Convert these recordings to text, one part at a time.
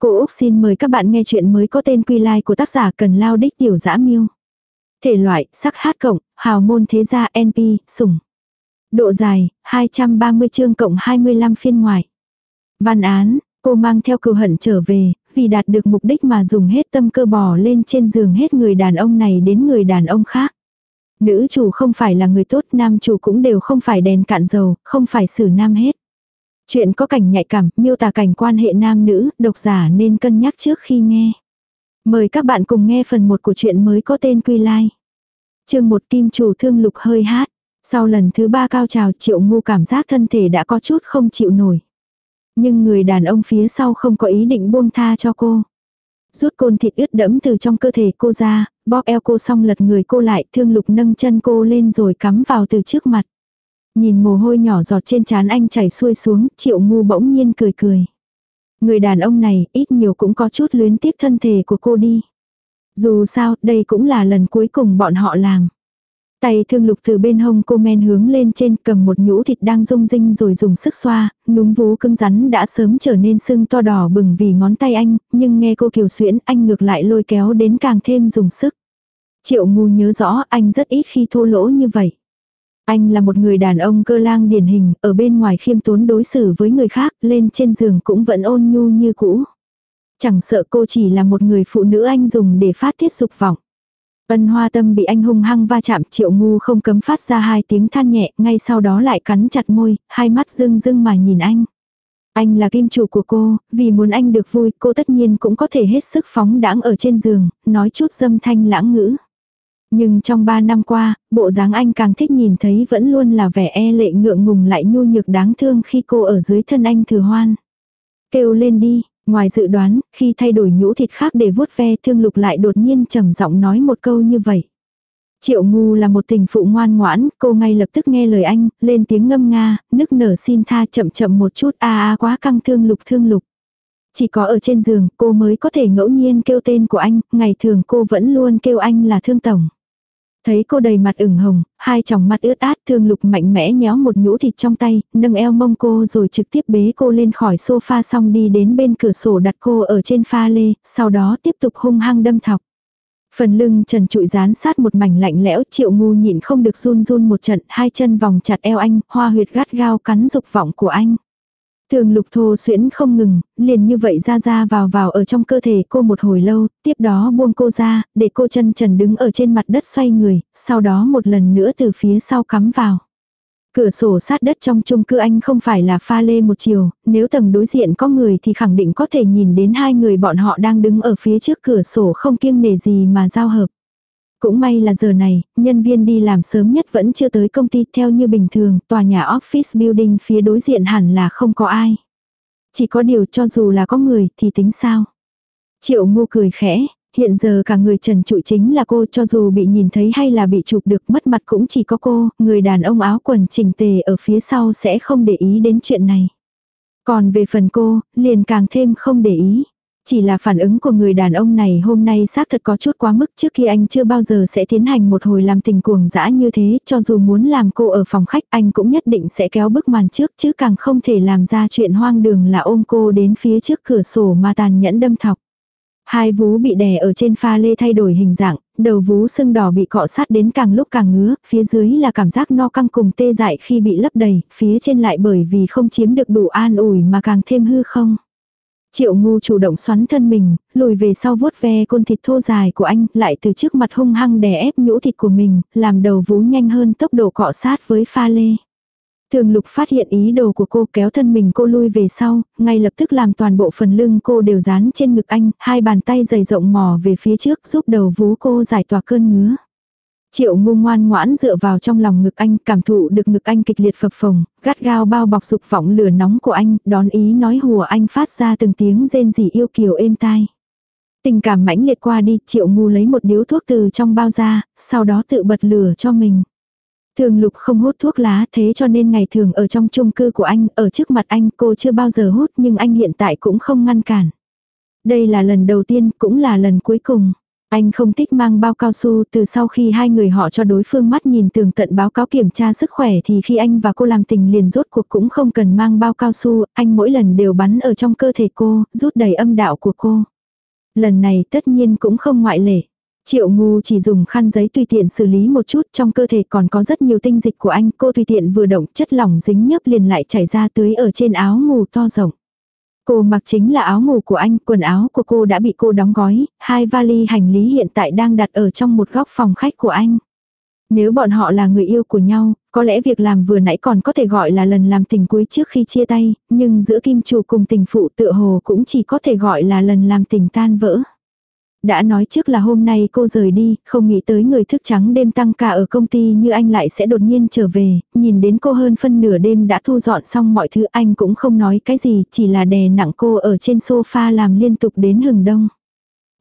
Cô Úc xin mời các bạn nghe chuyện mới có tên Quy Lai của tác giả Cần Lao Đích Tiểu Giã Miêu. Thể loại, sắc hát cộng, hào môn thế gia NP, sủng. Độ dài, 230 chương cộng 25 phiên ngoại. Văn án, cô mang theo cừu hận trở về, vì đạt được mục đích mà dùng hết tâm cơ bò lên trên giường hết người đàn ông này đến người đàn ông khác. Nữ chủ không phải là người tốt, nam chủ cũng đều không phải đèn cạn dầu, không phải xử nam hết. Chuyện có cảnh nhạy cảm, miêu tả cảnh quan hệ nam nữ, độc giả nên cân nhắc trước khi nghe. Mời các bạn cùng nghe phần 1 của chuyện mới có tên Quy Lai. chương một kim chủ thương lục hơi hát. Sau lần thứ ba cao trào triệu ngu cảm giác thân thể đã có chút không chịu nổi. Nhưng người đàn ông phía sau không có ý định buông tha cho cô. Rút côn thịt ướt đẫm từ trong cơ thể cô ra, bóp eo cô xong lật người cô lại thương lục nâng chân cô lên rồi cắm vào từ trước mặt. Nhìn mồ hôi nhỏ giọt trên trán anh chảy xuôi xuống, triệu ngu bỗng nhiên cười cười. Người đàn ông này ít nhiều cũng có chút luyến tiếc thân thể của cô đi. Dù sao, đây cũng là lần cuối cùng bọn họ làm. Tay thương lục từ bên hông cô men hướng lên trên cầm một nhũ thịt đang rung rinh rồi dùng sức xoa, núm vú cứng rắn đã sớm trở nên sưng to đỏ bừng vì ngón tay anh, nhưng nghe cô kiều xuyễn anh ngược lại lôi kéo đến càng thêm dùng sức. Triệu ngu nhớ rõ anh rất ít khi thô lỗ như vậy. Anh là một người đàn ông cơ lang điển hình, ở bên ngoài khiêm tốn đối xử với người khác, lên trên giường cũng vẫn ôn nhu như cũ. Chẳng sợ cô chỉ là một người phụ nữ anh dùng để phát tiết dục vọng. Ân hoa tâm bị anh hung hăng va chạm triệu ngu không cấm phát ra hai tiếng than nhẹ, ngay sau đó lại cắn chặt môi, hai mắt rưng rưng mà nhìn anh. Anh là kim chủ của cô, vì muốn anh được vui, cô tất nhiên cũng có thể hết sức phóng đãng ở trên giường, nói chút dâm thanh lãng ngữ. Nhưng trong ba năm qua, bộ dáng anh càng thích nhìn thấy vẫn luôn là vẻ e lệ ngượng ngùng lại nhu nhược đáng thương khi cô ở dưới thân anh thừa hoan. Kêu lên đi, ngoài dự đoán, khi thay đổi nhũ thịt khác để vuốt ve thương lục lại đột nhiên trầm giọng nói một câu như vậy. Triệu ngu là một tình phụ ngoan ngoãn, cô ngay lập tức nghe lời anh, lên tiếng ngâm nga, nức nở xin tha chậm chậm một chút a a quá căng thương lục thương lục. Chỉ có ở trên giường cô mới có thể ngẫu nhiên kêu tên của anh, ngày thường cô vẫn luôn kêu anh là thương tổng. Thấy cô đầy mặt ửng hồng, hai tròng mắt ướt át thương lục mạnh mẽ nhéo một nhũ thịt trong tay, nâng eo mông cô rồi trực tiếp bế cô lên khỏi sofa xong đi đến bên cửa sổ đặt cô ở trên pha lê, sau đó tiếp tục hung hăng đâm thọc. Phần lưng trần trụi dán sát một mảnh lạnh lẽo triệu ngu nhịn không được run run một trận, hai chân vòng chặt eo anh, hoa huyệt gắt gao cắn dục vọng của anh. Thường lục thô xuyễn không ngừng, liền như vậy ra ra vào vào ở trong cơ thể cô một hồi lâu, tiếp đó buông cô ra, để cô chân trần đứng ở trên mặt đất xoay người, sau đó một lần nữa từ phía sau cắm vào. Cửa sổ sát đất trong chung cư anh không phải là pha lê một chiều, nếu tầng đối diện có người thì khẳng định có thể nhìn đến hai người bọn họ đang đứng ở phía trước cửa sổ không kiêng nề gì mà giao hợp. Cũng may là giờ này, nhân viên đi làm sớm nhất vẫn chưa tới công ty theo như bình thường, tòa nhà office building phía đối diện hẳn là không có ai. Chỉ có điều cho dù là có người thì tính sao. Triệu ngu cười khẽ, hiện giờ cả người trần trụi chính là cô cho dù bị nhìn thấy hay là bị chụp được mất mặt cũng chỉ có cô, người đàn ông áo quần chỉnh tề ở phía sau sẽ không để ý đến chuyện này. Còn về phần cô, liền càng thêm không để ý. Chỉ là phản ứng của người đàn ông này hôm nay xác thật có chút quá mức trước khi anh chưa bao giờ sẽ tiến hành một hồi làm tình cuồng dã như thế, cho dù muốn làm cô ở phòng khách anh cũng nhất định sẽ kéo bức màn trước chứ càng không thể làm ra chuyện hoang đường là ôm cô đến phía trước cửa sổ mà tàn nhẫn đâm thọc. Hai vú bị đè ở trên pha lê thay đổi hình dạng, đầu vú sưng đỏ bị cọ sát đến càng lúc càng ngứa, phía dưới là cảm giác no căng cùng tê dại khi bị lấp đầy, phía trên lại bởi vì không chiếm được đủ an ủi mà càng thêm hư không. Triệu ngu chủ động xoắn thân mình, lùi về sau vuốt ve côn thịt thô dài của anh, lại từ trước mặt hung hăng đè ép nhũ thịt của mình, làm đầu vú nhanh hơn tốc độ cọ sát với pha lê. Thường lục phát hiện ý đồ của cô kéo thân mình cô lui về sau, ngay lập tức làm toàn bộ phần lưng cô đều dán trên ngực anh, hai bàn tay dày rộng mò về phía trước giúp đầu vú cô giải tỏa cơn ngứa. Triệu ngu ngoan ngoãn dựa vào trong lòng ngực anh, cảm thụ được ngực anh kịch liệt phập phồng, gắt gao bao bọc dục vọng lửa nóng của anh, đón ý nói hùa anh phát ra từng tiếng rên rỉ yêu kiều êm tai. Tình cảm mãnh liệt qua đi, triệu ngu lấy một điếu thuốc từ trong bao ra, sau đó tự bật lửa cho mình. Thường lục không hút thuốc lá thế cho nên ngày thường ở trong chung cư của anh, ở trước mặt anh cô chưa bao giờ hút nhưng anh hiện tại cũng không ngăn cản. Đây là lần đầu tiên cũng là lần cuối cùng. Anh không thích mang bao cao su từ sau khi hai người họ cho đối phương mắt nhìn tường tận báo cáo kiểm tra sức khỏe thì khi anh và cô làm tình liền rốt cuộc cũng không cần mang bao cao su, anh mỗi lần đều bắn ở trong cơ thể cô, rút đầy âm đạo của cô. Lần này tất nhiên cũng không ngoại lệ. Triệu ngu chỉ dùng khăn giấy tùy tiện xử lý một chút trong cơ thể còn có rất nhiều tinh dịch của anh. Cô tùy tiện vừa động chất lỏng dính nhớp liền lại chảy ra tưới ở trên áo ngủ to rộng. Cô mặc chính là áo ngủ của anh, quần áo của cô đã bị cô đóng gói, hai vali hành lý hiện tại đang đặt ở trong một góc phòng khách của anh. Nếu bọn họ là người yêu của nhau, có lẽ việc làm vừa nãy còn có thể gọi là lần làm tình cuối trước khi chia tay, nhưng giữa kim chủ cùng tình phụ tựa hồ cũng chỉ có thể gọi là lần làm tình tan vỡ. Đã nói trước là hôm nay cô rời đi, không nghĩ tới người thức trắng đêm tăng ca ở công ty như anh lại sẽ đột nhiên trở về, nhìn đến cô hơn phân nửa đêm đã thu dọn xong mọi thứ anh cũng không nói cái gì, chỉ là đè nặng cô ở trên sofa làm liên tục đến hừng đông.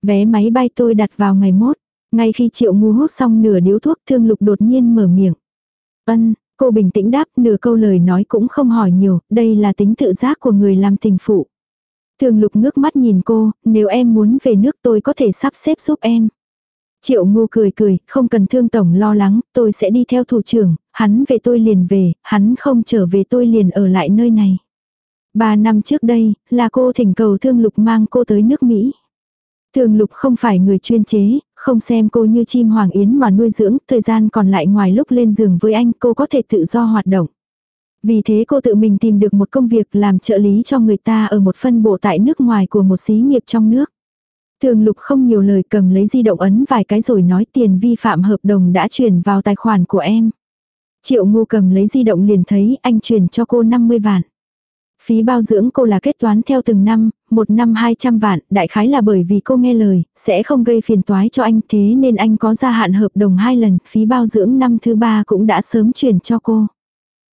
Vé máy bay tôi đặt vào ngày mốt, ngay khi triệu ngu hút xong nửa điếu thuốc thương lục đột nhiên mở miệng. Ân, cô bình tĩnh đáp nửa câu lời nói cũng không hỏi nhiều, đây là tính tự giác của người làm tình phụ. Thường lục ngước mắt nhìn cô, nếu em muốn về nước tôi có thể sắp xếp giúp em. Triệu ngu cười cười, không cần thương tổng lo lắng, tôi sẽ đi theo thủ trưởng, hắn về tôi liền về, hắn không trở về tôi liền ở lại nơi này. Ba năm trước đây, là cô thỉnh cầu thương lục mang cô tới nước Mỹ. Thương lục không phải người chuyên chế, không xem cô như chim hoàng yến mà nuôi dưỡng, thời gian còn lại ngoài lúc lên giường với anh cô có thể tự do hoạt động. Vì thế cô tự mình tìm được một công việc làm trợ lý cho người ta ở một phân bộ tại nước ngoài của một xí nghiệp trong nước. Thường lục không nhiều lời cầm lấy di động ấn vài cái rồi nói tiền vi phạm hợp đồng đã chuyển vào tài khoản của em. Triệu ngu cầm lấy di động liền thấy anh chuyển cho cô 50 vạn. Phí bao dưỡng cô là kết toán theo từng năm, một năm 200 vạn, đại khái là bởi vì cô nghe lời, sẽ không gây phiền toái cho anh thế nên anh có gia hạn hợp đồng hai lần, phí bao dưỡng năm thứ ba cũng đã sớm chuyển cho cô.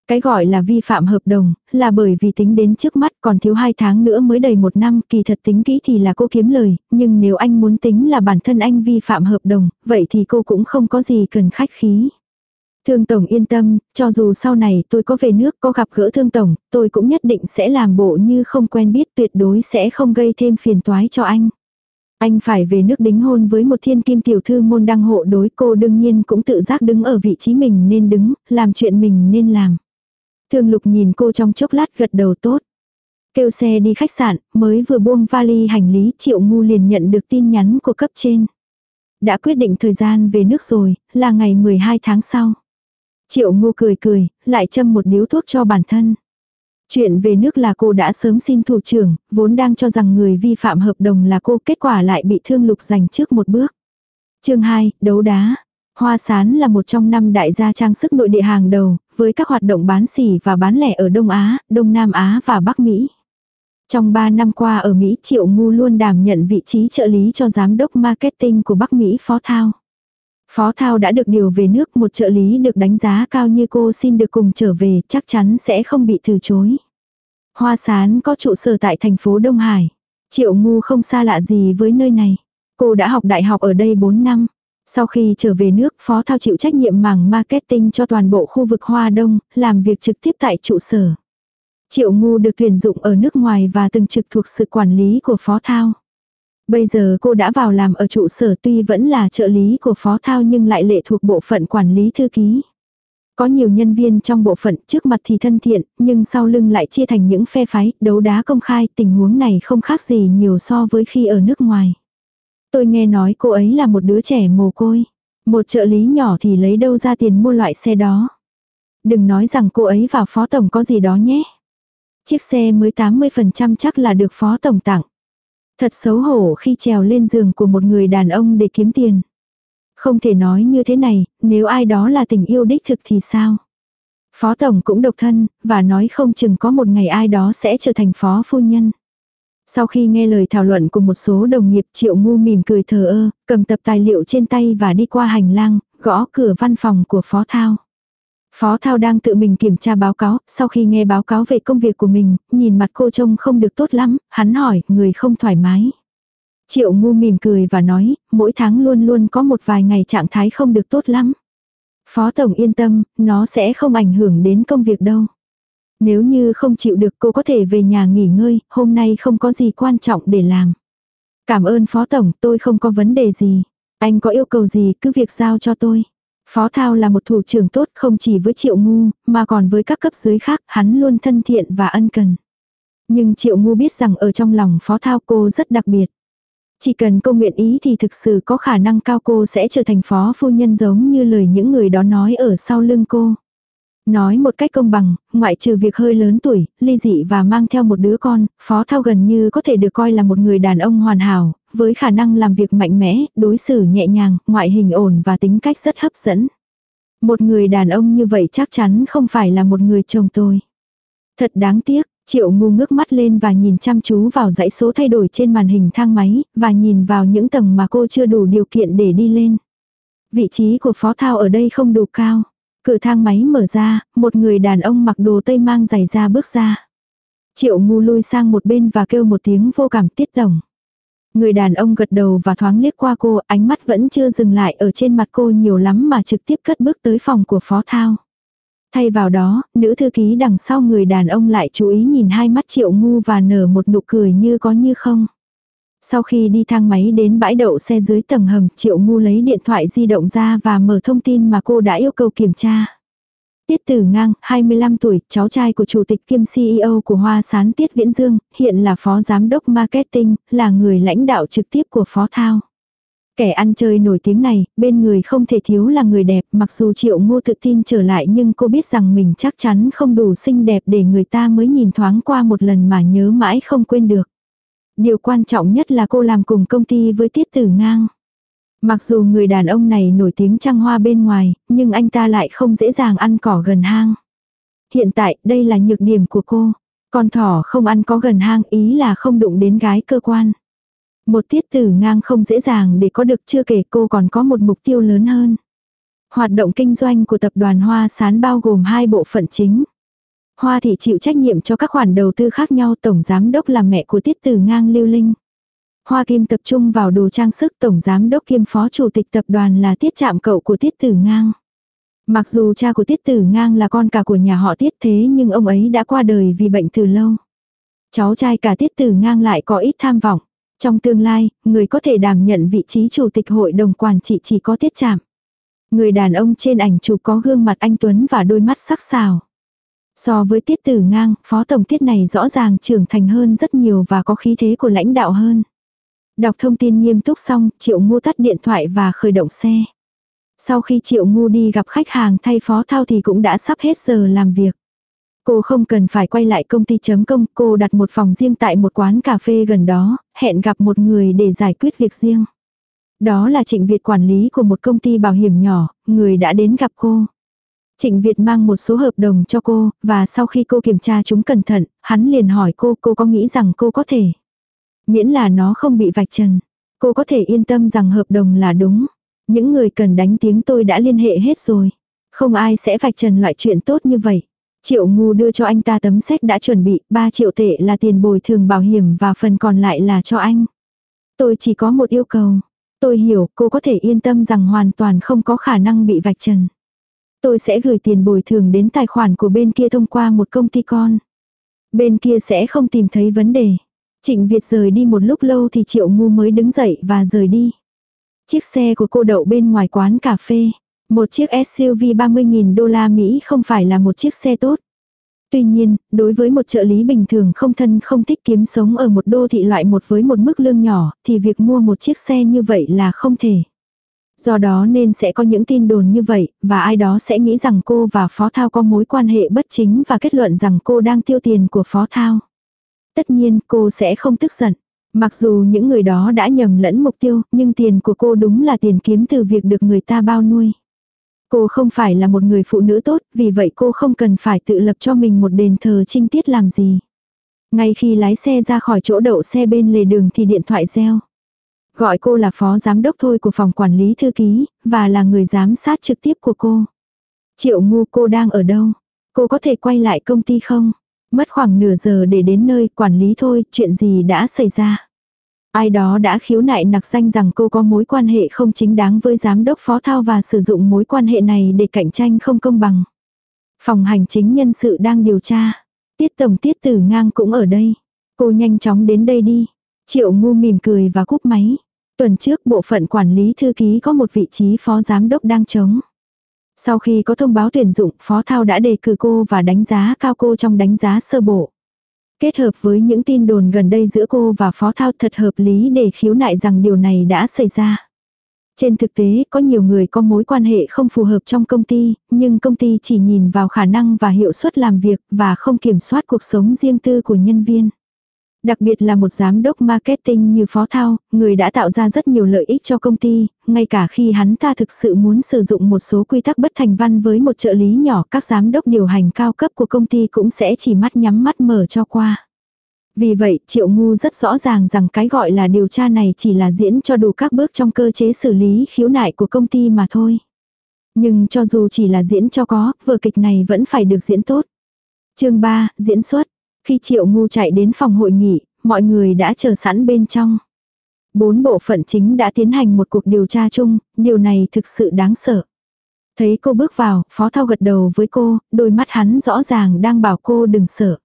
Cái gọi là vi phạm hợp đồng, là bởi vì tính đến trước mắt còn thiếu hai tháng nữa mới đầy một năm, kỳ thật tính kỹ thì là cô kiếm lời, nhưng nếu anh muốn tính là bản thân anh vi phạm hợp đồng, vậy thì cô cũng không có gì cần khách khí. Thương Tổng yên tâm, cho dù sau này tôi có về nước có gặp gỡ Thương Tổng, tôi cũng nhất định sẽ làm bộ như không quen biết tuyệt đối sẽ không gây thêm phiền toái cho anh. Anh phải về nước đính hôn với một thiên kim tiểu thư môn đăng hộ đối cô đương nhiên cũng tự giác đứng ở vị trí mình nên đứng, làm chuyện mình nên làm. Thương lục nhìn cô trong chốc lát gật đầu tốt. Kêu xe đi khách sạn, mới vừa buông vali hành lý triệu ngu liền nhận được tin nhắn của cấp trên. Đã quyết định thời gian về nước rồi, là ngày 12 tháng sau. Triệu ngu cười cười, lại châm một điếu thuốc cho bản thân. Chuyện về nước là cô đã sớm xin thủ trưởng, vốn đang cho rằng người vi phạm hợp đồng là cô, kết quả lại bị thương lục giành trước một bước. chương 2, đấu đá. Hoa sán là một trong năm đại gia trang sức nội địa hàng đầu, với các hoạt động bán xỉ và bán lẻ ở Đông Á, Đông Nam Á và Bắc Mỹ. Trong 3 năm qua ở Mỹ Triệu Ngu luôn đảm nhận vị trí trợ lý cho giám đốc marketing của Bắc Mỹ Phó Thao. Phó Thao đã được điều về nước một trợ lý được đánh giá cao như cô xin được cùng trở về chắc chắn sẽ không bị từ chối. Hoa Sán có trụ sở tại thành phố Đông Hải. Triệu Ngu không xa lạ gì với nơi này. Cô đã học đại học ở đây 4 năm. Sau khi trở về nước, Phó Thao chịu trách nhiệm mảng marketing cho toàn bộ khu vực Hoa Đông, làm việc trực tiếp tại trụ sở. Triệu Ngu được tuyển dụng ở nước ngoài và từng trực thuộc sự quản lý của Phó Thao. Bây giờ cô đã vào làm ở trụ sở tuy vẫn là trợ lý của Phó Thao nhưng lại lệ thuộc bộ phận quản lý thư ký. Có nhiều nhân viên trong bộ phận trước mặt thì thân thiện, nhưng sau lưng lại chia thành những phe phái, đấu đá công khai, tình huống này không khác gì nhiều so với khi ở nước ngoài. Tôi nghe nói cô ấy là một đứa trẻ mồ côi. Một trợ lý nhỏ thì lấy đâu ra tiền mua loại xe đó. Đừng nói rằng cô ấy và phó tổng có gì đó nhé. Chiếc xe mới 80% chắc là được phó tổng tặng. Thật xấu hổ khi trèo lên giường của một người đàn ông để kiếm tiền. Không thể nói như thế này, nếu ai đó là tình yêu đích thực thì sao? Phó tổng cũng độc thân, và nói không chừng có một ngày ai đó sẽ trở thành phó phu nhân. Sau khi nghe lời thảo luận của một số đồng nghiệp triệu ngu mỉm cười thờ ơ, cầm tập tài liệu trên tay và đi qua hành lang, gõ cửa văn phòng của Phó Thao. Phó Thao đang tự mình kiểm tra báo cáo, sau khi nghe báo cáo về công việc của mình, nhìn mặt cô trông không được tốt lắm, hắn hỏi, người không thoải mái. Triệu ngu mỉm cười và nói, mỗi tháng luôn luôn có một vài ngày trạng thái không được tốt lắm. Phó Tổng yên tâm, nó sẽ không ảnh hưởng đến công việc đâu. Nếu như không chịu được cô có thể về nhà nghỉ ngơi, hôm nay không có gì quan trọng để làm. Cảm ơn Phó Tổng, tôi không có vấn đề gì. Anh có yêu cầu gì cứ việc giao cho tôi. Phó Thao là một thủ trưởng tốt không chỉ với Triệu Ngu, mà còn với các cấp dưới khác, hắn luôn thân thiện và ân cần. Nhưng Triệu Ngu biết rằng ở trong lòng Phó Thao cô rất đặc biệt. Chỉ cần cô nguyện ý thì thực sự có khả năng cao cô sẽ trở thành phó phu nhân giống như lời những người đó nói ở sau lưng cô. Nói một cách công bằng, ngoại trừ việc hơi lớn tuổi, ly dị và mang theo một đứa con, Phó Thao gần như có thể được coi là một người đàn ông hoàn hảo, với khả năng làm việc mạnh mẽ, đối xử nhẹ nhàng, ngoại hình ổn và tính cách rất hấp dẫn. Một người đàn ông như vậy chắc chắn không phải là một người chồng tôi. Thật đáng tiếc, Triệu ngu ngước mắt lên và nhìn chăm chú vào dãy số thay đổi trên màn hình thang máy, và nhìn vào những tầng mà cô chưa đủ điều kiện để đi lên. Vị trí của phó thao ở đây không đủ cao. Cửa thang máy mở ra, một người đàn ông mặc đồ tây mang giày da bước ra. Triệu ngu lui sang một bên và kêu một tiếng vô cảm tiết đồng. Người đàn ông gật đầu và thoáng liếc qua cô, ánh mắt vẫn chưa dừng lại ở trên mặt cô nhiều lắm mà trực tiếp cất bước tới phòng của phó thao. Thay vào đó, nữ thư ký đằng sau người đàn ông lại chú ý nhìn hai mắt triệu ngu và nở một nụ cười như có như không. Sau khi đi thang máy đến bãi đậu xe dưới tầng hầm, Triệu Ngu lấy điện thoại di động ra và mở thông tin mà cô đã yêu cầu kiểm tra. Tiết Tử Ngang, 25 tuổi, cháu trai của chủ tịch kiêm CEO của Hoa Sán Tiết Viễn Dương, hiện là phó giám đốc marketing, là người lãnh đạo trực tiếp của Phó Thao. Kẻ ăn chơi nổi tiếng này, bên người không thể thiếu là người đẹp, mặc dù Triệu Ngô tự tin trở lại nhưng cô biết rằng mình chắc chắn không đủ xinh đẹp để người ta mới nhìn thoáng qua một lần mà nhớ mãi không quên được. Điều quan trọng nhất là cô làm cùng công ty với Tiết Tử Ngang. Mặc dù người đàn ông này nổi tiếng trăng hoa bên ngoài, nhưng anh ta lại không dễ dàng ăn cỏ gần hang. Hiện tại, đây là nhược điểm của cô. Con thỏ không ăn có gần hang ý là không đụng đến gái cơ quan. Một tiết tử ngang không dễ dàng để có được chưa kể cô còn có một mục tiêu lớn hơn. Hoạt động kinh doanh của tập đoàn Hoa Sán bao gồm hai bộ phận chính. Hoa thị chịu trách nhiệm cho các khoản đầu tư khác nhau tổng giám đốc là mẹ của tiết tử ngang lưu linh. Hoa Kim tập trung vào đồ trang sức tổng giám đốc kiêm phó chủ tịch tập đoàn là tiết chạm cậu của tiết tử ngang. Mặc dù cha của tiết tử ngang là con cả của nhà họ tiết thế nhưng ông ấy đã qua đời vì bệnh từ lâu. Cháu trai cả tiết tử ngang lại có ít tham vọng. Trong tương lai, người có thể đảm nhận vị trí chủ tịch hội đồng quản trị chỉ có tiết chạm. Người đàn ông trên ảnh chụp có gương mặt anh Tuấn và đôi mắt sắc sảo. So với tiết tử ngang, phó tổng tiết này rõ ràng trưởng thành hơn rất nhiều và có khí thế của lãnh đạo hơn. Đọc thông tin nghiêm túc xong, Triệu Ngu tắt điện thoại và khởi động xe. Sau khi Triệu Ngu đi gặp khách hàng thay phó thao thì cũng đã sắp hết giờ làm việc. Cô không cần phải quay lại công ty chấm công, cô đặt một phòng riêng tại một quán cà phê gần đó, hẹn gặp một người để giải quyết việc riêng. Đó là Trịnh Việt quản lý của một công ty bảo hiểm nhỏ, người đã đến gặp cô. Trịnh Việt mang một số hợp đồng cho cô, và sau khi cô kiểm tra chúng cẩn thận, hắn liền hỏi cô cô có nghĩ rằng cô có thể. Miễn là nó không bị vạch trần. Cô có thể yên tâm rằng hợp đồng là đúng. Những người cần đánh tiếng tôi đã liên hệ hết rồi. Không ai sẽ vạch trần loại chuyện tốt như vậy. Triệu ngu đưa cho anh ta tấm sách đã chuẩn bị, 3 triệu tệ là tiền bồi thường bảo hiểm và phần còn lại là cho anh. Tôi chỉ có một yêu cầu. Tôi hiểu cô có thể yên tâm rằng hoàn toàn không có khả năng bị vạch trần. Tôi sẽ gửi tiền bồi thường đến tài khoản của bên kia thông qua một công ty con. Bên kia sẽ không tìm thấy vấn đề. Trịnh Việt rời đi một lúc lâu thì Triệu Ngu mới đứng dậy và rời đi. Chiếc xe của cô đậu bên ngoài quán cà phê. Một chiếc SUV 30.000 đô la Mỹ không phải là một chiếc xe tốt. Tuy nhiên, đối với một trợ lý bình thường không thân không thích kiếm sống ở một đô thị loại một với một mức lương nhỏ, thì việc mua một chiếc xe như vậy là không thể. Do đó nên sẽ có những tin đồn như vậy, và ai đó sẽ nghĩ rằng cô và Phó Thao có mối quan hệ bất chính và kết luận rằng cô đang tiêu tiền của Phó Thao. Tất nhiên cô sẽ không tức giận. Mặc dù những người đó đã nhầm lẫn mục tiêu, nhưng tiền của cô đúng là tiền kiếm từ việc được người ta bao nuôi. Cô không phải là một người phụ nữ tốt, vì vậy cô không cần phải tự lập cho mình một đền thờ trinh tiết làm gì. Ngay khi lái xe ra khỏi chỗ đậu xe bên lề đường thì điện thoại reo. Gọi cô là phó giám đốc thôi của phòng quản lý thư ký, và là người giám sát trực tiếp của cô. Triệu ngu cô đang ở đâu? Cô có thể quay lại công ty không? Mất khoảng nửa giờ để đến nơi quản lý thôi, chuyện gì đã xảy ra? Ai đó đã khiếu nại nặc danh rằng cô có mối quan hệ không chính đáng với giám đốc phó thao và sử dụng mối quan hệ này để cạnh tranh không công bằng. Phòng hành chính nhân sự đang điều tra. Tiết tổng tiết tử ngang cũng ở đây. Cô nhanh chóng đến đây đi. Triệu ngu mỉm cười và cúp máy. Tuần trước bộ phận quản lý thư ký có một vị trí phó giám đốc đang trống. Sau khi có thông báo tuyển dụng, Phó Thao đã đề cử cô và đánh giá cao cô trong đánh giá sơ bộ. Kết hợp với những tin đồn gần đây giữa cô và Phó Thao thật hợp lý để khiếu nại rằng điều này đã xảy ra. Trên thực tế, có nhiều người có mối quan hệ không phù hợp trong công ty, nhưng công ty chỉ nhìn vào khả năng và hiệu suất làm việc và không kiểm soát cuộc sống riêng tư của nhân viên. Đặc biệt là một giám đốc marketing như Phó Thao, người đã tạo ra rất nhiều lợi ích cho công ty, ngay cả khi hắn ta thực sự muốn sử dụng một số quy tắc bất thành văn với một trợ lý nhỏ, các giám đốc điều hành cao cấp của công ty cũng sẽ chỉ mắt nhắm mắt mở cho qua. Vì vậy, Triệu Ngu rất rõ ràng rằng cái gọi là điều tra này chỉ là diễn cho đủ các bước trong cơ chế xử lý khiếu nại của công ty mà thôi. Nhưng cho dù chỉ là diễn cho có, vở kịch này vẫn phải được diễn tốt. chương 3, diễn xuất. Khi Triệu Ngu chạy đến phòng hội nghị, mọi người đã chờ sẵn bên trong. Bốn bộ phận chính đã tiến hành một cuộc điều tra chung, điều này thực sự đáng sợ. Thấy cô bước vào, Phó Thao gật đầu với cô, đôi mắt hắn rõ ràng đang bảo cô đừng sợ.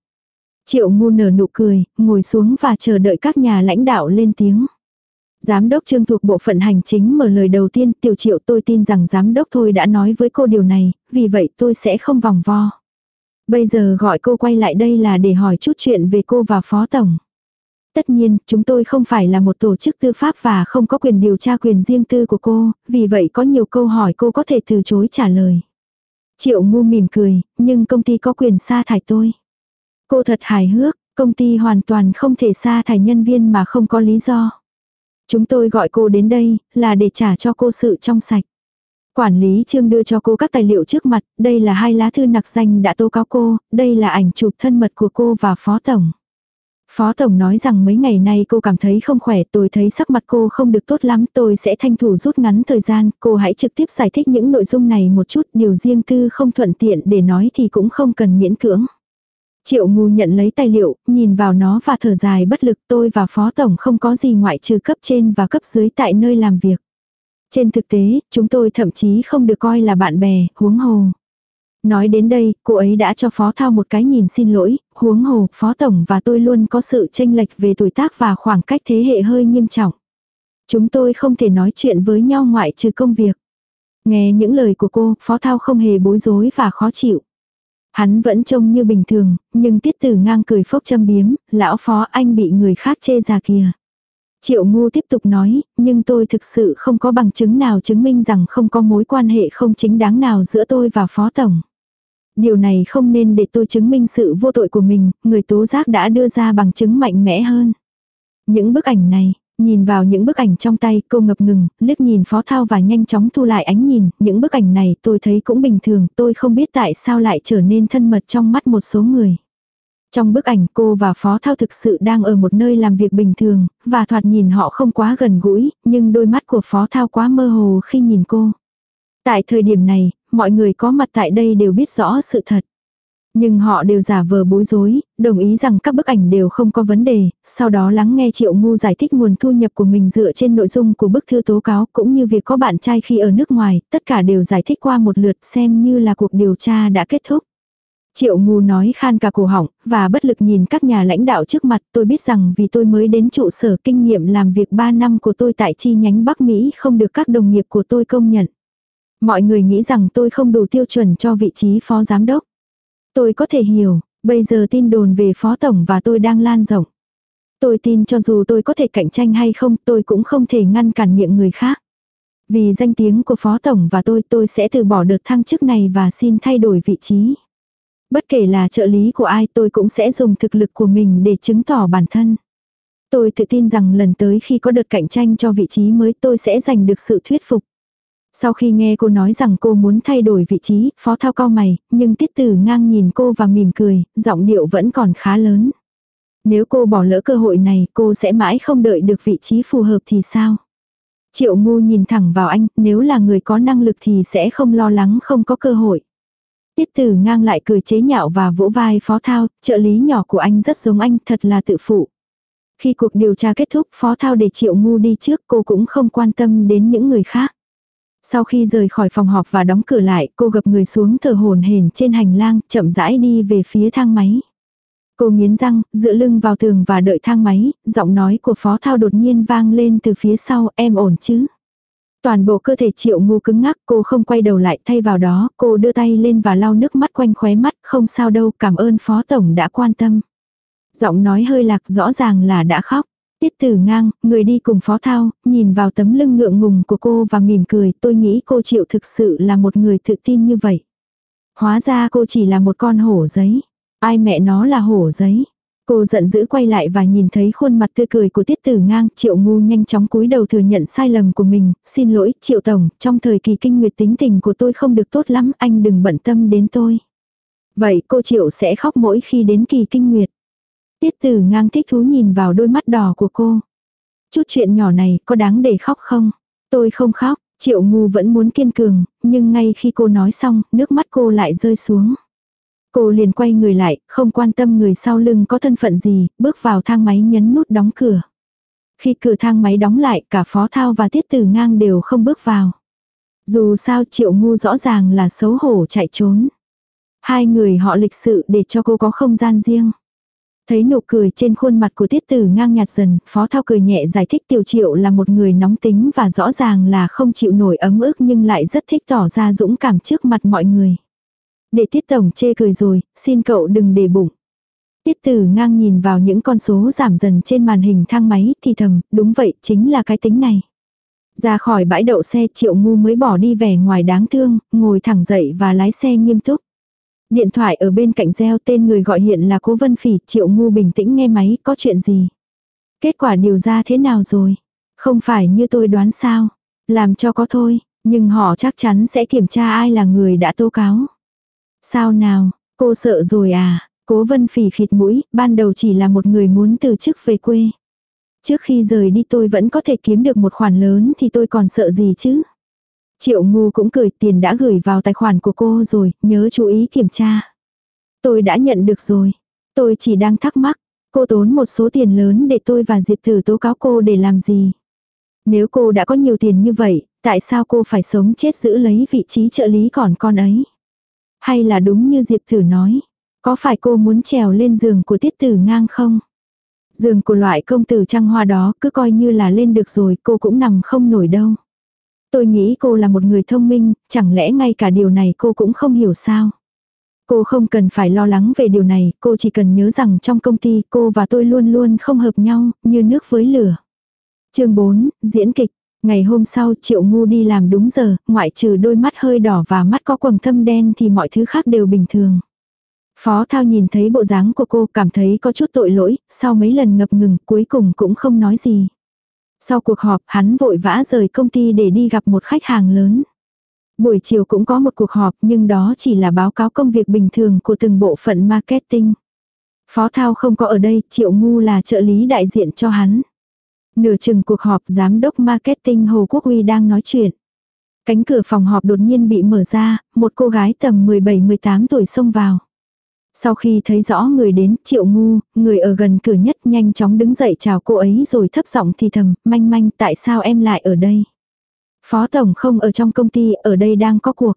Triệu ngu nở nụ cười, ngồi xuống và chờ đợi các nhà lãnh đạo lên tiếng. Giám đốc trương thuộc bộ phận hành chính mở lời đầu tiên tiểu triệu tôi tin rằng giám đốc thôi đã nói với cô điều này, vì vậy tôi sẽ không vòng vo. Bây giờ gọi cô quay lại đây là để hỏi chút chuyện về cô và phó tổng. Tất nhiên, chúng tôi không phải là một tổ chức tư pháp và không có quyền điều tra quyền riêng tư của cô, vì vậy có nhiều câu hỏi cô có thể từ chối trả lời. Triệu ngu mỉm cười, nhưng công ty có quyền sa thải tôi. Cô thật hài hước, công ty hoàn toàn không thể sa thải nhân viên mà không có lý do. Chúng tôi gọi cô đến đây là để trả cho cô sự trong sạch. Quản lý trương đưa cho cô các tài liệu trước mặt, đây là hai lá thư nặc danh đã tố cáo cô, đây là ảnh chụp thân mật của cô và phó tổng. Phó Tổng nói rằng mấy ngày nay cô cảm thấy không khỏe, tôi thấy sắc mặt cô không được tốt lắm, tôi sẽ thanh thủ rút ngắn thời gian, cô hãy trực tiếp giải thích những nội dung này một chút, điều riêng tư không thuận tiện để nói thì cũng không cần miễn cưỡng. Triệu ngu nhận lấy tài liệu, nhìn vào nó và thở dài bất lực tôi và phó tổng không có gì ngoại trừ cấp trên và cấp dưới tại nơi làm việc. Trên thực tế, chúng tôi thậm chí không được coi là bạn bè, huống hồ. Nói đến đây, cô ấy đã cho Phó Thao một cái nhìn xin lỗi, huống hồ, Phó Tổng và tôi luôn có sự tranh lệch về tuổi tác và khoảng cách thế hệ hơi nghiêm trọng. Chúng tôi không thể nói chuyện với nhau ngoại trừ công việc. Nghe những lời của cô, Phó Thao không hề bối rối và khó chịu. Hắn vẫn trông như bình thường, nhưng tiết tử ngang cười phốc châm biếm, lão phó anh bị người khác chê già kìa. Triệu ngu tiếp tục nói, nhưng tôi thực sự không có bằng chứng nào chứng minh rằng không có mối quan hệ không chính đáng nào giữa tôi và phó tổng. Điều này không nên để tôi chứng minh sự vô tội của mình, người tố giác đã đưa ra bằng chứng mạnh mẽ hơn. Những bức ảnh này, Nhìn vào những bức ảnh trong tay, cô ngập ngừng, liếc nhìn phó thao và nhanh chóng thu lại ánh nhìn, những bức ảnh này tôi thấy cũng bình thường, tôi không biết tại sao lại trở nên thân mật trong mắt một số người. Trong bức ảnh cô và phó thao thực sự đang ở một nơi làm việc bình thường, và thoạt nhìn họ không quá gần gũi, nhưng đôi mắt của phó thao quá mơ hồ khi nhìn cô. Tại thời điểm này, mọi người có mặt tại đây đều biết rõ sự thật. Nhưng họ đều giả vờ bối rối, đồng ý rằng các bức ảnh đều không có vấn đề, sau đó lắng nghe Triệu Ngu giải thích nguồn thu nhập của mình dựa trên nội dung của bức thư tố cáo cũng như việc có bạn trai khi ở nước ngoài, tất cả đều giải thích qua một lượt xem như là cuộc điều tra đã kết thúc. Triệu Ngu nói khan cả cổ họng, và bất lực nhìn các nhà lãnh đạo trước mặt tôi biết rằng vì tôi mới đến trụ sở kinh nghiệm làm việc 3 năm của tôi tại chi nhánh Bắc Mỹ không được các đồng nghiệp của tôi công nhận. Mọi người nghĩ rằng tôi không đủ tiêu chuẩn cho vị trí phó giám đốc. Tôi có thể hiểu, bây giờ tin đồn về phó tổng và tôi đang lan rộng. Tôi tin cho dù tôi có thể cạnh tranh hay không tôi cũng không thể ngăn cản miệng người khác. Vì danh tiếng của phó tổng và tôi tôi sẽ từ bỏ đợt thăng chức này và xin thay đổi vị trí. Bất kể là trợ lý của ai tôi cũng sẽ dùng thực lực của mình để chứng tỏ bản thân. Tôi tự tin rằng lần tới khi có đợt cạnh tranh cho vị trí mới tôi sẽ giành được sự thuyết phục. Sau khi nghe cô nói rằng cô muốn thay đổi vị trí, phó thao cao mày, nhưng tiết tử ngang nhìn cô và mỉm cười, giọng điệu vẫn còn khá lớn. Nếu cô bỏ lỡ cơ hội này, cô sẽ mãi không đợi được vị trí phù hợp thì sao? Triệu ngu nhìn thẳng vào anh, nếu là người có năng lực thì sẽ không lo lắng không có cơ hội. Tiết tử ngang lại cười chế nhạo và vỗ vai phó thao, trợ lý nhỏ của anh rất giống anh, thật là tự phụ. Khi cuộc điều tra kết thúc, phó thao để triệu ngu đi trước cô cũng không quan tâm đến những người khác. Sau khi rời khỏi phòng họp và đóng cửa lại, cô gập người xuống thở hồn hển trên hành lang, chậm rãi đi về phía thang máy. Cô nghiến răng, dựa lưng vào tường và đợi thang máy, giọng nói của Phó Thao đột nhiên vang lên từ phía sau, em ổn chứ? Toàn bộ cơ thể triệu ngu cứng ngắc, cô không quay đầu lại thay vào đó, cô đưa tay lên và lau nước mắt quanh khóe mắt, không sao đâu, cảm ơn Phó Tổng đã quan tâm. Giọng nói hơi lạc rõ ràng là đã khóc. Tiết tử ngang, người đi cùng Phó Thao, nhìn vào tấm lưng ngượng ngùng của cô và mỉm cười, tôi nghĩ cô triệu thực sự là một người tự tin như vậy. Hóa ra cô chỉ là một con hổ giấy. Ai mẹ nó là hổ giấy. Cô giận dữ quay lại và nhìn thấy khuôn mặt tươi cười của tiết tử ngang, triệu ngu nhanh chóng cúi đầu thừa nhận sai lầm của mình, xin lỗi, triệu tổng, trong thời kỳ kinh nguyệt tính tình của tôi không được tốt lắm, anh đừng bận tâm đến tôi. Vậy cô triệu sẽ khóc mỗi khi đến kỳ kinh nguyệt. Tiết tử ngang thích thú nhìn vào đôi mắt đỏ của cô. Chút chuyện nhỏ này có đáng để khóc không? Tôi không khóc, triệu ngu vẫn muốn kiên cường, nhưng ngay khi cô nói xong, nước mắt cô lại rơi xuống. Cô liền quay người lại, không quan tâm người sau lưng có thân phận gì, bước vào thang máy nhấn nút đóng cửa. Khi cửa thang máy đóng lại, cả Phó Thao và Tiết Tử Ngang đều không bước vào. Dù sao Triệu Ngu rõ ràng là xấu hổ chạy trốn. Hai người họ lịch sự để cho cô có không gian riêng. Thấy nụ cười trên khuôn mặt của tiết tử ngang nhạt dần, phó thao cười nhẹ giải thích tiểu triệu là một người nóng tính và rõ ràng là không chịu nổi ấm ức nhưng lại rất thích tỏ ra dũng cảm trước mặt mọi người. Để tiết tổng chê cười rồi, xin cậu đừng để bụng. Tiết tử ngang nhìn vào những con số giảm dần trên màn hình thang máy thì thầm, đúng vậy, chính là cái tính này. Ra khỏi bãi đậu xe triệu ngu mới bỏ đi vẻ ngoài đáng thương, ngồi thẳng dậy và lái xe nghiêm túc. Điện thoại ở bên cạnh gieo tên người gọi hiện là cố vân phỉ, triệu ngu bình tĩnh nghe máy, có chuyện gì? Kết quả điều ra thế nào rồi? Không phải như tôi đoán sao? Làm cho có thôi, nhưng họ chắc chắn sẽ kiểm tra ai là người đã tố cáo. Sao nào, cô sợ rồi à? Cố vân phỉ khịt mũi, ban đầu chỉ là một người muốn từ chức về quê. Trước khi rời đi tôi vẫn có thể kiếm được một khoản lớn thì tôi còn sợ gì chứ? Triệu ngu cũng cười tiền đã gửi vào tài khoản của cô rồi, nhớ chú ý kiểm tra. Tôi đã nhận được rồi. Tôi chỉ đang thắc mắc, cô tốn một số tiền lớn để tôi và Diệp Tử tố cáo cô để làm gì? Nếu cô đã có nhiều tiền như vậy, tại sao cô phải sống chết giữ lấy vị trí trợ lý còn con ấy? Hay là đúng như Diệp Tử nói, có phải cô muốn trèo lên giường của tiết tử ngang không? Giường của loại công tử trăng hoa đó cứ coi như là lên được rồi cô cũng nằm không nổi đâu. Tôi nghĩ cô là một người thông minh, chẳng lẽ ngay cả điều này cô cũng không hiểu sao? Cô không cần phải lo lắng về điều này, cô chỉ cần nhớ rằng trong công ty cô và tôi luôn luôn không hợp nhau, như nước với lửa. chương 4, diễn kịch. Ngày hôm sau Triệu Ngu đi làm đúng giờ, ngoại trừ đôi mắt hơi đỏ và mắt có quầng thâm đen thì mọi thứ khác đều bình thường. Phó Thao nhìn thấy bộ dáng của cô cảm thấy có chút tội lỗi, sau mấy lần ngập ngừng cuối cùng cũng không nói gì. Sau cuộc họp hắn vội vã rời công ty để đi gặp một khách hàng lớn. Buổi chiều cũng có một cuộc họp nhưng đó chỉ là báo cáo công việc bình thường của từng bộ phận marketing. Phó Thao không có ở đây, Triệu Ngu là trợ lý đại diện cho hắn. Nửa chừng cuộc họp giám đốc marketing Hồ Quốc Uy đang nói chuyện. Cánh cửa phòng họp đột nhiên bị mở ra, một cô gái tầm 17-18 tuổi xông vào. Sau khi thấy rõ người đến, triệu ngu, người ở gần cửa nhất nhanh chóng đứng dậy chào cô ấy rồi thấp giọng thì thầm, manh manh tại sao em lại ở đây? Phó tổng không ở trong công ty, ở đây đang có cuộc.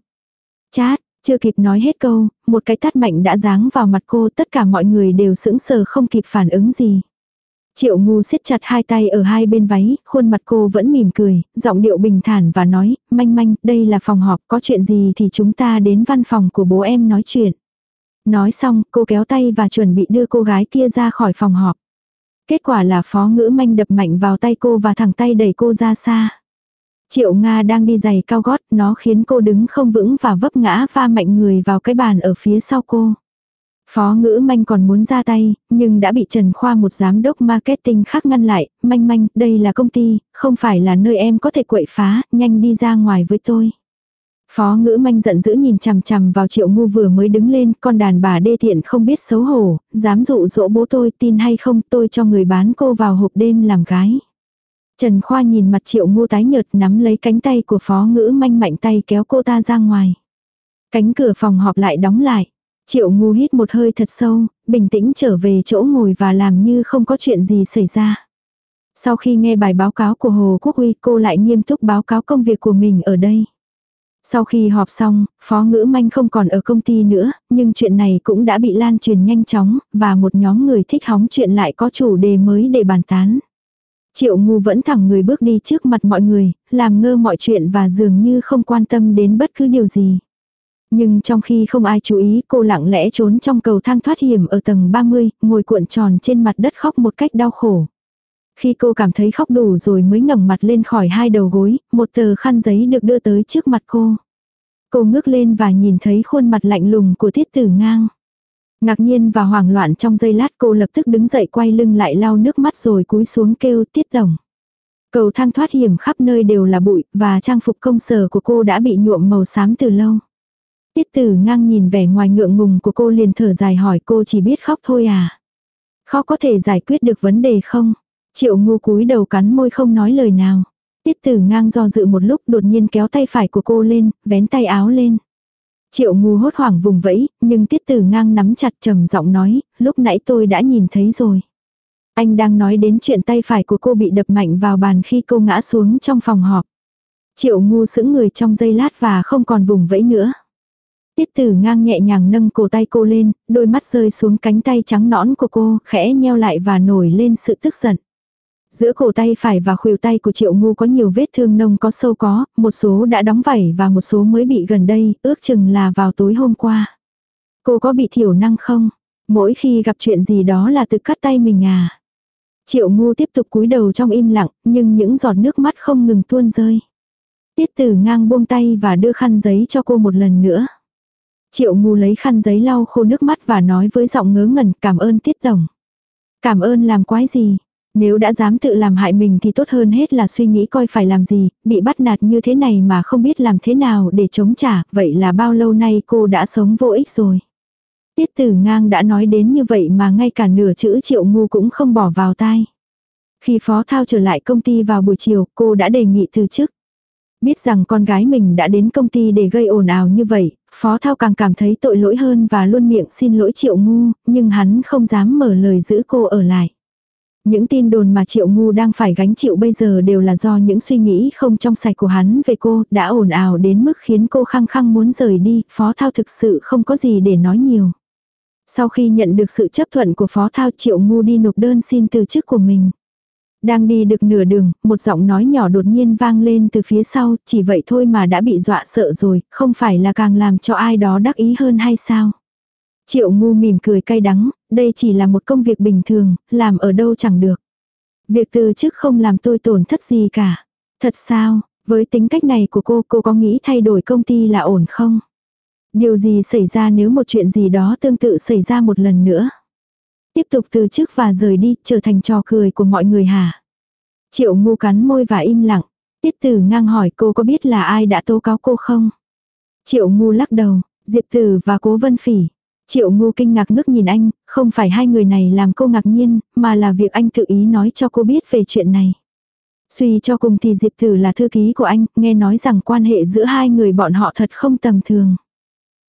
Chát, chưa kịp nói hết câu, một cái tát mạnh đã giáng vào mặt cô, tất cả mọi người đều sững sờ không kịp phản ứng gì. Triệu ngu siết chặt hai tay ở hai bên váy, khuôn mặt cô vẫn mỉm cười, giọng điệu bình thản và nói, manh manh, đây là phòng họp, có chuyện gì thì chúng ta đến văn phòng của bố em nói chuyện. Nói xong, cô kéo tay và chuẩn bị đưa cô gái kia ra khỏi phòng họp. Kết quả là phó ngữ manh đập mạnh vào tay cô và thẳng tay đẩy cô ra xa. Triệu Nga đang đi giày cao gót, nó khiến cô đứng không vững và vấp ngã va mạnh người vào cái bàn ở phía sau cô. Phó ngữ manh còn muốn ra tay, nhưng đã bị Trần Khoa một giám đốc marketing khác ngăn lại, manh manh, đây là công ty, không phải là nơi em có thể quậy phá, nhanh đi ra ngoài với tôi. Phó ngữ manh giận dữ nhìn chằm chằm vào triệu ngu vừa mới đứng lên, con đàn bà đê tiện không biết xấu hổ, dám dụ dỗ bố tôi tin hay không tôi cho người bán cô vào hộp đêm làm gái. Trần Khoa nhìn mặt triệu ngu tái nhợt nắm lấy cánh tay của phó ngữ manh mạnh tay kéo cô ta ra ngoài. Cánh cửa phòng họp lại đóng lại. Triệu ngu hít một hơi thật sâu, bình tĩnh trở về chỗ ngồi và làm như không có chuyện gì xảy ra. Sau khi nghe bài báo cáo của Hồ Quốc Uy cô lại nghiêm túc báo cáo công việc của mình ở đây. Sau khi họp xong, Phó Ngữ Manh không còn ở công ty nữa, nhưng chuyện này cũng đã bị lan truyền nhanh chóng, và một nhóm người thích hóng chuyện lại có chủ đề mới để bàn tán. Triệu ngu vẫn thẳng người bước đi trước mặt mọi người, làm ngơ mọi chuyện và dường như không quan tâm đến bất cứ điều gì. Nhưng trong khi không ai chú ý cô lặng lẽ trốn trong cầu thang thoát hiểm ở tầng 30, ngồi cuộn tròn trên mặt đất khóc một cách đau khổ. Khi cô cảm thấy khóc đủ rồi mới ngẩng mặt lên khỏi hai đầu gối, một tờ khăn giấy được đưa tới trước mặt cô. Cô ngước lên và nhìn thấy khuôn mặt lạnh lùng của thiết tử ngang. Ngạc nhiên và hoảng loạn trong giây lát cô lập tức đứng dậy quay lưng lại lau nước mắt rồi cúi xuống kêu tiết đồng. Cầu thang thoát hiểm khắp nơi đều là bụi và trang phục công sở của cô đã bị nhuộm màu xám từ lâu. Tiết tử ngang nhìn vẻ ngoài ngượng ngùng của cô liền thở dài hỏi cô chỉ biết khóc thôi à. Khóc có thể giải quyết được vấn đề không? Triệu ngu cúi đầu cắn môi không nói lời nào. Tiết tử ngang do dự một lúc đột nhiên kéo tay phải của cô lên, vén tay áo lên. Triệu ngu hốt hoảng vùng vẫy, nhưng tiết tử ngang nắm chặt trầm giọng nói, lúc nãy tôi đã nhìn thấy rồi. Anh đang nói đến chuyện tay phải của cô bị đập mạnh vào bàn khi cô ngã xuống trong phòng họp. Triệu ngu sững người trong giây lát và không còn vùng vẫy nữa. Tiết tử ngang nhẹ nhàng nâng cổ tay cô lên, đôi mắt rơi xuống cánh tay trắng nõn của cô, khẽ nheo lại và nổi lên sự tức giận. Giữa cổ tay phải và khuỷu tay của triệu ngu có nhiều vết thương nông có sâu có, một số đã đóng vảy và một số mới bị gần đây, ước chừng là vào tối hôm qua. Cô có bị thiểu năng không? Mỗi khi gặp chuyện gì đó là tự cắt tay mình à? Triệu ngu tiếp tục cúi đầu trong im lặng, nhưng những giọt nước mắt không ngừng tuôn rơi. Tiết tử ngang buông tay và đưa khăn giấy cho cô một lần nữa. Triệu ngu lấy khăn giấy lau khô nước mắt và nói với giọng ngớ ngẩn cảm ơn tiết đồng. Cảm ơn làm quái gì, nếu đã dám tự làm hại mình thì tốt hơn hết là suy nghĩ coi phải làm gì, bị bắt nạt như thế này mà không biết làm thế nào để chống trả, vậy là bao lâu nay cô đã sống vô ích rồi. Tiết tử ngang đã nói đến như vậy mà ngay cả nửa chữ triệu ngu cũng không bỏ vào tai. Khi phó thao trở lại công ty vào buổi chiều, cô đã đề nghị từ chức. Biết rằng con gái mình đã đến công ty để gây ồn ào như vậy, phó thao càng cảm thấy tội lỗi hơn và luôn miệng xin lỗi triệu ngu, nhưng hắn không dám mở lời giữ cô ở lại. Những tin đồn mà Triệu Ngu đang phải gánh chịu bây giờ đều là do những suy nghĩ không trong sạch của hắn về cô, đã ồn ào đến mức khiến cô khăng khăng muốn rời đi, Phó Thao thực sự không có gì để nói nhiều. Sau khi nhận được sự chấp thuận của Phó Thao Triệu Ngu đi nộp đơn xin từ chức của mình. Đang đi được nửa đường, một giọng nói nhỏ đột nhiên vang lên từ phía sau, chỉ vậy thôi mà đã bị dọa sợ rồi, không phải là càng làm cho ai đó đắc ý hơn hay sao? Triệu ngu mỉm cười cay đắng, đây chỉ là một công việc bình thường, làm ở đâu chẳng được. Việc từ chức không làm tôi tổn thất gì cả. Thật sao, với tính cách này của cô, cô có nghĩ thay đổi công ty là ổn không? Điều gì xảy ra nếu một chuyện gì đó tương tự xảy ra một lần nữa? Tiếp tục từ chức và rời đi, trở thành trò cười của mọi người hả? Triệu ngu cắn môi và im lặng. Tiết tử ngang hỏi cô có biết là ai đã tố cáo cô không? Triệu ngu lắc đầu, Diệp Tử và Cố Vân Phỉ. Triệu ngu kinh ngạc ngước nhìn anh, không phải hai người này làm cô ngạc nhiên, mà là việc anh tự ý nói cho cô biết về chuyện này. Suy cho cùng thì Diệp Tử là thư ký của anh, nghe nói rằng quan hệ giữa hai người bọn họ thật không tầm thường.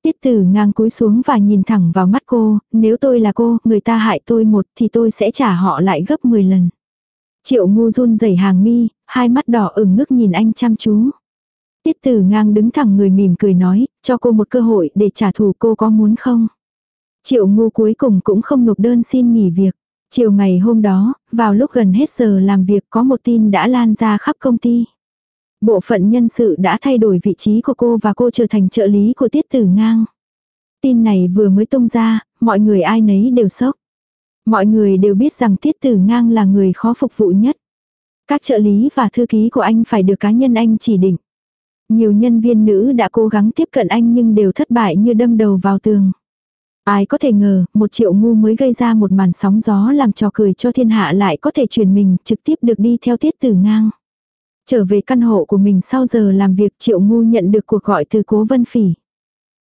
Tiết tử ngang cúi xuống và nhìn thẳng vào mắt cô, nếu tôi là cô, người ta hại tôi một thì tôi sẽ trả họ lại gấp 10 lần. Triệu ngu run rẩy hàng mi, hai mắt đỏ ửng ngước nhìn anh chăm chú. Tiết tử ngang đứng thẳng người mỉm cười nói, cho cô một cơ hội để trả thù cô có muốn không? Triệu ngu cuối cùng cũng không nộp đơn xin nghỉ việc. Chiều ngày hôm đó, vào lúc gần hết giờ làm việc có một tin đã lan ra khắp công ty. Bộ phận nhân sự đã thay đổi vị trí của cô và cô trở thành trợ lý của Tiết Tử Ngang. Tin này vừa mới tung ra, mọi người ai nấy đều sốc. Mọi người đều biết rằng Tiết Tử Ngang là người khó phục vụ nhất. Các trợ lý và thư ký của anh phải được cá nhân anh chỉ định. Nhiều nhân viên nữ đã cố gắng tiếp cận anh nhưng đều thất bại như đâm đầu vào tường. Ai có thể ngờ, một triệu ngu mới gây ra một màn sóng gió làm trò cười cho thiên hạ lại có thể truyền mình trực tiếp được đi theo tiết tử ngang. Trở về căn hộ của mình sau giờ làm việc triệu ngu nhận được cuộc gọi từ cố vân phỉ.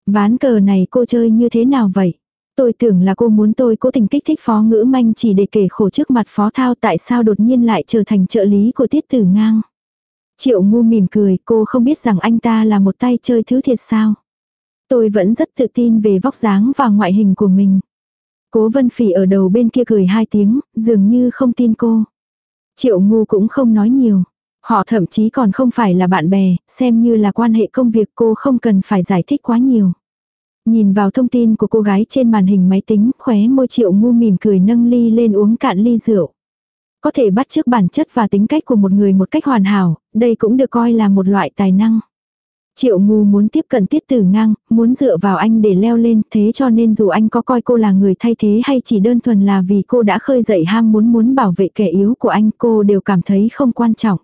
Ván cờ này cô chơi như thế nào vậy? Tôi tưởng là cô muốn tôi cố tình kích thích phó ngữ manh chỉ để kể khổ trước mặt phó thao tại sao đột nhiên lại trở thành trợ lý của tiết tử ngang. Triệu ngu mỉm cười cô không biết rằng anh ta là một tay chơi thứ thiệt sao. Tôi vẫn rất tự tin về vóc dáng và ngoại hình của mình. Cố vân phỉ ở đầu bên kia cười hai tiếng, dường như không tin cô. Triệu ngu cũng không nói nhiều. Họ thậm chí còn không phải là bạn bè, xem như là quan hệ công việc cô không cần phải giải thích quá nhiều. Nhìn vào thông tin của cô gái trên màn hình máy tính, khóe môi triệu ngu mỉm cười nâng ly lên uống cạn ly rượu. Có thể bắt chước bản chất và tính cách của một người một cách hoàn hảo, đây cũng được coi là một loại tài năng. Triệu ngu muốn tiếp cận tiết tử ngang, muốn dựa vào anh để leo lên, thế cho nên dù anh có coi cô là người thay thế hay chỉ đơn thuần là vì cô đã khơi dậy ham muốn muốn bảo vệ kẻ yếu của anh cô đều cảm thấy không quan trọng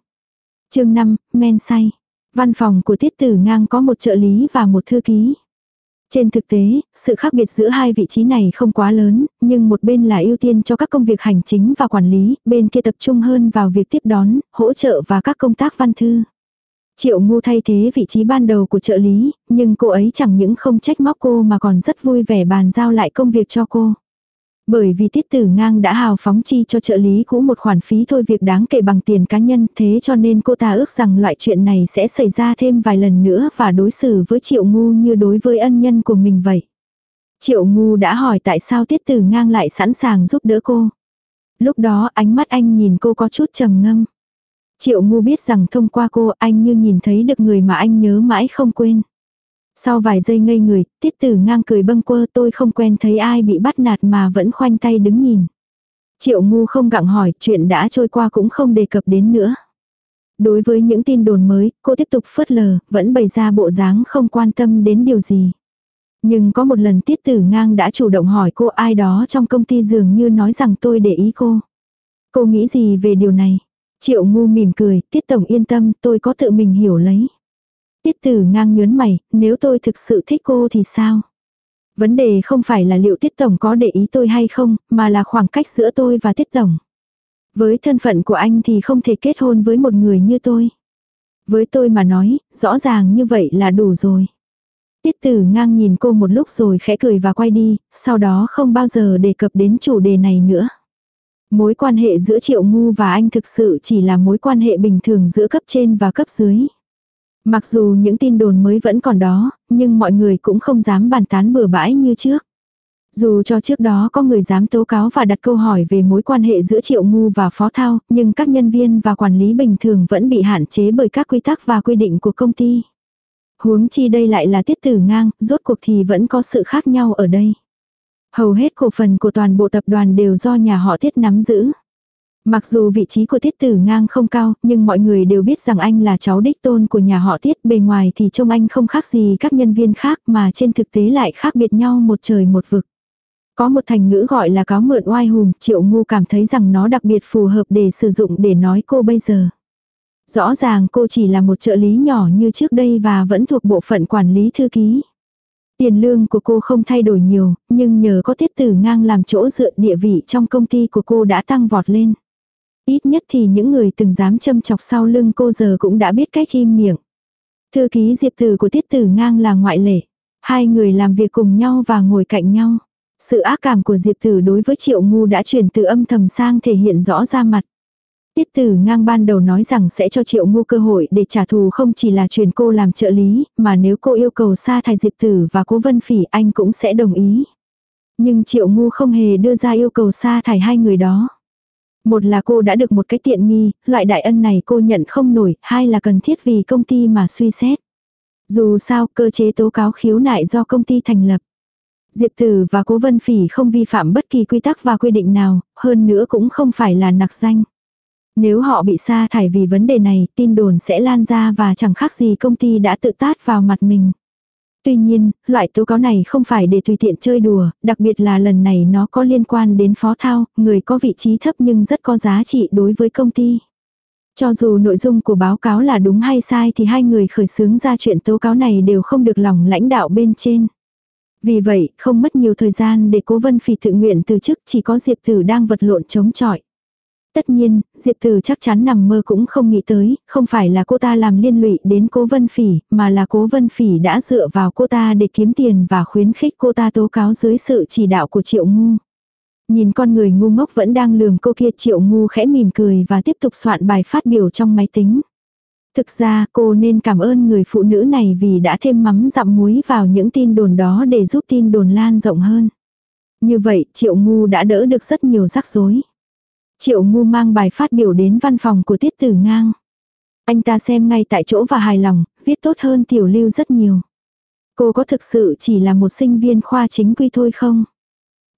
chương 5, men say. Văn phòng của tiết tử ngang có một trợ lý và một thư ký. Trên thực tế, sự khác biệt giữa hai vị trí này không quá lớn, nhưng một bên là ưu tiên cho các công việc hành chính và quản lý, bên kia tập trung hơn vào việc tiếp đón, hỗ trợ và các công tác văn thư. Triệu ngu thay thế vị trí ban đầu của trợ lý, nhưng cô ấy chẳng những không trách móc cô mà còn rất vui vẻ bàn giao lại công việc cho cô. Bởi vì tiết tử ngang đã hào phóng chi cho trợ lý cũ một khoản phí thôi việc đáng kể bằng tiền cá nhân, thế cho nên cô ta ước rằng loại chuyện này sẽ xảy ra thêm vài lần nữa và đối xử với triệu ngu như đối với ân nhân của mình vậy. Triệu ngu đã hỏi tại sao tiết tử ngang lại sẵn sàng giúp đỡ cô. Lúc đó ánh mắt anh nhìn cô có chút trầm ngâm. Triệu ngu biết rằng thông qua cô anh như nhìn thấy được người mà anh nhớ mãi không quên. Sau vài giây ngây người, tiết tử ngang cười bâng quơ tôi không quen thấy ai bị bắt nạt mà vẫn khoanh tay đứng nhìn. Triệu ngu không gặng hỏi chuyện đã trôi qua cũng không đề cập đến nữa. Đối với những tin đồn mới, cô tiếp tục phớt lờ, vẫn bày ra bộ dáng không quan tâm đến điều gì. Nhưng có một lần tiết tử ngang đã chủ động hỏi cô ai đó trong công ty dường như nói rằng tôi để ý cô. Cô nghĩ gì về điều này? Triệu ngu mỉm cười, tiết tổng yên tâm, tôi có tự mình hiểu lấy. Tiết tử ngang nhớn mày, nếu tôi thực sự thích cô thì sao? Vấn đề không phải là liệu tiết tổng có để ý tôi hay không, mà là khoảng cách giữa tôi và tiết tổng. Với thân phận của anh thì không thể kết hôn với một người như tôi. Với tôi mà nói, rõ ràng như vậy là đủ rồi. Tiết tử ngang nhìn cô một lúc rồi khẽ cười và quay đi, sau đó không bao giờ đề cập đến chủ đề này nữa. Mối quan hệ giữa Triệu Ngu và anh thực sự chỉ là mối quan hệ bình thường giữa cấp trên và cấp dưới. Mặc dù những tin đồn mới vẫn còn đó, nhưng mọi người cũng không dám bàn tán bừa bãi như trước. Dù cho trước đó có người dám tố cáo và đặt câu hỏi về mối quan hệ giữa Triệu Ngu và Phó Thao, nhưng các nhân viên và quản lý bình thường vẫn bị hạn chế bởi các quy tắc và quy định của công ty. Huống chi đây lại là tiết tử ngang, rốt cuộc thì vẫn có sự khác nhau ở đây. Hầu hết cổ phần của toàn bộ tập đoàn đều do nhà họ tiết nắm giữ. Mặc dù vị trí của tiết tử ngang không cao, nhưng mọi người đều biết rằng anh là cháu đích tôn của nhà họ tiết. Bề ngoài thì trông anh không khác gì các nhân viên khác mà trên thực tế lại khác biệt nhau một trời một vực. Có một thành ngữ gọi là cáo mượn oai hùng, triệu ngu cảm thấy rằng nó đặc biệt phù hợp để sử dụng để nói cô bây giờ. Rõ ràng cô chỉ là một trợ lý nhỏ như trước đây và vẫn thuộc bộ phận quản lý thư ký. Tiền lương của cô không thay đổi nhiều, nhưng nhờ có tiết tử ngang làm chỗ dựa địa vị trong công ty của cô đã tăng vọt lên. Ít nhất thì những người từng dám châm chọc sau lưng cô giờ cũng đã biết cách im miệng. Thư ký Diệp Tử của Tiết Tử Ngang là ngoại lệ. Hai người làm việc cùng nhau và ngồi cạnh nhau. Sự ác cảm của Diệp Tử đối với Triệu Ngu đã chuyển từ âm thầm sang thể hiện rõ ra mặt. Tiết tử ngang ban đầu nói rằng sẽ cho triệu ngu cơ hội để trả thù không chỉ là truyền cô làm trợ lý, mà nếu cô yêu cầu sa thải diệp tử và cố vân phỉ anh cũng sẽ đồng ý. Nhưng triệu ngu không hề đưa ra yêu cầu sa thải hai người đó. Một là cô đã được một cái tiện nghi, loại đại ân này cô nhận không nổi, hai là cần thiết vì công ty mà suy xét. Dù sao, cơ chế tố cáo khiếu nại do công ty thành lập. Diệp Tử và Cố Vân Phỉ không vi phạm bất kỳ quy tắc và quy định nào, hơn nữa cũng không phải là nặc danh. Nếu họ bị sa thải vì vấn đề này, tin đồn sẽ lan ra và chẳng khác gì công ty đã tự tát vào mặt mình. Tuy nhiên, loại tố cáo này không phải để tùy tiện chơi đùa, đặc biệt là lần này nó có liên quan đến phó thao, người có vị trí thấp nhưng rất có giá trị đối với công ty. Cho dù nội dung của báo cáo là đúng hay sai thì hai người khởi xướng ra chuyện tố cáo này đều không được lòng lãnh đạo bên trên. Vì vậy, không mất nhiều thời gian để cố vân phì tự nguyện từ chức chỉ có Diệp Tử đang vật lộn chống chọi. Tất nhiên, Diệp Từ chắc chắn nằm mơ cũng không nghĩ tới, không phải là cô ta làm liên lụy đến cố Vân Phỉ, mà là cố Vân Phỉ đã dựa vào cô ta để kiếm tiền và khuyến khích cô ta tố cáo dưới sự chỉ đạo của Triệu Ngu. Nhìn con người ngu ngốc vẫn đang lườm cô kia Triệu Ngu khẽ mỉm cười và tiếp tục soạn bài phát biểu trong máy tính. Thực ra cô nên cảm ơn người phụ nữ này vì đã thêm mắm dặm muối vào những tin đồn đó để giúp tin đồn lan rộng hơn. Như vậy Triệu Ngu đã đỡ được rất nhiều rắc rối. Triệu ngu mang bài phát biểu đến văn phòng của tiết tử ngang. Anh ta xem ngay tại chỗ và hài lòng, viết tốt hơn tiểu lưu rất nhiều. Cô có thực sự chỉ là một sinh viên khoa chính quy thôi không?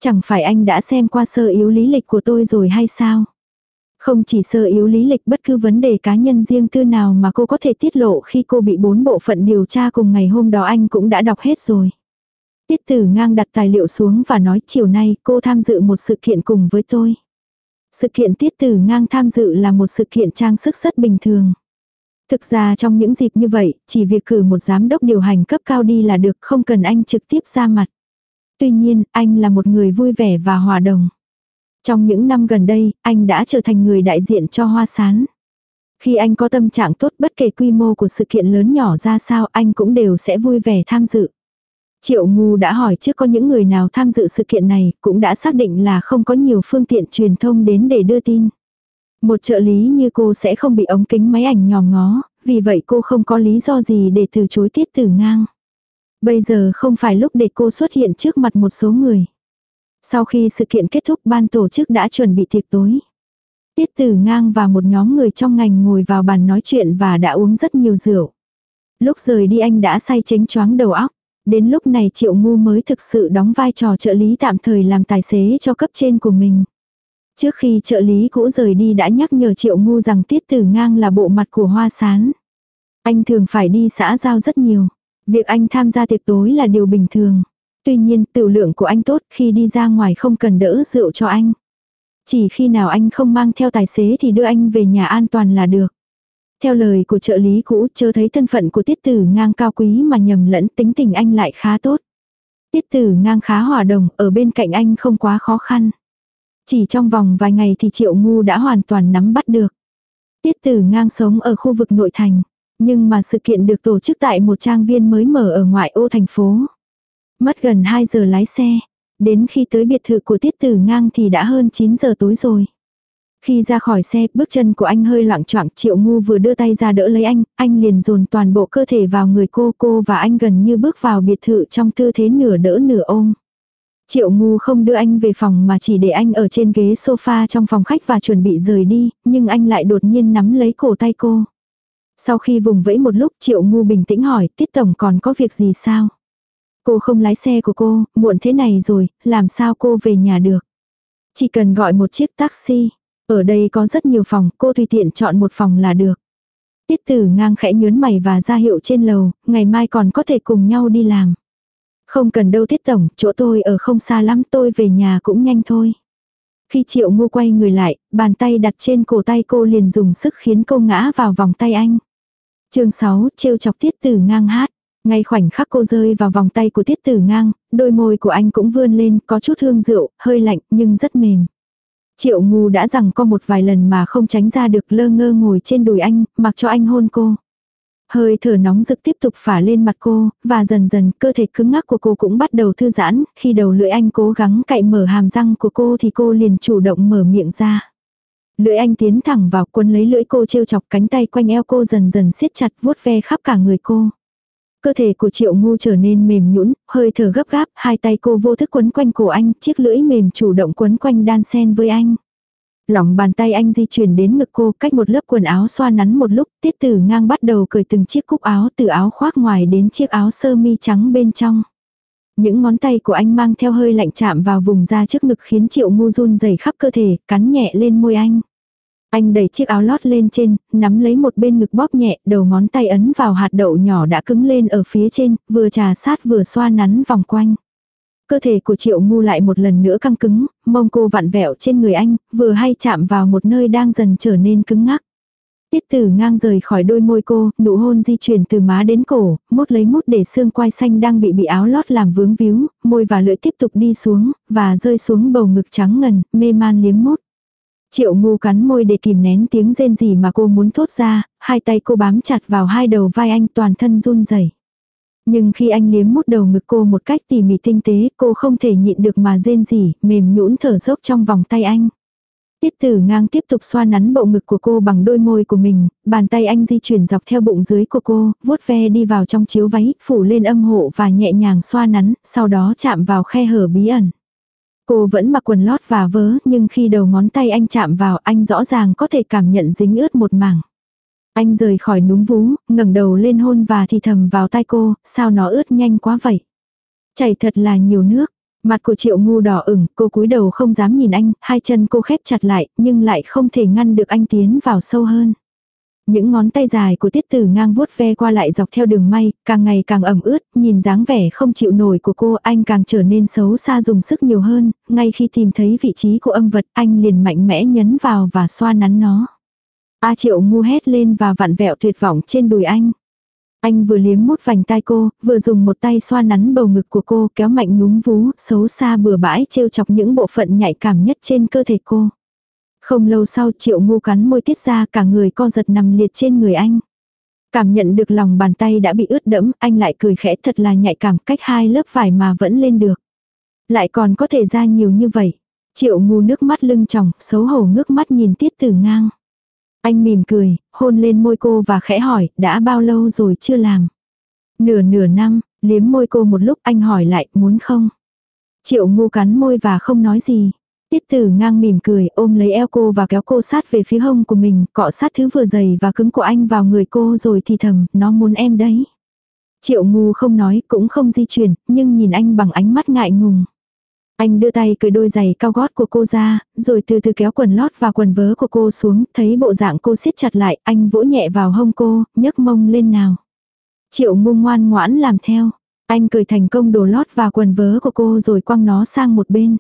Chẳng phải anh đã xem qua sơ yếu lý lịch của tôi rồi hay sao? Không chỉ sơ yếu lý lịch bất cứ vấn đề cá nhân riêng tư nào mà cô có thể tiết lộ khi cô bị bốn bộ phận điều tra cùng ngày hôm đó anh cũng đã đọc hết rồi. Tiết tử ngang đặt tài liệu xuống và nói chiều nay cô tham dự một sự kiện cùng với tôi. Sự kiện tiết tử ngang tham dự là một sự kiện trang sức rất bình thường. Thực ra trong những dịp như vậy, chỉ việc cử một giám đốc điều hành cấp cao đi là được không cần anh trực tiếp ra mặt. Tuy nhiên, anh là một người vui vẻ và hòa đồng. Trong những năm gần đây, anh đã trở thành người đại diện cho hoa sán. Khi anh có tâm trạng tốt bất kể quy mô của sự kiện lớn nhỏ ra sao anh cũng đều sẽ vui vẻ tham dự. Triệu ngu đã hỏi trước có những người nào tham dự sự kiện này, cũng đã xác định là không có nhiều phương tiện truyền thông đến để đưa tin. Một trợ lý như cô sẽ không bị ống kính máy ảnh nhòm ngó, vì vậy cô không có lý do gì để từ chối tiết tử ngang. Bây giờ không phải lúc để cô xuất hiện trước mặt một số người. Sau khi sự kiện kết thúc ban tổ chức đã chuẩn bị tiệc tối. Tiết tử ngang và một nhóm người trong ngành ngồi vào bàn nói chuyện và đã uống rất nhiều rượu. Lúc rời đi anh đã say chánh choáng đầu óc. Đến lúc này triệu ngu mới thực sự đóng vai trò trợ lý tạm thời làm tài xế cho cấp trên của mình. Trước khi trợ lý cũ rời đi đã nhắc nhở triệu ngu rằng tiết tử ngang là bộ mặt của hoa sán. Anh thường phải đi xã giao rất nhiều. Việc anh tham gia tiệc tối là điều bình thường. Tuy nhiên, tiểu lượng của anh tốt khi đi ra ngoài không cần đỡ rượu cho anh. Chỉ khi nào anh không mang theo tài xế thì đưa anh về nhà an toàn là được. Theo lời của trợ lý cũ chớ thấy thân phận của tiết tử ngang cao quý mà nhầm lẫn tính tình anh lại khá tốt. Tiết tử ngang khá hòa đồng, ở bên cạnh anh không quá khó khăn. Chỉ trong vòng vài ngày thì triệu ngu đã hoàn toàn nắm bắt được. Tiết tử ngang sống ở khu vực nội thành. Nhưng mà sự kiện được tổ chức tại một trang viên mới mở ở ngoại ô thành phố. Mất gần 2 giờ lái xe. Đến khi tới biệt thự của tiết tử ngang thì đã hơn 9 giờ tối rồi. Khi ra khỏi xe, bước chân của anh hơi loạn choạng, Triệu Ngu vừa đưa tay ra đỡ lấy anh, anh liền dồn toàn bộ cơ thể vào người cô, cô và anh gần như bước vào biệt thự trong tư thế nửa đỡ nửa ôm. Triệu Ngu không đưa anh về phòng mà chỉ để anh ở trên ghế sofa trong phòng khách và chuẩn bị rời đi, nhưng anh lại đột nhiên nắm lấy cổ tay cô. Sau khi vùng vẫy một lúc Triệu Ngu bình tĩnh hỏi, Tiết Tổng còn có việc gì sao? Cô không lái xe của cô, muộn thế này rồi, làm sao cô về nhà được? Chỉ cần gọi một chiếc taxi. Ở đây có rất nhiều phòng, cô tùy tiện chọn một phòng là được. Tiết tử ngang khẽ nhớn mày và ra hiệu trên lầu, ngày mai còn có thể cùng nhau đi làm. Không cần đâu tiết tổng, chỗ tôi ở không xa lắm tôi về nhà cũng nhanh thôi. Khi triệu ngu quay người lại, bàn tay đặt trên cổ tay cô liền dùng sức khiến cô ngã vào vòng tay anh. chương 6, trêu chọc tiết tử ngang hát. Ngay khoảnh khắc cô rơi vào vòng tay của tiết tử ngang, đôi môi của anh cũng vươn lên, có chút hương rượu, hơi lạnh nhưng rất mềm. Triệu ngu đã rằng có một vài lần mà không tránh ra được lơ ngơ ngồi trên đùi anh, mặc cho anh hôn cô. Hơi thở nóng rực tiếp tục phả lên mặt cô, và dần dần cơ thể cứng ngắc của cô cũng bắt đầu thư giãn, khi đầu lưỡi anh cố gắng cạy mở hàm răng của cô thì cô liền chủ động mở miệng ra. Lưỡi anh tiến thẳng vào quân lấy lưỡi cô trêu chọc cánh tay quanh eo cô dần dần siết chặt vuốt ve khắp cả người cô. Cơ thể của triệu ngu trở nên mềm nhũn, hơi thở gấp gáp, hai tay cô vô thức quấn quanh cổ anh, chiếc lưỡi mềm chủ động quấn quanh đan sen với anh. Lòng bàn tay anh di chuyển đến ngực cô cách một lớp quần áo xoa nắn một lúc, tiết tử ngang bắt đầu cởi từng chiếc cúc áo từ áo khoác ngoài đến chiếc áo sơ mi trắng bên trong. Những ngón tay của anh mang theo hơi lạnh chạm vào vùng da trước ngực khiến triệu ngu run dày khắp cơ thể, cắn nhẹ lên môi anh. Anh đẩy chiếc áo lót lên trên, nắm lấy một bên ngực bóp nhẹ, đầu ngón tay ấn vào hạt đậu nhỏ đã cứng lên ở phía trên, vừa trà sát vừa xoa nắn vòng quanh. Cơ thể của triệu ngu lại một lần nữa căng cứng, mông cô vặn vẹo trên người anh, vừa hay chạm vào một nơi đang dần trở nên cứng ngắc. Tiết tử ngang rời khỏi đôi môi cô, nụ hôn di chuyển từ má đến cổ, mút lấy mút để xương quai xanh đang bị bị áo lót làm vướng víu, môi và lưỡi tiếp tục đi xuống, và rơi xuống bầu ngực trắng ngần, mê man liếm mút. Triệu ngu cắn môi để kìm nén tiếng rên gì mà cô muốn thốt ra, hai tay cô bám chặt vào hai đầu vai anh toàn thân run rẩy. Nhưng khi anh liếm mút đầu ngực cô một cách tỉ mỉ tinh tế, cô không thể nhịn được mà rên gì, mềm nhũn thở dốc trong vòng tay anh. Tiết tử ngang tiếp tục xoa nắn bộ ngực của cô bằng đôi môi của mình, bàn tay anh di chuyển dọc theo bụng dưới của cô, vuốt ve đi vào trong chiếu váy, phủ lên âm hộ và nhẹ nhàng xoa nắn, sau đó chạm vào khe hở bí ẩn. Cô vẫn mặc quần lót và vớ, nhưng khi đầu ngón tay anh chạm vào anh rõ ràng có thể cảm nhận dính ướt một mảng. Anh rời khỏi núm vú, ngẩng đầu lên hôn và thì thầm vào tai cô, sao nó ướt nhanh quá vậy. Chảy thật là nhiều nước. Mặt của triệu ngu đỏ ửng, cô cúi đầu không dám nhìn anh, hai chân cô khép chặt lại, nhưng lại không thể ngăn được anh tiến vào sâu hơn. Những ngón tay dài của tiết tử ngang vuốt ve qua lại dọc theo đường may, càng ngày càng ẩm ướt, nhìn dáng vẻ không chịu nổi của cô anh càng trở nên xấu xa dùng sức nhiều hơn, ngay khi tìm thấy vị trí của âm vật anh liền mạnh mẽ nhấn vào và xoa nắn nó. A triệu ngu hét lên và vặn vẹo tuyệt vọng trên đùi anh. Anh vừa liếm mút vành tai cô, vừa dùng một tay xoa nắn bầu ngực của cô kéo mạnh núm vú, xấu xa bừa bãi trêu chọc những bộ phận nhạy cảm nhất trên cơ thể cô. Không lâu sau triệu ngu cắn môi tiết ra cả người co giật nằm liệt trên người anh. Cảm nhận được lòng bàn tay đã bị ướt đẫm, anh lại cười khẽ thật là nhạy cảm cách hai lớp vải mà vẫn lên được. Lại còn có thể ra nhiều như vậy. Triệu ngu nước mắt lưng tròng, xấu hổ ngước mắt nhìn tiết tử ngang. Anh mỉm cười, hôn lên môi cô và khẽ hỏi, đã bao lâu rồi chưa làm? Nửa nửa năm, liếm môi cô một lúc anh hỏi lại, muốn không? Triệu ngu cắn môi và không nói gì. Tiết tử ngang mỉm cười ôm lấy eo cô và kéo cô sát về phía hông của mình, cọ sát thứ vừa dày và cứng của anh vào người cô rồi thì thầm, nó muốn em đấy. Triệu ngu không nói cũng không di chuyển, nhưng nhìn anh bằng ánh mắt ngại ngùng. Anh đưa tay cởi đôi giày cao gót của cô ra, rồi từ từ kéo quần lót và quần vớ của cô xuống, thấy bộ dạng cô siết chặt lại, anh vỗ nhẹ vào hông cô, nhấc mông lên nào. Triệu ngu ngoan ngoãn làm theo. Anh cởi thành công đồ lót và quần vớ của cô rồi quăng nó sang một bên.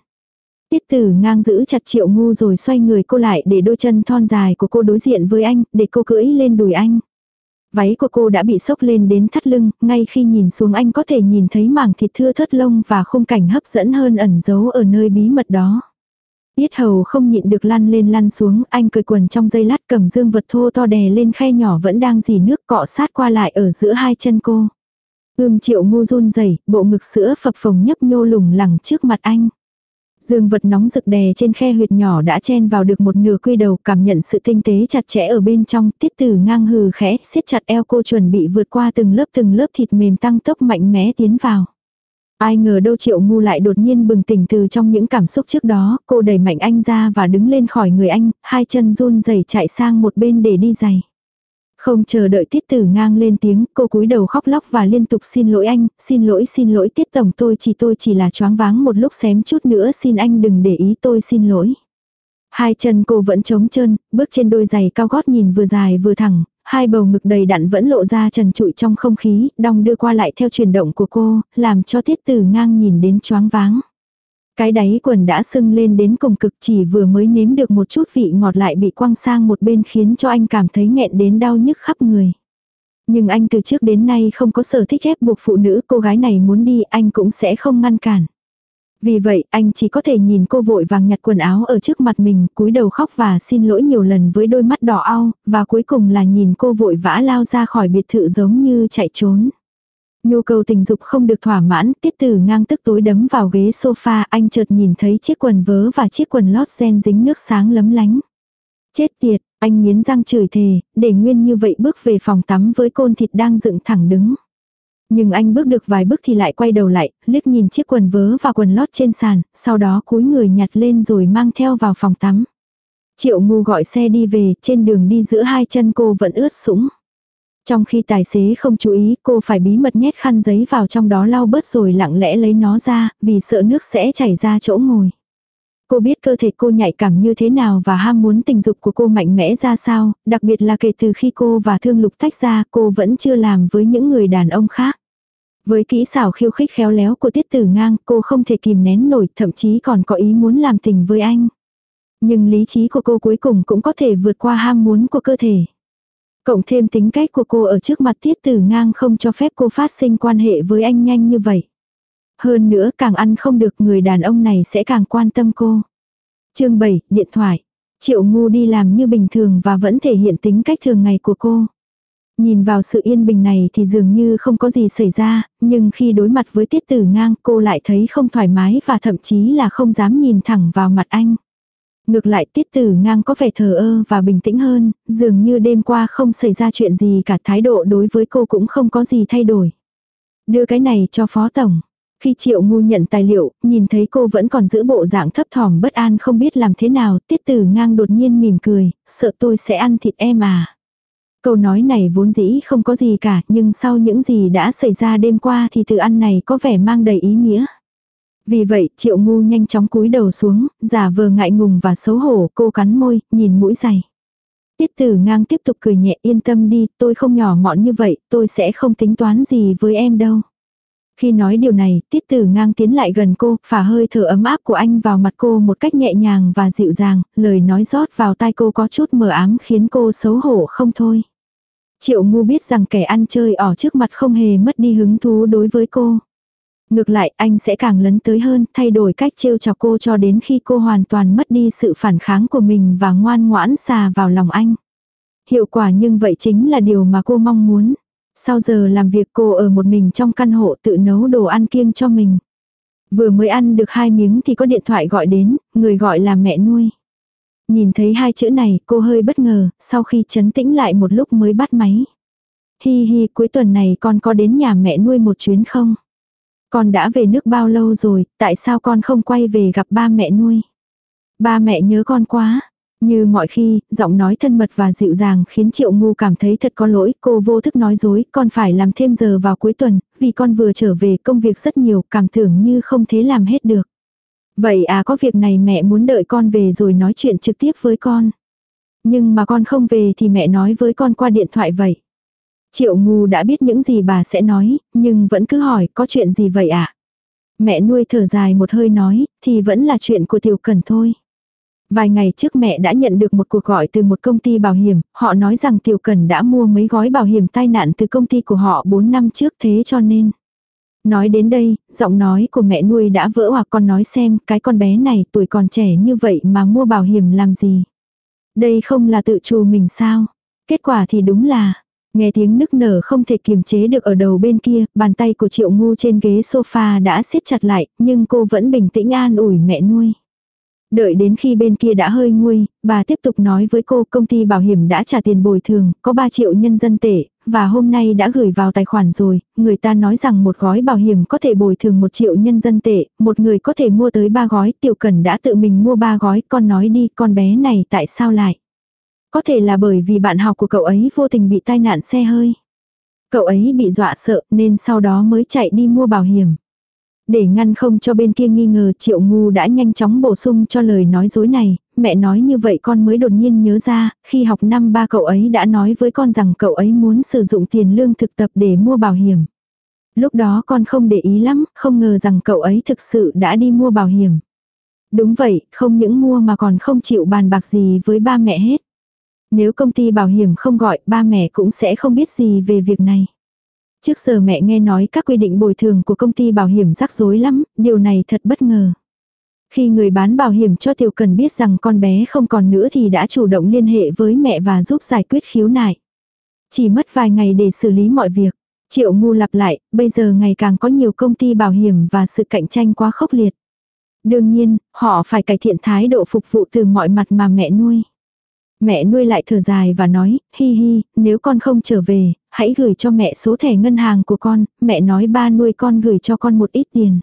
Tiết tử ngang giữ chặt triệu ngu rồi xoay người cô lại để đôi chân thon dài của cô đối diện với anh, để cô cưỡi lên đùi anh. Váy của cô đã bị sốc lên đến thắt lưng, ngay khi nhìn xuống anh có thể nhìn thấy mảng thịt thưa thớt lông và khung cảnh hấp dẫn hơn ẩn giấu ở nơi bí mật đó. Yết hầu không nhịn được lăn lên lăn xuống, anh cười quần trong dây lát cầm dương vật thô to đè lên khe nhỏ vẫn đang dì nước cọ sát qua lại ở giữa hai chân cô. Ưm triệu ngu run rẩy bộ ngực sữa phập phồng nhấp nhô lủng lẳng trước mặt anh. Dương vật nóng rực đè trên khe huyệt nhỏ đã chen vào được một nửa quy đầu cảm nhận sự tinh tế chặt chẽ ở bên trong tiết tử ngang hừ khẽ siết chặt eo cô chuẩn bị vượt qua từng lớp từng lớp thịt mềm tăng tốc mạnh mẽ tiến vào. Ai ngờ đâu triệu ngu lại đột nhiên bừng tỉnh từ trong những cảm xúc trước đó, cô đẩy mạnh anh ra và đứng lên khỏi người anh, hai chân run rẩy chạy sang một bên để đi giày. Không chờ đợi tiết tử ngang lên tiếng, cô cúi đầu khóc lóc và liên tục xin lỗi anh, xin lỗi xin lỗi tiết tổng tôi chỉ tôi chỉ là choáng váng một lúc xém chút nữa xin anh đừng để ý tôi xin lỗi. Hai chân cô vẫn trống trơn, bước trên đôi giày cao gót nhìn vừa dài vừa thẳng, hai bầu ngực đầy đặn vẫn lộ ra trần trụi trong không khí, đong đưa qua lại theo chuyển động của cô, làm cho tiết tử ngang nhìn đến choáng váng. Cái đáy quần đã sưng lên đến cùng cực chỉ vừa mới nếm được một chút vị ngọt lại bị quăng sang một bên khiến cho anh cảm thấy nghẹn đến đau nhức khắp người. Nhưng anh từ trước đến nay không có sở thích ép buộc phụ nữ, cô gái này muốn đi, anh cũng sẽ không ngăn cản. Vì vậy, anh chỉ có thể nhìn cô vội vàng nhặt quần áo ở trước mặt mình, cúi đầu khóc và xin lỗi nhiều lần với đôi mắt đỏ au, và cuối cùng là nhìn cô vội vã lao ra khỏi biệt thự giống như chạy trốn. Nhu cầu tình dục không được thỏa mãn, tiết tử ngang tức tối đấm vào ghế sofa, anh chợt nhìn thấy chiếc quần vớ và chiếc quần lót gen dính nước sáng lấm lánh. Chết tiệt, anh nghiến răng chửi thề, để nguyên như vậy bước về phòng tắm với côn thịt đang dựng thẳng đứng. Nhưng anh bước được vài bước thì lại quay đầu lại, liếc nhìn chiếc quần vớ và quần lót trên sàn, sau đó cúi người nhặt lên rồi mang theo vào phòng tắm. Triệu ngu gọi xe đi về, trên đường đi giữa hai chân cô vẫn ướt sũng. Trong khi tài xế không chú ý cô phải bí mật nhét khăn giấy vào trong đó lau bớt rồi lặng lẽ lấy nó ra, vì sợ nước sẽ chảy ra chỗ ngồi. Cô biết cơ thể cô nhạy cảm như thế nào và ham muốn tình dục của cô mạnh mẽ ra sao, đặc biệt là kể từ khi cô và thương lục tách ra cô vẫn chưa làm với những người đàn ông khác. Với kỹ xảo khiêu khích khéo léo của tiết tử ngang cô không thể kìm nén nổi thậm chí còn có ý muốn làm tình với anh. Nhưng lý trí của cô cuối cùng cũng có thể vượt qua ham muốn của cơ thể. Cộng thêm tính cách của cô ở trước mặt tiết tử ngang không cho phép cô phát sinh quan hệ với anh nhanh như vậy. Hơn nữa càng ăn không được người đàn ông này sẽ càng quan tâm cô. chương 7, điện thoại. Triệu ngu đi làm như bình thường và vẫn thể hiện tính cách thường ngày của cô. Nhìn vào sự yên bình này thì dường như không có gì xảy ra, nhưng khi đối mặt với tiết tử ngang cô lại thấy không thoải mái và thậm chí là không dám nhìn thẳng vào mặt anh. Ngược lại tiết tử ngang có vẻ thờ ơ và bình tĩnh hơn, dường như đêm qua không xảy ra chuyện gì cả thái độ đối với cô cũng không có gì thay đổi. Đưa cái này cho phó tổng. Khi triệu ngu nhận tài liệu, nhìn thấy cô vẫn còn giữ bộ dạng thấp thỏm bất an không biết làm thế nào, tiết tử ngang đột nhiên mỉm cười, sợ tôi sẽ ăn thịt em à. Câu nói này vốn dĩ không có gì cả, nhưng sau những gì đã xảy ra đêm qua thì từ ăn này có vẻ mang đầy ý nghĩa. Vì vậy, triệu ngu nhanh chóng cúi đầu xuống, giả vờ ngại ngùng và xấu hổ, cô cắn môi, nhìn mũi dày. Tiết tử ngang tiếp tục cười nhẹ yên tâm đi, tôi không nhỏ mọn như vậy, tôi sẽ không tính toán gì với em đâu. Khi nói điều này, tiết tử ngang tiến lại gần cô, phả hơi thở ấm áp của anh vào mặt cô một cách nhẹ nhàng và dịu dàng, lời nói rót vào tai cô có chút mờ ám khiến cô xấu hổ không thôi. Triệu ngu biết rằng kẻ ăn chơi ở trước mặt không hề mất đi hứng thú đối với cô. Ngược lại anh sẽ càng lấn tới hơn, thay đổi cách trêu chọc cô cho đến khi cô hoàn toàn mất đi sự phản kháng của mình và ngoan ngoãn xà vào lòng anh. Hiệu quả nhưng vậy chính là điều mà cô mong muốn. Sau giờ làm việc cô ở một mình trong căn hộ tự nấu đồ ăn kiêng cho mình. Vừa mới ăn được hai miếng thì có điện thoại gọi đến, người gọi là mẹ nuôi. Nhìn thấy hai chữ này cô hơi bất ngờ, sau khi chấn tĩnh lại một lúc mới bắt máy. Hi hi cuối tuần này con có đến nhà mẹ nuôi một chuyến không? Con đã về nước bao lâu rồi, tại sao con không quay về gặp ba mẹ nuôi? Ba mẹ nhớ con quá. Như mọi khi, giọng nói thân mật và dịu dàng khiến Triệu Ngu cảm thấy thật có lỗi, cô vô thức nói dối, con phải làm thêm giờ vào cuối tuần, vì con vừa trở về công việc rất nhiều, cảm tưởng như không thể làm hết được. Vậy à có việc này mẹ muốn đợi con về rồi nói chuyện trực tiếp với con. Nhưng mà con không về thì mẹ nói với con qua điện thoại vậy. Triệu ngu đã biết những gì bà sẽ nói, nhưng vẫn cứ hỏi có chuyện gì vậy ạ? À? Mẹ nuôi thở dài một hơi nói, thì vẫn là chuyện của tiểu cần thôi. Vài ngày trước mẹ đã nhận được một cuộc gọi từ một công ty bảo hiểm, họ nói rằng Tiểu Cần đã mua mấy gói bảo hiểm tai nạn từ công ty của họ 4 năm trước thế cho nên. Nói đến đây, giọng nói của mẹ nuôi đã vỡ hoặc con nói xem cái con bé này tuổi còn trẻ như vậy mà mua bảo hiểm làm gì. Đây không là tự trù mình sao. Kết quả thì đúng là, nghe tiếng nức nở không thể kiềm chế được ở đầu bên kia, bàn tay của triệu ngu trên ghế sofa đã siết chặt lại, nhưng cô vẫn bình tĩnh an ủi mẹ nuôi. Đợi đến khi bên kia đã hơi nguôi, bà tiếp tục nói với cô công ty bảo hiểm đã trả tiền bồi thường, có 3 triệu nhân dân tệ, và hôm nay đã gửi vào tài khoản rồi, người ta nói rằng một gói bảo hiểm có thể bồi thường một triệu nhân dân tệ, một người có thể mua tới ba gói, tiểu cần đã tự mình mua ba gói, con nói đi, con bé này tại sao lại? Có thể là bởi vì bạn học của cậu ấy vô tình bị tai nạn xe hơi. Cậu ấy bị dọa sợ nên sau đó mới chạy đi mua bảo hiểm. Để ngăn không cho bên kia nghi ngờ triệu ngu đã nhanh chóng bổ sung cho lời nói dối này, mẹ nói như vậy con mới đột nhiên nhớ ra, khi học năm ba cậu ấy đã nói với con rằng cậu ấy muốn sử dụng tiền lương thực tập để mua bảo hiểm. Lúc đó con không để ý lắm, không ngờ rằng cậu ấy thực sự đã đi mua bảo hiểm. Đúng vậy, không những mua mà còn không chịu bàn bạc gì với ba mẹ hết. Nếu công ty bảo hiểm không gọi, ba mẹ cũng sẽ không biết gì về việc này. Trước giờ mẹ nghe nói các quy định bồi thường của công ty bảo hiểm rắc rối lắm, điều này thật bất ngờ. Khi người bán bảo hiểm cho Tiểu Cần biết rằng con bé không còn nữa thì đã chủ động liên hệ với mẹ và giúp giải quyết khiếu nại. Chỉ mất vài ngày để xử lý mọi việc. Triệu ngu lặp lại, bây giờ ngày càng có nhiều công ty bảo hiểm và sự cạnh tranh quá khốc liệt. Đương nhiên, họ phải cải thiện thái độ phục vụ từ mọi mặt mà mẹ nuôi. Mẹ nuôi lại thở dài và nói, hi hi, nếu con không trở về, hãy gửi cho mẹ số thẻ ngân hàng của con, mẹ nói ba nuôi con gửi cho con một ít tiền.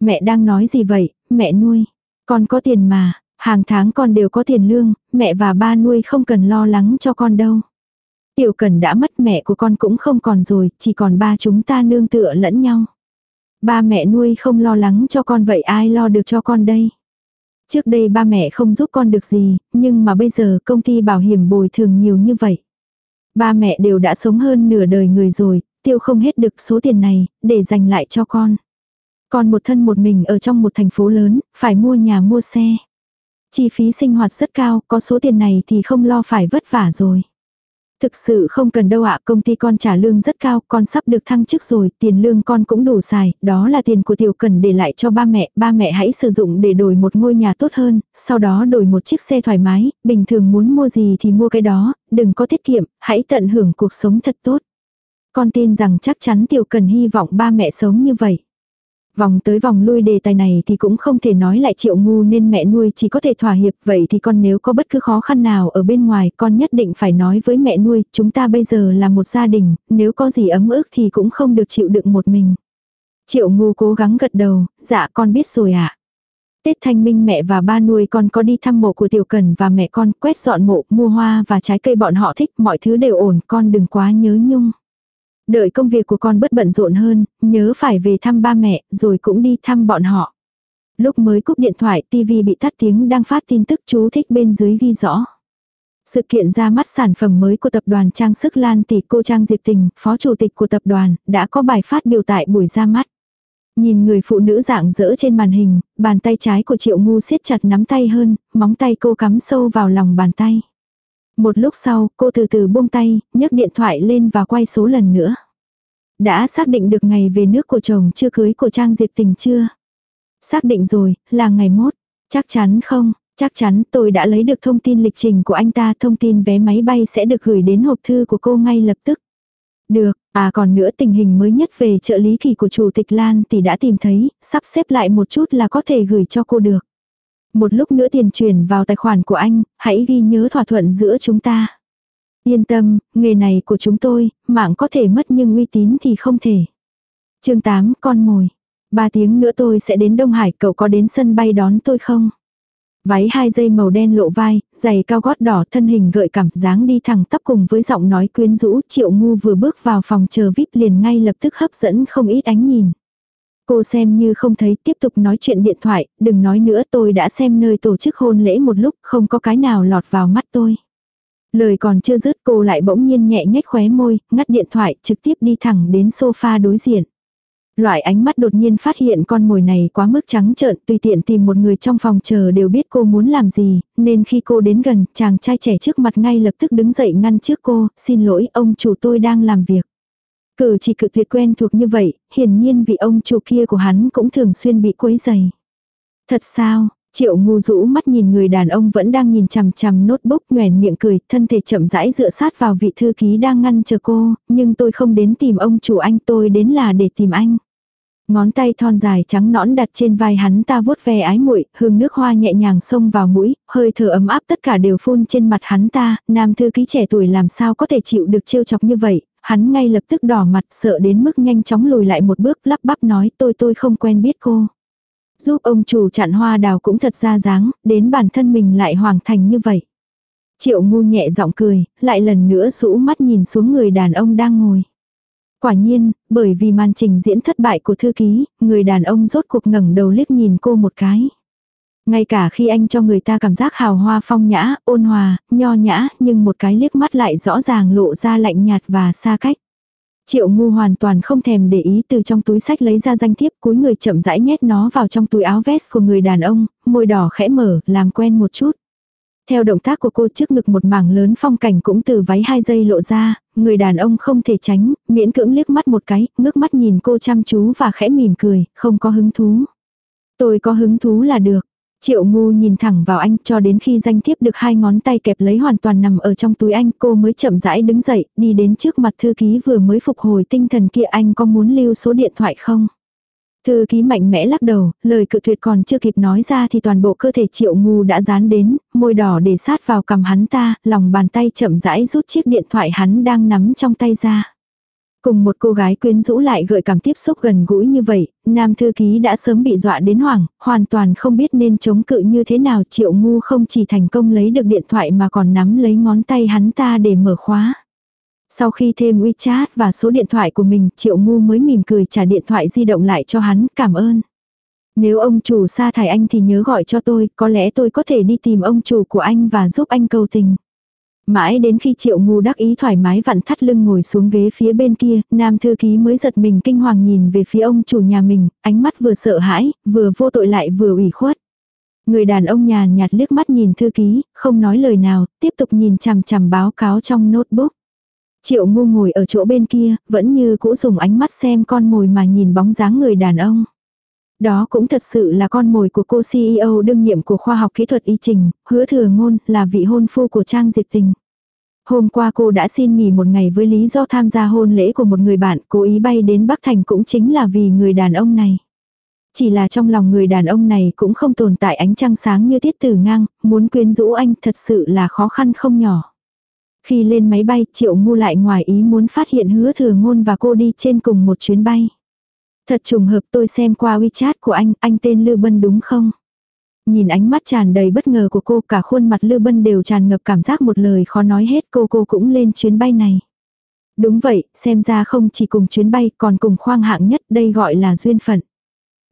Mẹ đang nói gì vậy, mẹ nuôi. Con có tiền mà, hàng tháng con đều có tiền lương, mẹ và ba nuôi không cần lo lắng cho con đâu. Tiểu Cần đã mất mẹ của con cũng không còn rồi, chỉ còn ba chúng ta nương tựa lẫn nhau. Ba mẹ nuôi không lo lắng cho con vậy ai lo được cho con đây? Trước đây ba mẹ không giúp con được gì, nhưng mà bây giờ công ty bảo hiểm bồi thường nhiều như vậy. Ba mẹ đều đã sống hơn nửa đời người rồi, tiêu không hết được số tiền này, để dành lại cho con. Con một thân một mình ở trong một thành phố lớn, phải mua nhà mua xe. Chi phí sinh hoạt rất cao, có số tiền này thì không lo phải vất vả rồi. Thực sự không cần đâu ạ, công ty con trả lương rất cao, con sắp được thăng chức rồi, tiền lương con cũng đủ xài, đó là tiền của tiểu cần để lại cho ba mẹ, ba mẹ hãy sử dụng để đổi một ngôi nhà tốt hơn, sau đó đổi một chiếc xe thoải mái, bình thường muốn mua gì thì mua cái đó, đừng có tiết kiệm, hãy tận hưởng cuộc sống thật tốt. Con tin rằng chắc chắn tiểu cần hy vọng ba mẹ sống như vậy. Vòng tới vòng lui đề tài này thì cũng không thể nói lại triệu ngu nên mẹ nuôi chỉ có thể thỏa hiệp vậy thì con nếu có bất cứ khó khăn nào ở bên ngoài con nhất định phải nói với mẹ nuôi chúng ta bây giờ là một gia đình nếu có gì ấm ức thì cũng không được chịu đựng một mình. Triệu ngu cố gắng gật đầu dạ con biết rồi ạ. À. Tết thanh minh mẹ và ba nuôi con có đi thăm mộ của tiểu cần và mẹ con quét dọn mộ, mua hoa và trái cây bọn họ thích, mọi thứ đều ổn, con đừng quá nhớ nhung. Đợi công việc của con bất bận rộn hơn, nhớ phải về thăm ba mẹ, rồi cũng đi thăm bọn họ. Lúc mới cúp điện thoại, TV bị tắt tiếng đang phát tin tức chú thích bên dưới ghi rõ. Sự kiện ra mắt sản phẩm mới của tập đoàn trang sức Lan Tỷ cô Trang Diệp Tình, phó chủ tịch của tập đoàn, đã có bài phát biểu tại buổi ra mắt. Nhìn người phụ nữ dạng dỡ trên màn hình, bàn tay trái của triệu ngu siết chặt nắm tay hơn, móng tay cô cắm sâu vào lòng bàn tay. Một lúc sau, cô từ từ buông tay, nhấc điện thoại lên và quay số lần nữa. Đã xác định được ngày về nước của chồng chưa cưới của Trang Diệp Tình chưa? Xác định rồi, là ngày mốt. Chắc chắn không, chắc chắn tôi đã lấy được thông tin lịch trình của anh ta, thông tin vé máy bay sẽ được gửi đến hộp thư của cô ngay lập tức. Được, à còn nữa tình hình mới nhất về trợ lý kỳ của Chủ tịch Lan thì đã tìm thấy, sắp xếp lại một chút là có thể gửi cho cô được. Một lúc nữa tiền chuyển vào tài khoản của anh, hãy ghi nhớ thỏa thuận giữa chúng ta. Yên tâm, nghề này của chúng tôi, mạng có thể mất nhưng uy tín thì không thể. chương 8, con mồi. Ba tiếng nữa tôi sẽ đến Đông Hải, cậu có đến sân bay đón tôi không? Váy hai dây màu đen lộ vai, giày cao gót đỏ thân hình gợi cảm dáng đi thẳng tắp cùng với giọng nói quyến rũ triệu ngu vừa bước vào phòng chờ VIP liền ngay lập tức hấp dẫn không ít ánh nhìn. Cô xem như không thấy tiếp tục nói chuyện điện thoại, đừng nói nữa tôi đã xem nơi tổ chức hôn lễ một lúc không có cái nào lọt vào mắt tôi. Lời còn chưa dứt cô lại bỗng nhiên nhẹ nhếch khóe môi, ngắt điện thoại trực tiếp đi thẳng đến sofa đối diện. Loại ánh mắt đột nhiên phát hiện con mồi này quá mức trắng trợn tùy tiện tìm một người trong phòng chờ đều biết cô muốn làm gì, nên khi cô đến gần, chàng trai trẻ trước mặt ngay lập tức đứng dậy ngăn trước cô, xin lỗi ông chủ tôi đang làm việc. Cử chỉ cự tuyệt quen thuộc như vậy, hiển nhiên vị ông chủ kia của hắn cũng thường xuyên bị quấy dày. Thật sao, Triệu ngu rũ mắt nhìn người đàn ông vẫn đang nhìn chằm chằm notebook nhoèn miệng cười, thân thể chậm rãi dựa sát vào vị thư ký đang ngăn chờ cô, nhưng tôi không đến tìm ông chủ anh tôi đến là để tìm anh. Ngón tay thon dài trắng nõn đặt trên vai hắn ta vuốt ve ái muội, hương nước hoa nhẹ nhàng xông vào mũi, hơi thở ấm áp tất cả đều phun trên mặt hắn ta, nam thư ký trẻ tuổi làm sao có thể chịu được trêu chọc như vậy, hắn ngay lập tức đỏ mặt sợ đến mức nhanh chóng lùi lại một bước lắp bắp nói tôi tôi không quen biết cô. Giúp ông chủ chặn hoa đào cũng thật ra dáng, đến bản thân mình lại hoàng thành như vậy. Triệu ngu nhẹ giọng cười, lại lần nữa rũ mắt nhìn xuống người đàn ông đang ngồi. Quả nhiên, bởi vì màn trình diễn thất bại của thư ký, người đàn ông rốt cuộc ngẩng đầu liếc nhìn cô một cái. Ngay cả khi anh cho người ta cảm giác hào hoa phong nhã, ôn hòa, nho nhã, nhưng một cái liếc mắt lại rõ ràng lộ ra lạnh nhạt và xa cách. Triệu ngu hoàn toàn không thèm để ý từ trong túi sách lấy ra danh thiếp cúi người chậm rãi nhét nó vào trong túi áo vest của người đàn ông, môi đỏ khẽ mở, làm quen một chút. Theo động tác của cô trước ngực một mảng lớn phong cảnh cũng từ váy hai giây lộ ra, người đàn ông không thể tránh, miễn cưỡng liếc mắt một cái, ngước mắt nhìn cô chăm chú và khẽ mỉm cười, không có hứng thú. Tôi có hứng thú là được. Triệu ngu nhìn thẳng vào anh cho đến khi danh thiếp được hai ngón tay kẹp lấy hoàn toàn nằm ở trong túi anh cô mới chậm rãi đứng dậy đi đến trước mặt thư ký vừa mới phục hồi tinh thần kia anh có muốn lưu số điện thoại không? Thư ký mạnh mẽ lắc đầu, lời cự tuyệt còn chưa kịp nói ra thì toàn bộ cơ thể triệu ngu đã dán đến, môi đỏ để sát vào cầm hắn ta, lòng bàn tay chậm rãi rút chiếc điện thoại hắn đang nắm trong tay ra. Cùng một cô gái quyến rũ lại gợi cảm tiếp xúc gần gũi như vậy, nam thư ký đã sớm bị dọa đến hoảng, hoàn toàn không biết nên chống cự như thế nào triệu ngu không chỉ thành công lấy được điện thoại mà còn nắm lấy ngón tay hắn ta để mở khóa. Sau khi thêm WeChat và số điện thoại của mình, Triệu Ngu mới mỉm cười trả điện thoại di động lại cho hắn, cảm ơn. Nếu ông chủ sa thải anh thì nhớ gọi cho tôi, có lẽ tôi có thể đi tìm ông chủ của anh và giúp anh cầu tình. Mãi đến khi Triệu Ngu đắc ý thoải mái vặn thắt lưng ngồi xuống ghế phía bên kia, nam thư ký mới giật mình kinh hoàng nhìn về phía ông chủ nhà mình, ánh mắt vừa sợ hãi, vừa vô tội lại vừa ủy khuất. Người đàn ông nhàn nhạt liếc mắt nhìn thư ký, không nói lời nào, tiếp tục nhìn chằm chằm báo cáo trong notebook. Triệu ngu ngồi ở chỗ bên kia, vẫn như cũ dùng ánh mắt xem con mồi mà nhìn bóng dáng người đàn ông. Đó cũng thật sự là con mồi của cô CEO đương nhiệm của khoa học kỹ thuật y trình, hứa thừa ngôn là vị hôn phu của Trang Diệp Tình. Hôm qua cô đã xin nghỉ một ngày với lý do tham gia hôn lễ của một người bạn, cố ý bay đến Bắc Thành cũng chính là vì người đàn ông này. Chỉ là trong lòng người đàn ông này cũng không tồn tại ánh trăng sáng như tiết tử ngang, muốn quyến rũ anh thật sự là khó khăn không nhỏ. Khi lên máy bay, Triệu Ngu lại ngoài ý muốn phát hiện hứa thừa ngôn và cô đi trên cùng một chuyến bay. Thật trùng hợp tôi xem qua WeChat của anh, anh tên Lưu Bân đúng không? Nhìn ánh mắt tràn đầy bất ngờ của cô cả khuôn mặt Lưu Bân đều tràn ngập cảm giác một lời khó nói hết cô cô cũng lên chuyến bay này. Đúng vậy, xem ra không chỉ cùng chuyến bay còn cùng khoang hạng nhất đây gọi là duyên phận.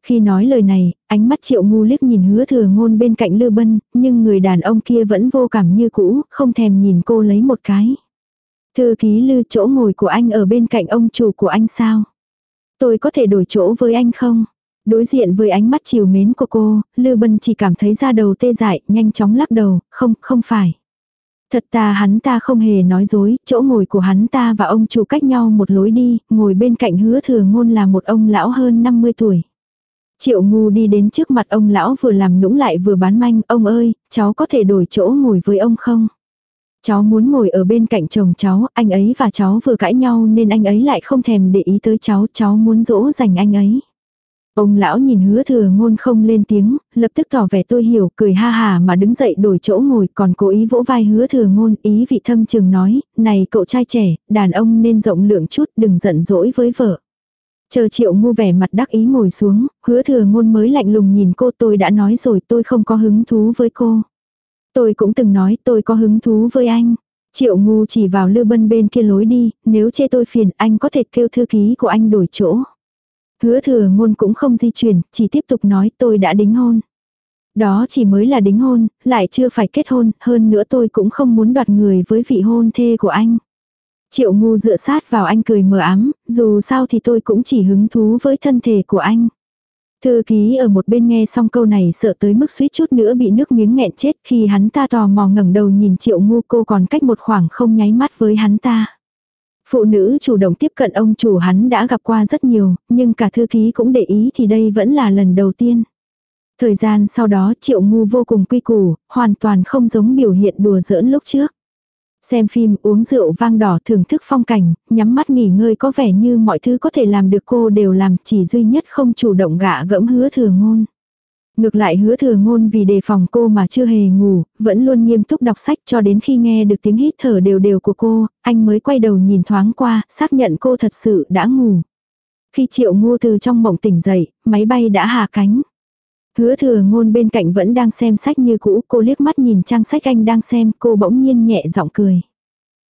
Khi nói lời này, ánh mắt triệu ngu liếc nhìn hứa thừa ngôn bên cạnh Lưu Bân, nhưng người đàn ông kia vẫn vô cảm như cũ, không thèm nhìn cô lấy một cái. Thư ký Lư chỗ ngồi của anh ở bên cạnh ông chủ của anh sao? Tôi có thể đổi chỗ với anh không? Đối diện với ánh mắt chiều mến của cô, Lư Bân chỉ cảm thấy da đầu tê dại, nhanh chóng lắc đầu, không, không phải. Thật ta hắn ta không hề nói dối, chỗ ngồi của hắn ta và ông chủ cách nhau một lối đi, ngồi bên cạnh hứa thừa ngôn là một ông lão hơn 50 tuổi. Triệu ngu đi đến trước mặt ông lão vừa làm nũng lại vừa bán manh, ông ơi, cháu có thể đổi chỗ ngồi với ông không? Cháu muốn ngồi ở bên cạnh chồng cháu, anh ấy và cháu vừa cãi nhau nên anh ấy lại không thèm để ý tới cháu, cháu muốn dỗ dành anh ấy. Ông lão nhìn hứa thừa ngôn không lên tiếng, lập tức tỏ vẻ tôi hiểu, cười ha hà mà đứng dậy đổi chỗ ngồi, còn cố ý vỗ vai hứa thừa ngôn, ý vị thâm trường nói, này cậu trai trẻ, đàn ông nên rộng lượng chút, đừng giận dỗi với vợ. Chờ triệu ngu vẻ mặt đắc ý ngồi xuống, hứa thừa ngôn mới lạnh lùng nhìn cô tôi đã nói rồi tôi không có hứng thú với cô. Tôi cũng từng nói tôi có hứng thú với anh. Triệu ngu chỉ vào lư bân bên kia lối đi, nếu chê tôi phiền anh có thể kêu thư ký của anh đổi chỗ. Hứa thừa ngôn cũng không di chuyển, chỉ tiếp tục nói tôi đã đính hôn. Đó chỉ mới là đính hôn, lại chưa phải kết hôn, hơn nữa tôi cũng không muốn đoạt người với vị hôn thê của anh. Triệu ngu dựa sát vào anh cười mờ ám, dù sao thì tôi cũng chỉ hứng thú với thân thể của anh. Thư ký ở một bên nghe xong câu này sợ tới mức suýt chút nữa bị nước miếng nghẹn chết khi hắn ta tò mò ngẩng đầu nhìn triệu ngu cô còn cách một khoảng không nháy mắt với hắn ta. Phụ nữ chủ động tiếp cận ông chủ hắn đã gặp qua rất nhiều, nhưng cả thư ký cũng để ý thì đây vẫn là lần đầu tiên. Thời gian sau đó triệu ngu vô cùng quy củ, hoàn toàn không giống biểu hiện đùa giỡn lúc trước. Xem phim, uống rượu vang đỏ thưởng thức phong cảnh, nhắm mắt nghỉ ngơi có vẻ như mọi thứ có thể làm được cô đều làm chỉ duy nhất không chủ động gạ gẫm hứa thừa ngôn. Ngược lại hứa thừa ngôn vì đề phòng cô mà chưa hề ngủ, vẫn luôn nghiêm túc đọc sách cho đến khi nghe được tiếng hít thở đều đều của cô, anh mới quay đầu nhìn thoáng qua, xác nhận cô thật sự đã ngủ. Khi triệu ngô từ trong mộng tỉnh dậy, máy bay đã hạ cánh. Hứa thừa ngôn bên cạnh vẫn đang xem sách như cũ, cô liếc mắt nhìn trang sách anh đang xem, cô bỗng nhiên nhẹ giọng cười.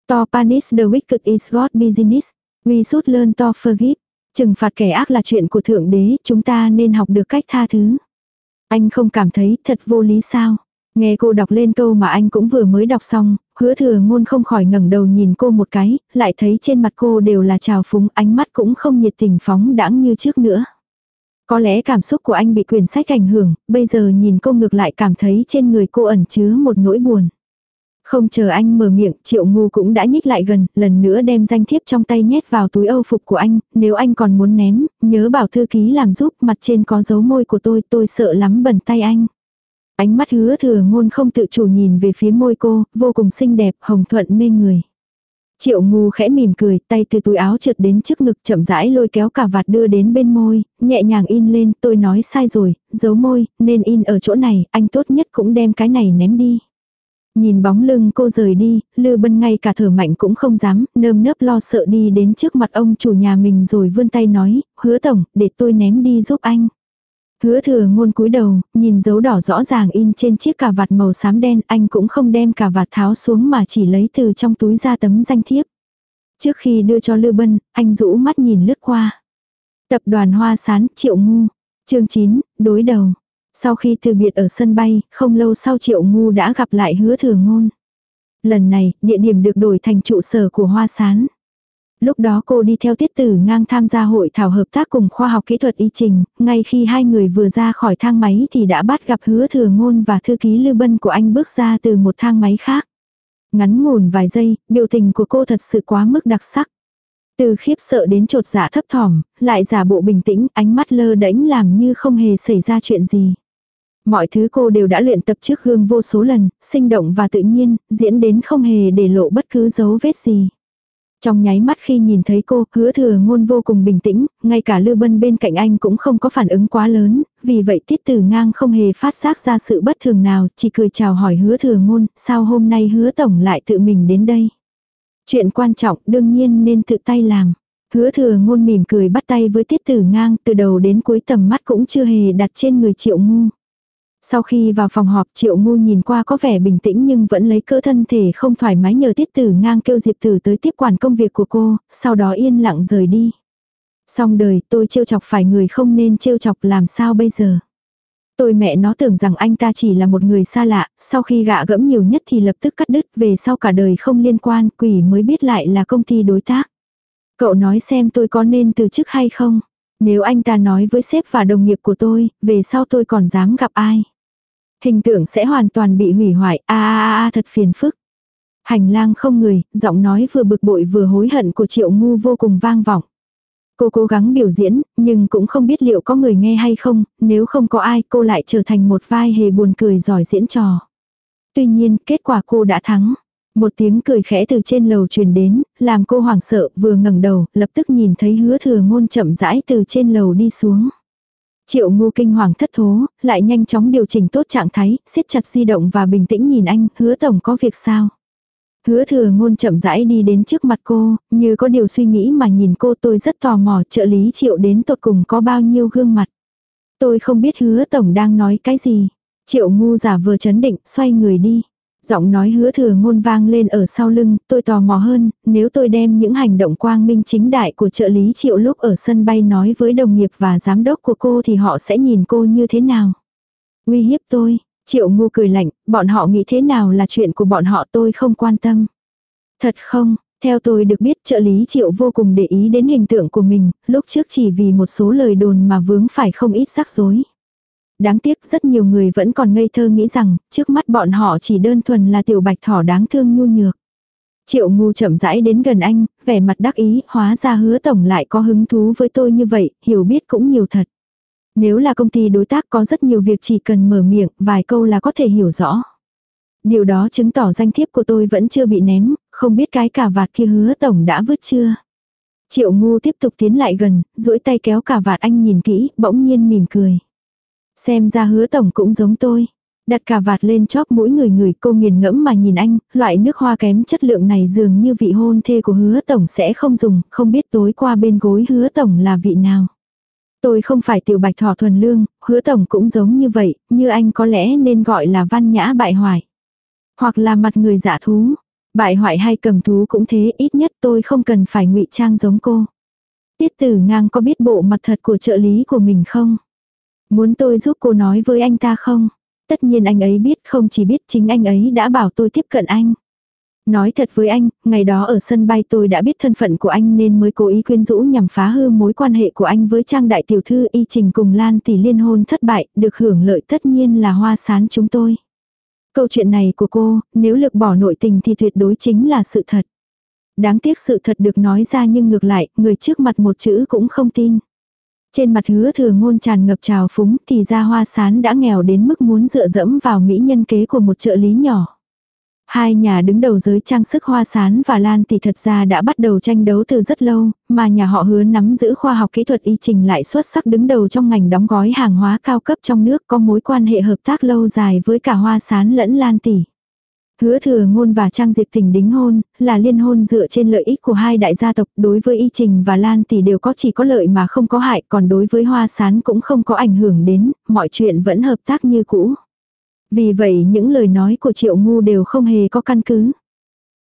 To punish the wicked is God business. We should learn to forgive. Trừng phạt kẻ ác là chuyện của Thượng Đế, chúng ta nên học được cách tha thứ. Anh không cảm thấy thật vô lý sao? Nghe cô đọc lên câu mà anh cũng vừa mới đọc xong, hứa thừa ngôn không khỏi ngẩng đầu nhìn cô một cái, lại thấy trên mặt cô đều là trào phúng, ánh mắt cũng không nhiệt tình phóng đãng như trước nữa. Có lẽ cảm xúc của anh bị quyển sách ảnh hưởng, bây giờ nhìn cô ngược lại cảm thấy trên người cô ẩn chứa một nỗi buồn. Không chờ anh mở miệng, triệu ngu cũng đã nhích lại gần, lần nữa đem danh thiếp trong tay nhét vào túi âu phục của anh, nếu anh còn muốn ném, nhớ bảo thư ký làm giúp, mặt trên có dấu môi của tôi, tôi sợ lắm bẩn tay anh. Ánh mắt hứa thừa ngôn không tự chủ nhìn về phía môi cô, vô cùng xinh đẹp, hồng thuận mê người. Triệu ngu khẽ mỉm cười, tay từ túi áo trượt đến trước ngực chậm rãi lôi kéo cả vạt đưa đến bên môi, nhẹ nhàng in lên, tôi nói sai rồi, giấu môi, nên in ở chỗ này, anh tốt nhất cũng đem cái này ném đi. Nhìn bóng lưng cô rời đi, Lư Bân ngay cả thở mạnh cũng không dám, nơm nớp lo sợ đi đến trước mặt ông chủ nhà mình rồi vươn tay nói, hứa tổng, để tôi ném đi giúp anh. Hứa thừa ngôn cúi đầu, nhìn dấu đỏ rõ ràng in trên chiếc cà vạt màu xám đen, anh cũng không đem cà vạt tháo xuống mà chỉ lấy từ trong túi ra tấm danh thiếp. Trước khi đưa cho Lư Bân, anh rũ mắt nhìn lướt qua. Tập đoàn Hoa Sán, Triệu Ngu. chương 9, đối đầu. Sau khi từ biệt ở sân bay, không lâu sau Triệu Ngu đã gặp lại hứa thừa ngôn. Lần này, địa điểm được đổi thành trụ sở của Hoa Sán. Lúc đó cô đi theo tiết tử ngang tham gia hội thảo hợp tác cùng khoa học kỹ thuật y trình, ngay khi hai người vừa ra khỏi thang máy thì đã bắt gặp hứa thừa ngôn và thư ký lưu bân của anh bước ra từ một thang máy khác. Ngắn ngủn vài giây, biểu tình của cô thật sự quá mức đặc sắc. Từ khiếp sợ đến trột dạ thấp thỏm, lại giả bộ bình tĩnh, ánh mắt lơ đễnh làm như không hề xảy ra chuyện gì. Mọi thứ cô đều đã luyện tập trước gương vô số lần, sinh động và tự nhiên, diễn đến không hề để lộ bất cứ dấu vết gì. Trong nháy mắt khi nhìn thấy cô, hứa thừa ngôn vô cùng bình tĩnh, ngay cả Lưu Bân bên cạnh anh cũng không có phản ứng quá lớn, vì vậy tiết tử ngang không hề phát giác ra sự bất thường nào, chỉ cười chào hỏi hứa thừa ngôn, sao hôm nay hứa tổng lại tự mình đến đây. Chuyện quan trọng đương nhiên nên tự tay làm. Hứa thừa ngôn mỉm cười bắt tay với tiết tử ngang từ đầu đến cuối tầm mắt cũng chưa hề đặt trên người triệu ngu. Sau khi vào phòng họp triệu ngu nhìn qua có vẻ bình tĩnh nhưng vẫn lấy cỡ thân thể không thoải mái nhờ tiết tử ngang kêu Diệp Tử tới tiếp quản công việc của cô, sau đó yên lặng rời đi. Xong đời tôi trêu chọc phải người không nên trêu chọc làm sao bây giờ. Tôi mẹ nó tưởng rằng anh ta chỉ là một người xa lạ, sau khi gạ gẫm nhiều nhất thì lập tức cắt đứt về sau cả đời không liên quan, quỷ mới biết lại là công ty đối tác. Cậu nói xem tôi có nên từ chức hay không? Nếu anh ta nói với sếp và đồng nghiệp của tôi, về sau tôi còn dám gặp ai? Hình tượng sẽ hoàn toàn bị hủy hoại, a a a thật phiền phức. Hành lang không người, giọng nói vừa bực bội vừa hối hận của triệu ngu vô cùng vang vọng. Cô cố gắng biểu diễn, nhưng cũng không biết liệu có người nghe hay không, nếu không có ai cô lại trở thành một vai hề buồn cười giỏi diễn trò. Tuy nhiên, kết quả cô đã thắng. Một tiếng cười khẽ từ trên lầu truyền đến, làm cô hoảng sợ, vừa ngẩng đầu, lập tức nhìn thấy hứa thừa ngôn chậm rãi từ trên lầu đi xuống. Triệu ngu kinh hoàng thất thố, lại nhanh chóng điều chỉnh tốt trạng thái, siết chặt di động và bình tĩnh nhìn anh, hứa tổng có việc sao. Hứa thừa ngôn chậm rãi đi đến trước mặt cô, như có điều suy nghĩ mà nhìn cô tôi rất tò mò trợ lý triệu đến tột cùng có bao nhiêu gương mặt. Tôi không biết hứa tổng đang nói cái gì. Triệu ngu giả vừa chấn định, xoay người đi. Giọng nói hứa thừa ngôn vang lên ở sau lưng, tôi tò mò hơn, nếu tôi đem những hành động quang minh chính đại của trợ lý triệu lúc ở sân bay nói với đồng nghiệp và giám đốc của cô thì họ sẽ nhìn cô như thế nào. Uy hiếp tôi, triệu ngu cười lạnh, bọn họ nghĩ thế nào là chuyện của bọn họ tôi không quan tâm. Thật không, theo tôi được biết trợ lý triệu vô cùng để ý đến hình tượng của mình, lúc trước chỉ vì một số lời đồn mà vướng phải không ít rắc rối. Đáng tiếc rất nhiều người vẫn còn ngây thơ nghĩ rằng, trước mắt bọn họ chỉ đơn thuần là tiểu bạch thỏ đáng thương nhu nhược. Triệu ngu chậm rãi đến gần anh, vẻ mặt đắc ý, hóa ra hứa tổng lại có hứng thú với tôi như vậy, hiểu biết cũng nhiều thật. Nếu là công ty đối tác có rất nhiều việc chỉ cần mở miệng, vài câu là có thể hiểu rõ. Điều đó chứng tỏ danh thiếp của tôi vẫn chưa bị ném, không biết cái cà vạt kia hứa tổng đã vứt chưa. Triệu ngu tiếp tục tiến lại gần, duỗi tay kéo cà vạt anh nhìn kỹ, bỗng nhiên mỉm cười. Xem ra hứa tổng cũng giống tôi. Đặt cà vạt lên chóp mũi người người cô nghiền ngẫm mà nhìn anh, loại nước hoa kém chất lượng này dường như vị hôn thê của hứa tổng sẽ không dùng, không biết tối qua bên gối hứa tổng là vị nào. Tôi không phải tiểu bạch thỏ thuần lương, hứa tổng cũng giống như vậy, như anh có lẽ nên gọi là văn nhã bại hoại. Hoặc là mặt người giả thú. Bại hoại hay cầm thú cũng thế, ít nhất tôi không cần phải ngụy trang giống cô. Tiết tử ngang có biết bộ mặt thật của trợ lý của mình không? Muốn tôi giúp cô nói với anh ta không? Tất nhiên anh ấy biết không chỉ biết chính anh ấy đã bảo tôi tiếp cận anh. Nói thật với anh, ngày đó ở sân bay tôi đã biết thân phận của anh nên mới cố ý quyến rũ nhằm phá hư mối quan hệ của anh với Trang Đại Tiểu Thư y trình cùng Lan tỷ liên hôn thất bại, được hưởng lợi tất nhiên là hoa sán chúng tôi. Câu chuyện này của cô, nếu lực bỏ nội tình thì tuyệt đối chính là sự thật. Đáng tiếc sự thật được nói ra nhưng ngược lại, người trước mặt một chữ cũng không tin. Trên mặt hứa thừa ngôn tràn ngập trào phúng thì ra hoa sán đã nghèo đến mức muốn dựa dẫm vào mỹ nhân kế của một trợ lý nhỏ. Hai nhà đứng đầu giới trang sức hoa sán và lan thì thật ra đã bắt đầu tranh đấu từ rất lâu, mà nhà họ hứa nắm giữ khoa học kỹ thuật y trình lại xuất sắc đứng đầu trong ngành đóng gói hàng hóa cao cấp trong nước có mối quan hệ hợp tác lâu dài với cả hoa sán lẫn lan tỷ. Hứa thừa ngôn và Trang Diệp Tình đính hôn, là liên hôn dựa trên lợi ích của hai đại gia tộc, đối với Y Trình và Lan thì đều có chỉ có lợi mà không có hại, còn đối với Hoa Sán cũng không có ảnh hưởng đến, mọi chuyện vẫn hợp tác như cũ. Vì vậy những lời nói của Triệu Ngu đều không hề có căn cứ.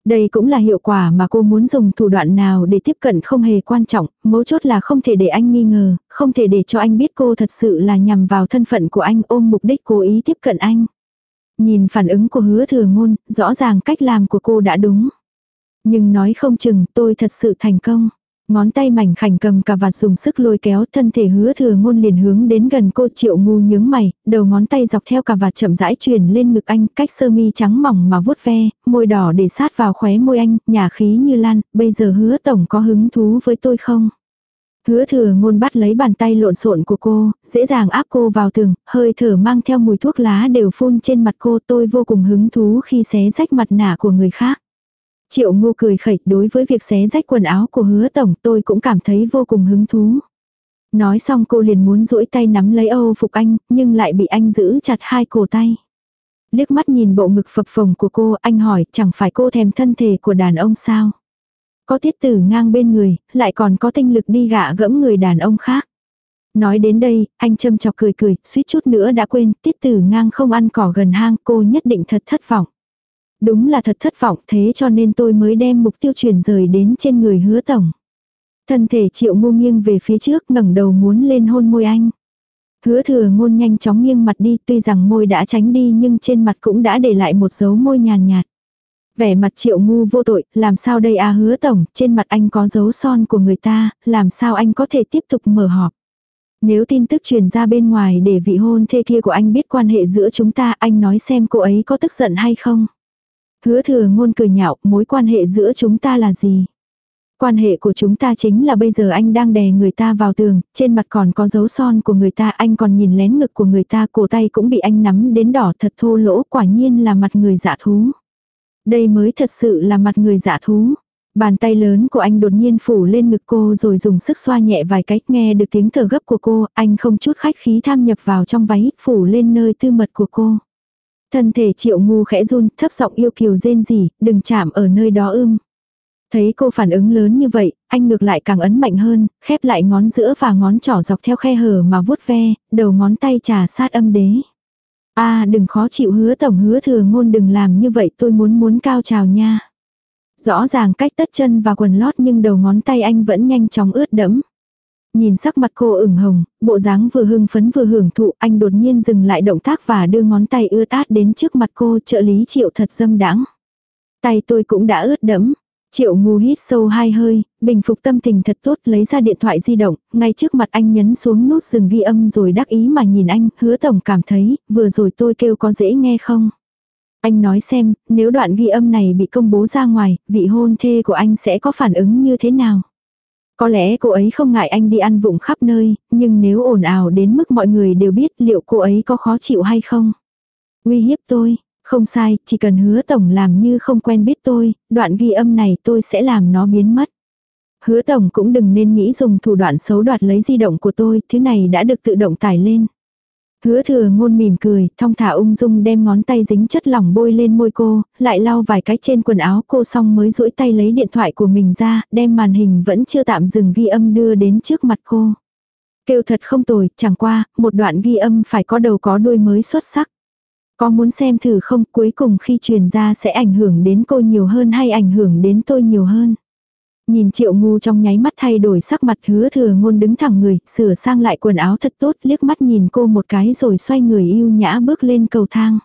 Đây cũng là hiệu quả mà cô muốn dùng thủ đoạn nào để tiếp cận không hề quan trọng, mấu chốt là không thể để anh nghi ngờ, không thể để cho anh biết cô thật sự là nhằm vào thân phận của anh ôm mục đích cố ý tiếp cận anh. Nhìn phản ứng của hứa thừa ngôn, rõ ràng cách làm của cô đã đúng. Nhưng nói không chừng tôi thật sự thành công. Ngón tay mảnh khảnh cầm cà vạt dùng sức lôi kéo thân thể hứa thừa ngôn liền hướng đến gần cô triệu ngu nhướng mày, đầu ngón tay dọc theo cà vạt chậm rãi truyền lên ngực anh cách sơ mi trắng mỏng mà vuốt ve, môi đỏ để sát vào khóe môi anh, nhà khí như lan, bây giờ hứa tổng có hứng thú với tôi không? Hứa thừa ngôn bắt lấy bàn tay lộn xộn của cô, dễ dàng áp cô vào tường, hơi thở mang theo mùi thuốc lá đều phun trên mặt cô tôi vô cùng hứng thú khi xé rách mặt nạ của người khác. Triệu ngu cười khẩy đối với việc xé rách quần áo của hứa tổng tôi cũng cảm thấy vô cùng hứng thú. Nói xong cô liền muốn duỗi tay nắm lấy Âu phục anh, nhưng lại bị anh giữ chặt hai cổ tay. Liếc mắt nhìn bộ ngực phập phồng của cô, anh hỏi chẳng phải cô thèm thân thể của đàn ông sao? Có tiết tử ngang bên người, lại còn có tinh lực đi gạ gẫm người đàn ông khác. Nói đến đây, anh châm chọc cười cười, suýt chút nữa đã quên, tiết tử ngang không ăn cỏ gần hang cô nhất định thật thất vọng. Đúng là thật thất vọng thế cho nên tôi mới đem mục tiêu chuyển rời đến trên người hứa tổng. Thân thể triệu ngu nghiêng về phía trước ngẩng đầu muốn lên hôn môi anh. Hứa thừa ngôn nhanh chóng nghiêng mặt đi tuy rằng môi đã tránh đi nhưng trên mặt cũng đã để lại một dấu môi nhàn nhạt. Vẻ mặt triệu ngu vô tội, làm sao đây à hứa tổng, trên mặt anh có dấu son của người ta, làm sao anh có thể tiếp tục mở họp. Nếu tin tức truyền ra bên ngoài để vị hôn thê kia của anh biết quan hệ giữa chúng ta, anh nói xem cô ấy có tức giận hay không. Hứa thừa ngôn cười nhạo, mối quan hệ giữa chúng ta là gì? Quan hệ của chúng ta chính là bây giờ anh đang đè người ta vào tường, trên mặt còn có dấu son của người ta, anh còn nhìn lén ngực của người ta, cổ tay cũng bị anh nắm đến đỏ thật thô lỗ, quả nhiên là mặt người giả thú. Đây mới thật sự là mặt người giả thú. Bàn tay lớn của anh đột nhiên phủ lên ngực cô rồi dùng sức xoa nhẹ vài cách nghe được tiếng thở gấp của cô, anh không chút khách khí tham nhập vào trong váy, phủ lên nơi tư mật của cô. Thân thể triệu ngu khẽ run, thấp giọng yêu kiều rên gì, đừng chạm ở nơi đó ưm. Thấy cô phản ứng lớn như vậy, anh ngược lại càng ấn mạnh hơn, khép lại ngón giữa và ngón trỏ dọc theo khe hở mà vuốt ve, đầu ngón tay trà sát âm đế a đừng khó chịu hứa tổng hứa thừa ngôn đừng làm như vậy tôi muốn muốn cao trào nha. Rõ ràng cách tất chân và quần lót nhưng đầu ngón tay anh vẫn nhanh chóng ướt đẫm. Nhìn sắc mặt cô ửng hồng, bộ dáng vừa hưng phấn vừa hưởng thụ, anh đột nhiên dừng lại động tác và đưa ngón tay ướt át đến trước mặt cô trợ lý triệu thật dâm đãng. Tay tôi cũng đã ướt đẫm. Triệu ngu hít sâu hai hơi, bình phục tâm tình thật tốt lấy ra điện thoại di động, ngay trước mặt anh nhấn xuống nút dừng ghi âm rồi đắc ý mà nhìn anh, hứa tổng cảm thấy, vừa rồi tôi kêu có dễ nghe không? Anh nói xem, nếu đoạn ghi âm này bị công bố ra ngoài, vị hôn thê của anh sẽ có phản ứng như thế nào? Có lẽ cô ấy không ngại anh đi ăn vụng khắp nơi, nhưng nếu ồn ào đến mức mọi người đều biết liệu cô ấy có khó chịu hay không? Uy hiếp tôi, không sai, chỉ cần hứa tổng làm như không quen biết tôi, đoạn ghi âm này tôi sẽ làm nó biến mất. Hứa tổng cũng đừng nên nghĩ dùng thủ đoạn xấu đoạt lấy di động của tôi, thứ này đã được tự động tải lên. Hứa thừa ngôn mỉm cười, thong thả ung dung đem ngón tay dính chất lỏng bôi lên môi cô, lại lau vài cái trên quần áo cô xong mới duỗi tay lấy điện thoại của mình ra, đem màn hình vẫn chưa tạm dừng ghi âm đưa đến trước mặt cô. Kêu thật không tồi, chẳng qua, một đoạn ghi âm phải có đầu có đuôi mới xuất sắc. Có muốn xem thử không, cuối cùng khi truyền ra sẽ ảnh hưởng đến cô nhiều hơn hay ảnh hưởng đến tôi nhiều hơn. Nhìn triệu ngu trong nháy mắt thay đổi sắc mặt hứa thừa ngôn đứng thẳng người, sửa sang lại quần áo thật tốt, liếc mắt nhìn cô một cái rồi xoay người yêu nhã bước lên cầu thang.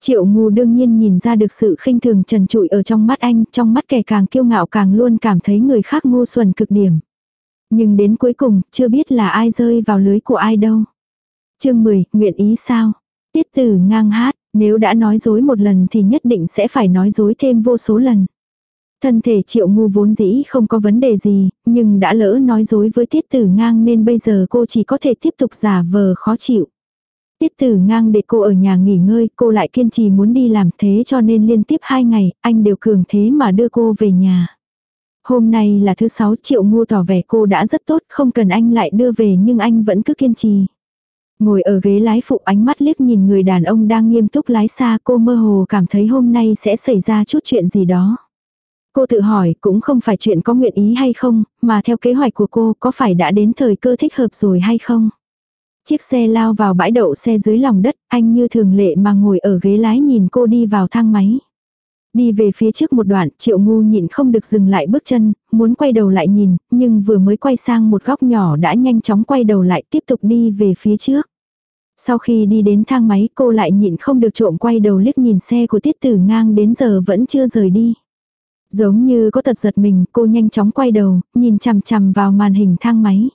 Triệu ngu đương nhiên nhìn ra được sự khinh thường trần trụi ở trong mắt anh, trong mắt kẻ càng kiêu ngạo càng luôn cảm thấy người khác ngu xuẩn cực điểm. Nhưng đến cuối cùng, chưa biết là ai rơi vào lưới của ai đâu. chương 10, nguyện ý sao? Tiết tử ngang hát, nếu đã nói dối một lần thì nhất định sẽ phải nói dối thêm vô số lần. Thân thể triệu ngu vốn dĩ không có vấn đề gì, nhưng đã lỡ nói dối với tiết tử ngang nên bây giờ cô chỉ có thể tiếp tục giả vờ khó chịu. Tiết tử ngang để cô ở nhà nghỉ ngơi, cô lại kiên trì muốn đi làm thế cho nên liên tiếp hai ngày, anh đều cường thế mà đưa cô về nhà. Hôm nay là thứ sáu triệu ngu tỏ vẻ cô đã rất tốt, không cần anh lại đưa về nhưng anh vẫn cứ kiên trì. Ngồi ở ghế lái phụ ánh mắt liếc nhìn người đàn ông đang nghiêm túc lái xa cô mơ hồ cảm thấy hôm nay sẽ xảy ra chút chuyện gì đó. Cô tự hỏi cũng không phải chuyện có nguyện ý hay không, mà theo kế hoạch của cô có phải đã đến thời cơ thích hợp rồi hay không. Chiếc xe lao vào bãi đậu xe dưới lòng đất, anh như thường lệ mà ngồi ở ghế lái nhìn cô đi vào thang máy. Đi về phía trước một đoạn, triệu ngu nhịn không được dừng lại bước chân, muốn quay đầu lại nhìn, nhưng vừa mới quay sang một góc nhỏ đã nhanh chóng quay đầu lại tiếp tục đi về phía trước. Sau khi đi đến thang máy cô lại nhịn không được trộm quay đầu liếc nhìn xe của tiết tử ngang đến giờ vẫn chưa rời đi. Giống như có tật giật mình, cô nhanh chóng quay đầu, nhìn chằm chằm vào màn hình thang máy.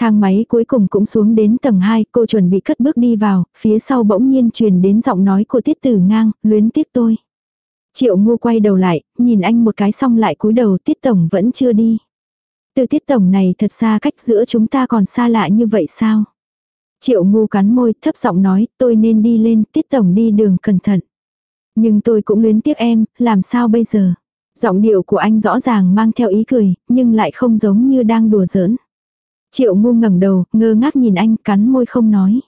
Thang máy cuối cùng cũng xuống đến tầng 2, cô chuẩn bị cất bước đi vào, phía sau bỗng nhiên truyền đến giọng nói của tiết tử ngang, luyến tiếc tôi. Triệu ngu quay đầu lại, nhìn anh một cái xong lại cúi đầu tiết tổng vẫn chưa đi. Từ tiết tổng này thật xa cách giữa chúng ta còn xa lạ như vậy sao? Triệu ngu cắn môi thấp giọng nói tôi nên đi lên tiết tổng đi đường cẩn thận. Nhưng tôi cũng luyến tiếc em, làm sao bây giờ? Giọng điệu của anh rõ ràng mang theo ý cười, nhưng lại không giống như đang đùa giỡn. Triệu ngu ngẩng đầu, ngơ ngác nhìn anh, cắn môi không nói.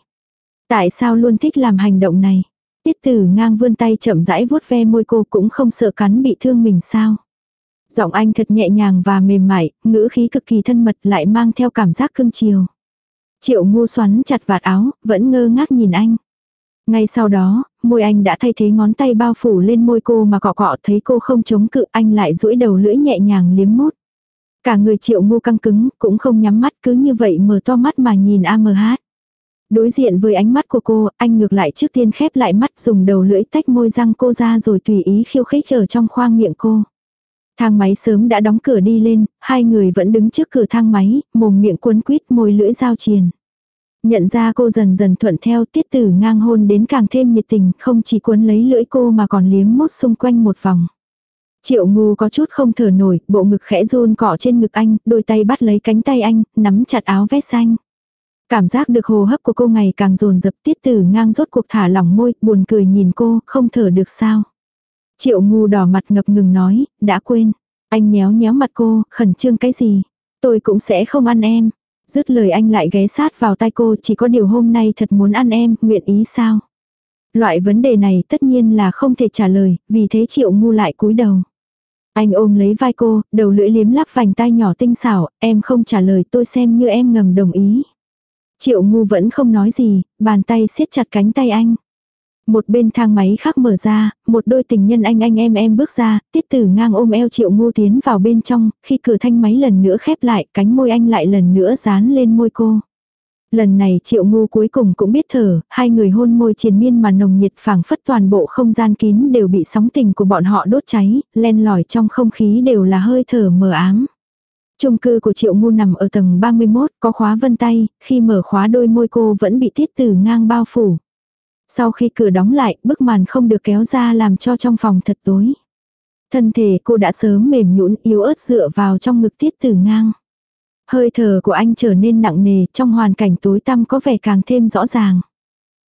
Tại sao luôn thích làm hành động này? Tiết tử ngang vươn tay chậm rãi vuốt ve môi cô cũng không sợ cắn bị thương mình sao? Giọng anh thật nhẹ nhàng và mềm mại, ngữ khí cực kỳ thân mật lại mang theo cảm giác cưng chiều. Triệu ngu xoắn chặt vạt áo, vẫn ngơ ngác nhìn anh. Ngay sau đó, môi anh đã thay thế ngón tay bao phủ lên môi cô mà cọ cọ thấy cô không chống cự anh lại duỗi đầu lưỡi nhẹ nhàng liếm mút. Cả người triệu ngu căng cứng, cũng không nhắm mắt cứ như vậy mở to mắt mà nhìn AMH. Đối diện với ánh mắt của cô, anh ngược lại trước tiên khép lại mắt dùng đầu lưỡi tách môi răng cô ra rồi tùy ý khiêu khích ở trong khoang miệng cô. Thang máy sớm đã đóng cửa đi lên, hai người vẫn đứng trước cửa thang máy, mồm miệng cuốn quýt môi lưỡi giao triền. Nhận ra cô dần dần thuận theo tiết tử ngang hôn đến càng thêm nhiệt tình, không chỉ cuốn lấy lưỡi cô mà còn liếm mốt xung quanh một vòng. Triệu ngu có chút không thở nổi, bộ ngực khẽ run cọ trên ngực anh, đôi tay bắt lấy cánh tay anh, nắm chặt áo vest xanh. Cảm giác được hồ hấp của cô ngày càng dồn dập tiết tử ngang rốt cuộc thả lỏng môi, buồn cười nhìn cô, không thở được sao. Triệu ngu đỏ mặt ngập ngừng nói, đã quên. Anh nhéo nhéo mặt cô, khẩn trương cái gì. Tôi cũng sẽ không ăn em. Dứt lời anh lại ghé sát vào tay cô chỉ có điều hôm nay thật muốn ăn em, nguyện ý sao? Loại vấn đề này tất nhiên là không thể trả lời, vì thế triệu ngu lại cúi đầu. Anh ôm lấy vai cô, đầu lưỡi liếm lắp vành tay nhỏ tinh xảo, em không trả lời tôi xem như em ngầm đồng ý. Triệu ngu vẫn không nói gì, bàn tay siết chặt cánh tay anh. Một bên thang máy khác mở ra, một đôi tình nhân anh anh em em bước ra, tiết tử ngang ôm eo triệu ngô tiến vào bên trong, khi cửa thanh máy lần nữa khép lại, cánh môi anh lại lần nữa dán lên môi cô. Lần này triệu ngu cuối cùng cũng biết thở, hai người hôn môi triền miên mà nồng nhiệt phảng phất toàn bộ không gian kín đều bị sóng tình của bọn họ đốt cháy, len lỏi trong không khí đều là hơi thở mờ ám. Trung cư của triệu ngu nằm ở tầng 31, có khóa vân tay, khi mở khóa đôi môi cô vẫn bị tiết tử ngang bao phủ. Sau khi cửa đóng lại, bức màn không được kéo ra làm cho trong phòng thật tối. Thân thể cô đã sớm mềm nhũn yếu ớt dựa vào trong ngực tiết tử ngang. Hơi thở của anh trở nên nặng nề, trong hoàn cảnh tối tăm có vẻ càng thêm rõ ràng.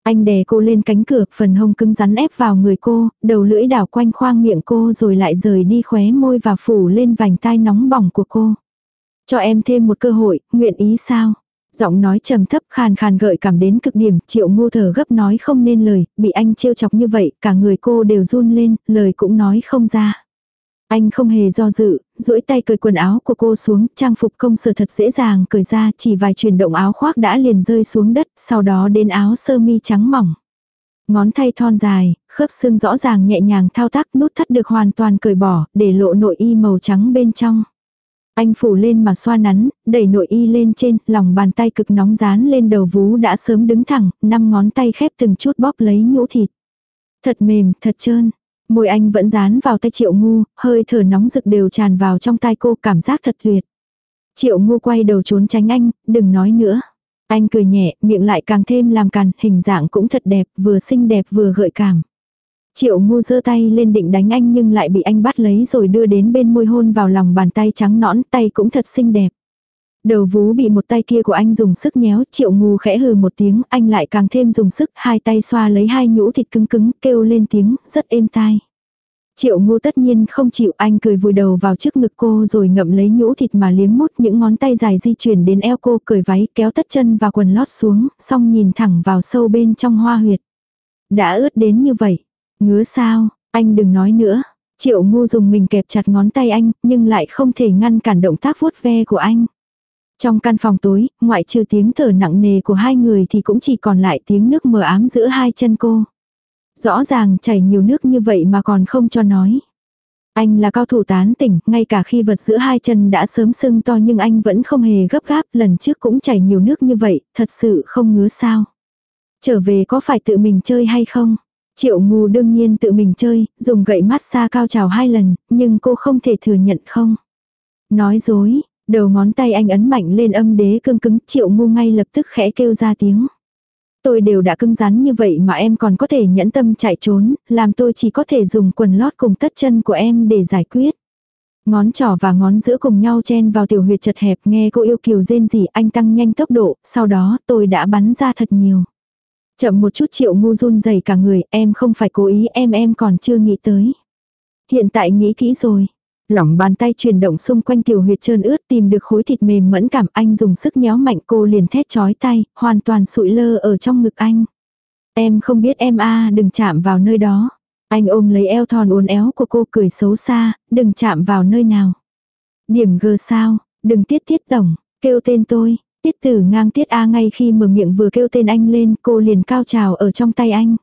Anh đè cô lên cánh cửa, phần hông cứng rắn ép vào người cô, đầu lưỡi đảo quanh khoang miệng cô rồi lại rời đi khóe môi và phủ lên vành tai nóng bỏng của cô. Cho em thêm một cơ hội, nguyện ý sao? Giọng nói trầm thấp khàn khàn gợi cảm đến cực điểm, triệu ngu thở gấp nói không nên lời, bị anh trêu chọc như vậy, cả người cô đều run lên, lời cũng nói không ra. Anh không hề do dự, duỗi tay cởi quần áo của cô xuống, trang phục công sở thật dễ dàng cởi ra, chỉ vài chuyển động áo khoác đã liền rơi xuống đất, sau đó đến áo sơ mi trắng mỏng. Ngón tay thon dài, khớp xương rõ ràng nhẹ nhàng thao tác nút thắt được hoàn toàn cởi bỏ, để lộ nội y màu trắng bên trong. Anh phủ lên mà xoa nắn, đẩy nội y lên trên, lòng bàn tay cực nóng dán lên đầu vú đã sớm đứng thẳng, năm ngón tay khép từng chút bóp lấy nhũ thịt. Thật mềm, thật trơn. Môi anh vẫn dán vào tay triệu ngu, hơi thở nóng rực đều tràn vào trong tai cô cảm giác thật tuyệt. Triệu ngu quay đầu trốn tránh anh, đừng nói nữa. Anh cười nhẹ, miệng lại càng thêm làm càn, hình dạng cũng thật đẹp, vừa xinh đẹp vừa gợi cảm. Triệu ngu giơ tay lên định đánh anh nhưng lại bị anh bắt lấy rồi đưa đến bên môi hôn vào lòng bàn tay trắng nõn tay cũng thật xinh đẹp. Đầu vú bị một tay kia của anh dùng sức nhéo, triệu ngu khẽ hừ một tiếng, anh lại càng thêm dùng sức, hai tay xoa lấy hai nhũ thịt cứng cứng, kêu lên tiếng, rất êm tai. Triệu ngu tất nhiên không chịu anh cười vùi đầu vào trước ngực cô rồi ngậm lấy nhũ thịt mà liếm mút những ngón tay dài di chuyển đến eo cô cởi váy kéo tất chân và quần lót xuống, xong nhìn thẳng vào sâu bên trong hoa huyệt. Đã ướt đến như vậy, Ngứa sao, anh đừng nói nữa. Triệu ngu dùng mình kẹp chặt ngón tay anh, nhưng lại không thể ngăn cản động tác vuốt ve của anh. Trong căn phòng tối, ngoại trừ tiếng thở nặng nề của hai người thì cũng chỉ còn lại tiếng nước mờ ám giữa hai chân cô. Rõ ràng chảy nhiều nước như vậy mà còn không cho nói. Anh là cao thủ tán tỉnh, ngay cả khi vật giữa hai chân đã sớm sưng to nhưng anh vẫn không hề gấp gáp, lần trước cũng chảy nhiều nước như vậy, thật sự không ngứa sao. Trở về có phải tự mình chơi hay không? Triệu ngu đương nhiên tự mình chơi, dùng gậy mát xa cao trào hai lần, nhưng cô không thể thừa nhận không. Nói dối, đầu ngón tay anh ấn mạnh lên âm đế cương cứng, triệu ngu ngay lập tức khẽ kêu ra tiếng. Tôi đều đã cứng rắn như vậy mà em còn có thể nhẫn tâm chạy trốn, làm tôi chỉ có thể dùng quần lót cùng tất chân của em để giải quyết. Ngón trỏ và ngón giữa cùng nhau chen vào tiểu huyệt chật hẹp nghe cô yêu kiều rên gì anh tăng nhanh tốc độ, sau đó tôi đã bắn ra thật nhiều. Chậm một chút triệu ngu run dày cả người, em không phải cố ý em em còn chưa nghĩ tới. Hiện tại nghĩ kỹ rồi. Lỏng bàn tay chuyển động xung quanh tiểu huyệt trơn ướt tìm được khối thịt mềm mẫn cảm anh dùng sức nhéo mạnh cô liền thét chói tay, hoàn toàn sụi lơ ở trong ngực anh. Em không biết em a đừng chạm vào nơi đó. Anh ôm lấy eo thon uốn éo của cô cười xấu xa, đừng chạm vào nơi nào. Điểm gờ sao, đừng tiết tiết tổng, kêu tên tôi, Tiết tử ngang tiết A ngay khi mở miệng vừa kêu tên anh lên cô liền cao trào ở trong tay anh.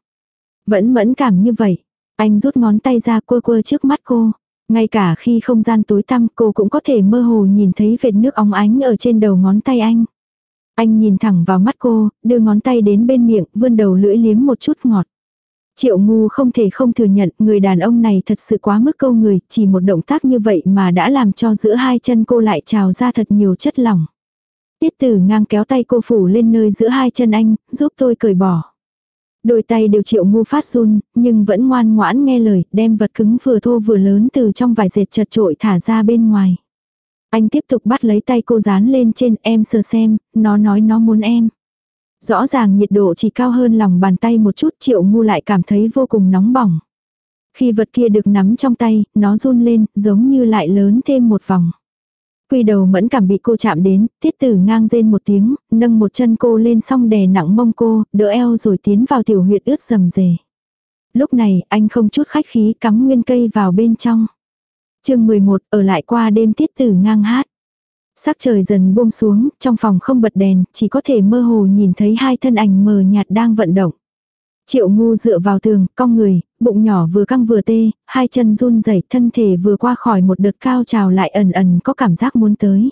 Vẫn mẫn cảm như vậy. Anh rút ngón tay ra quơ quơ trước mắt cô. Ngay cả khi không gian tối tăm cô cũng có thể mơ hồ nhìn thấy vệt nước óng ánh ở trên đầu ngón tay anh. Anh nhìn thẳng vào mắt cô, đưa ngón tay đến bên miệng, vươn đầu lưỡi liếm một chút ngọt. Triệu ngu không thể không thừa nhận người đàn ông này thật sự quá mức câu người, chỉ một động tác như vậy mà đã làm cho giữa hai chân cô lại trào ra thật nhiều chất lỏng. Tiết tử ngang kéo tay cô phủ lên nơi giữa hai chân anh, giúp tôi cởi bỏ. Đôi tay đều chịu ngu phát run, nhưng vẫn ngoan ngoãn nghe lời, đem vật cứng vừa thô vừa lớn từ trong vải dệt chật trội thả ra bên ngoài. Anh tiếp tục bắt lấy tay cô dán lên trên em sờ xem, nó nói nó muốn em. Rõ ràng nhiệt độ chỉ cao hơn lòng bàn tay một chút triệu ngu lại cảm thấy vô cùng nóng bỏng. Khi vật kia được nắm trong tay, nó run lên, giống như lại lớn thêm một vòng. Quy đầu mẫn cảm bị cô chạm đến, tiết tử ngang rên một tiếng, nâng một chân cô lên xong đè nặng mông cô, đỡ eo rồi tiến vào tiểu huyệt ướt rầm rề. Lúc này, anh không chút khách khí cắm nguyên cây vào bên trong. chương 11, ở lại qua đêm tiết tử ngang hát. Sắc trời dần buông xuống, trong phòng không bật đèn, chỉ có thể mơ hồ nhìn thấy hai thân ảnh mờ nhạt đang vận động. Triệu ngu dựa vào tường, cong người, bụng nhỏ vừa căng vừa tê, hai chân run rẩy thân thể vừa qua khỏi một đợt cao trào lại ẩn ẩn có cảm giác muốn tới.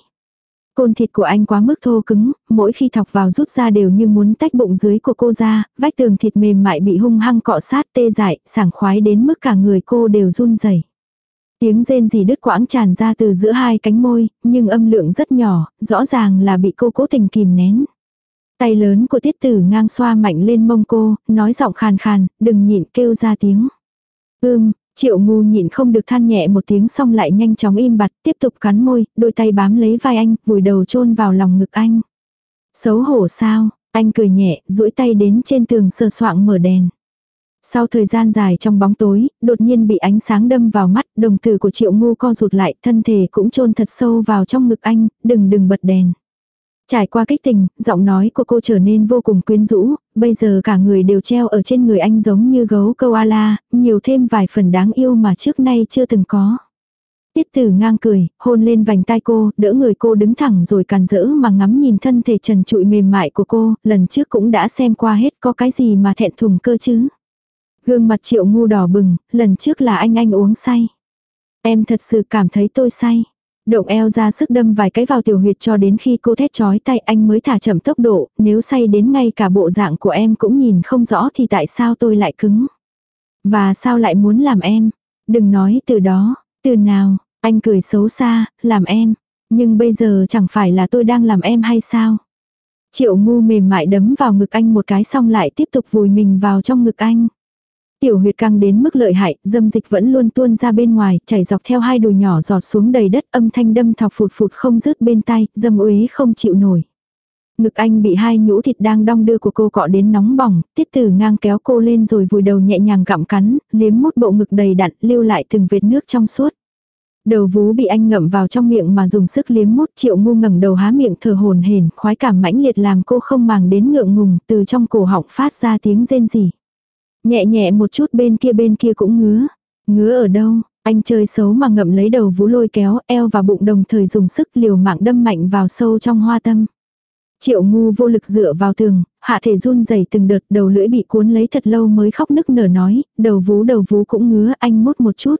Côn thịt của anh quá mức thô cứng, mỗi khi thọc vào rút ra đều như muốn tách bụng dưới của cô ra, vách tường thịt mềm mại bị hung hăng cọ sát tê dại, sảng khoái đến mức cả người cô đều run rẩy. Tiếng rên gì đứt quãng tràn ra từ giữa hai cánh môi, nhưng âm lượng rất nhỏ, rõ ràng là bị cô cố tình kìm nén. Tay lớn của tiết tử ngang xoa mạnh lên mông cô, nói giọng khàn khàn, đừng nhịn kêu ra tiếng. Ưm, triệu ngu nhịn không được than nhẹ một tiếng xong lại nhanh chóng im bặt, tiếp tục cắn môi, đôi tay bám lấy vai anh, vùi đầu chôn vào lòng ngực anh. Xấu hổ sao, anh cười nhẹ, duỗi tay đến trên tường sờ soạng mở đèn. Sau thời gian dài trong bóng tối, đột nhiên bị ánh sáng đâm vào mắt, đồng tử của triệu ngu co rụt lại, thân thể cũng chôn thật sâu vào trong ngực anh, đừng đừng bật đèn. Trải qua kích tình, giọng nói của cô trở nên vô cùng quyến rũ, bây giờ cả người đều treo ở trên người anh giống như gấu koala, nhiều thêm vài phần đáng yêu mà trước nay chưa từng có. Tiết tử ngang cười, hôn lên vành tai cô, đỡ người cô đứng thẳng rồi càn rỡ mà ngắm nhìn thân thể trần trụi mềm mại của cô, lần trước cũng đã xem qua hết có cái gì mà thẹn thùng cơ chứ. Gương mặt triệu ngu đỏ bừng, lần trước là anh anh uống say. Em thật sự cảm thấy tôi say. Động eo ra sức đâm vài cái vào tiểu huyệt cho đến khi cô thét chói tay anh mới thả chậm tốc độ, nếu say đến ngay cả bộ dạng của em cũng nhìn không rõ thì tại sao tôi lại cứng. Và sao lại muốn làm em? Đừng nói từ đó, từ nào, anh cười xấu xa, làm em. Nhưng bây giờ chẳng phải là tôi đang làm em hay sao? Triệu ngu mềm mại đấm vào ngực anh một cái xong lại tiếp tục vùi mình vào trong ngực anh. Tiểu huyệt căng đến mức lợi hại, dâm dịch vẫn luôn tuôn ra bên ngoài, chảy dọc theo hai đùi nhỏ giọt xuống đầy đất, âm thanh đâm thọc phụt phụt không dứt bên tai, dâm uế không chịu nổi. Ngực anh bị hai nhũ thịt đang đong đưa của cô cọ đến nóng bỏng, tiết tử ngang kéo cô lên rồi vùi đầu nhẹ nhàng gặm cắn, liếm mút bộ ngực đầy đặn, lưu lại từng vệt nước trong suốt. Đầu vú bị anh ngậm vào trong miệng mà dùng sức liếm mút triệu ngu ngẩng đầu há miệng thở hồn hển khoái cảm mãnh liệt làm cô không màng đến ngượng ngùng từ trong cổ họng phát ra tiếng rên rỉ. Nhẹ nhẹ một chút bên kia bên kia cũng ngứa. Ngứa ở đâu? Anh chơi xấu mà ngậm lấy đầu vú lôi kéo, eo và bụng đồng thời dùng sức liều mạng đâm mạnh vào sâu trong hoa tâm. Triệu ngu vô lực dựa vào tường, hạ thể run rẩy từng đợt đầu lưỡi bị cuốn lấy thật lâu mới khóc nức nở nói, đầu vú đầu vú cũng ngứa anh mút một chút.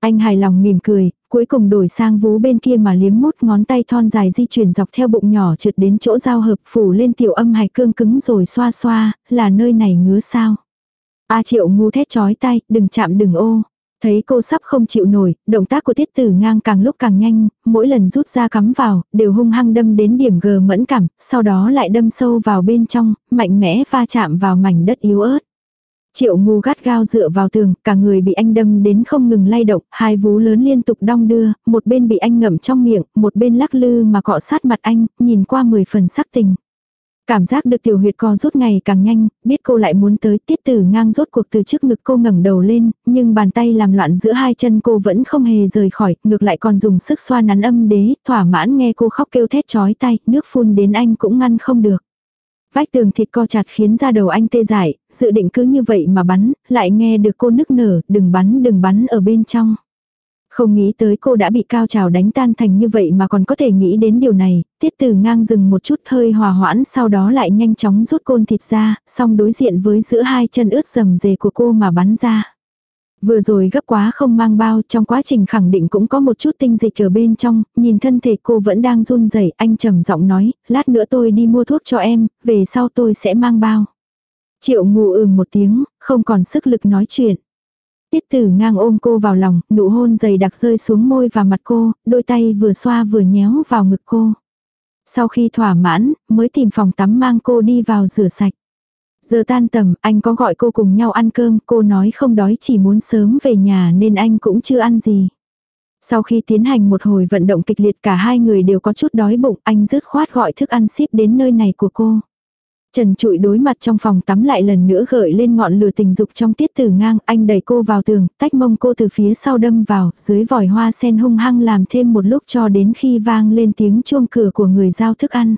Anh hài lòng mỉm cười, cuối cùng đổi sang vú bên kia mà liếm mút ngón tay thon dài di chuyển dọc theo bụng nhỏ trượt đến chỗ giao hợp phủ lên tiểu âm hài cương cứng rồi xoa xoa, là nơi này ngứa sao. A triệu ngu thét chói tay, đừng chạm đừng ô. Thấy cô sắp không chịu nổi, động tác của tiết tử ngang càng lúc càng nhanh, mỗi lần rút ra cắm vào, đều hung hăng đâm đến điểm gờ mẫn cảm, sau đó lại đâm sâu vào bên trong, mạnh mẽ va chạm vào mảnh đất yếu ớt. Triệu ngu gắt gao dựa vào tường, cả người bị anh đâm đến không ngừng lay động, hai vú lớn liên tục đong đưa, một bên bị anh ngậm trong miệng, một bên lắc lư mà cọ sát mặt anh, nhìn qua mười phần sắc tình. Cảm giác được tiểu huyệt co rút ngày càng nhanh, biết cô lại muốn tới tiết tử ngang rốt cuộc từ trước ngực cô ngẩng đầu lên, nhưng bàn tay làm loạn giữa hai chân cô vẫn không hề rời khỏi, ngược lại còn dùng sức xoa nắn âm đế, thỏa mãn nghe cô khóc kêu thét chói tay, nước phun đến anh cũng ngăn không được. Vách tường thịt co chặt khiến da đầu anh tê dại, dự định cứ như vậy mà bắn, lại nghe được cô nức nở, đừng bắn đừng bắn ở bên trong. Không nghĩ tới cô đã bị cao trào đánh tan thành như vậy mà còn có thể nghĩ đến điều này, tiết tử ngang dừng một chút hơi hòa hoãn sau đó lại nhanh chóng rút côn thịt ra, xong đối diện với giữa hai chân ướt rầm rề của cô mà bắn ra. Vừa rồi gấp quá không mang bao trong quá trình khẳng định cũng có một chút tinh dịch ở bên trong, nhìn thân thể cô vẫn đang run rẩy anh trầm giọng nói, lát nữa tôi đi mua thuốc cho em, về sau tôi sẽ mang bao. Triệu ngủ ừm một tiếng, không còn sức lực nói chuyện. Tiết tử ngang ôm cô vào lòng, nụ hôn dày đặc rơi xuống môi và mặt cô, đôi tay vừa xoa vừa nhéo vào ngực cô. Sau khi thỏa mãn, mới tìm phòng tắm mang cô đi vào rửa sạch. Giờ tan tầm, anh có gọi cô cùng nhau ăn cơm, cô nói không đói chỉ muốn sớm về nhà nên anh cũng chưa ăn gì. Sau khi tiến hành một hồi vận động kịch liệt cả hai người đều có chút đói bụng, anh dứt khoát gọi thức ăn ship đến nơi này của cô. Trần trụi đối mặt trong phòng tắm lại lần nữa gợi lên ngọn lửa tình dục trong tiết tử ngang, anh đẩy cô vào tường, tách mông cô từ phía sau đâm vào, dưới vòi hoa sen hung hăng làm thêm một lúc cho đến khi vang lên tiếng chuông cửa của người giao thức ăn.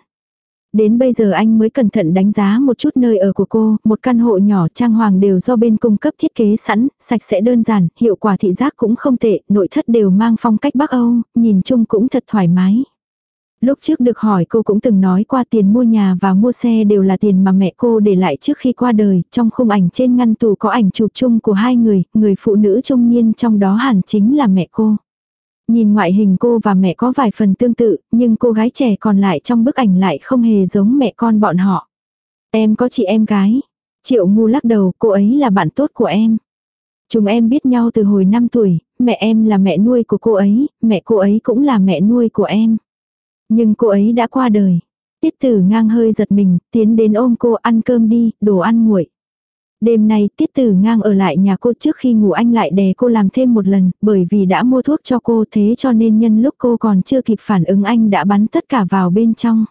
Đến bây giờ anh mới cẩn thận đánh giá một chút nơi ở của cô, một căn hộ nhỏ trang hoàng đều do bên cung cấp thiết kế sẵn, sạch sẽ đơn giản, hiệu quả thị giác cũng không tệ, nội thất đều mang phong cách Bắc Âu, nhìn chung cũng thật thoải mái. Lúc trước được hỏi cô cũng từng nói qua tiền mua nhà và mua xe đều là tiền mà mẹ cô để lại trước khi qua đời, trong khung ảnh trên ngăn tủ có ảnh chụp chung của hai người, người phụ nữ trung niên trong đó hẳn chính là mẹ cô. Nhìn ngoại hình cô và mẹ có vài phần tương tự, nhưng cô gái trẻ còn lại trong bức ảnh lại không hề giống mẹ con bọn họ. Em có chị em gái. Triệu ngu lắc đầu, cô ấy là bạn tốt của em. Chúng em biết nhau từ hồi 5 tuổi, mẹ em là mẹ nuôi của cô ấy, mẹ cô ấy cũng là mẹ nuôi của em. Nhưng cô ấy đã qua đời. Tiết tử ngang hơi giật mình, tiến đến ôm cô ăn cơm đi, đồ ăn nguội. Đêm nay tiết tử ngang ở lại nhà cô trước khi ngủ anh lại đè cô làm thêm một lần, bởi vì đã mua thuốc cho cô thế cho nên nhân lúc cô còn chưa kịp phản ứng anh đã bắn tất cả vào bên trong.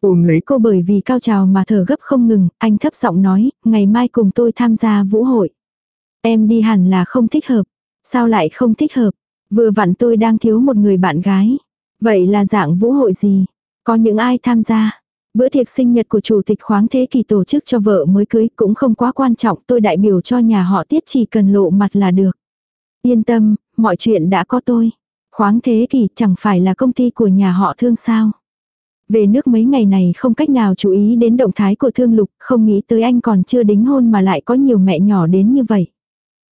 Ôm lấy cô bởi vì cao trào mà thở gấp không ngừng, anh thấp giọng nói, ngày mai cùng tôi tham gia vũ hội. Em đi hẳn là không thích hợp. Sao lại không thích hợp? Vừa vặn tôi đang thiếu một người bạn gái. Vậy là dạng vũ hội gì? Có những ai tham gia? Bữa tiệc sinh nhật của chủ tịch khoáng thế kỷ tổ chức cho vợ mới cưới cũng không quá quan trọng tôi đại biểu cho nhà họ tiết chỉ cần lộ mặt là được. Yên tâm, mọi chuyện đã có tôi. Khoáng thế kỷ chẳng phải là công ty của nhà họ thương sao. Về nước mấy ngày này không cách nào chú ý đến động thái của thương lục, không nghĩ tới anh còn chưa đính hôn mà lại có nhiều mẹ nhỏ đến như vậy.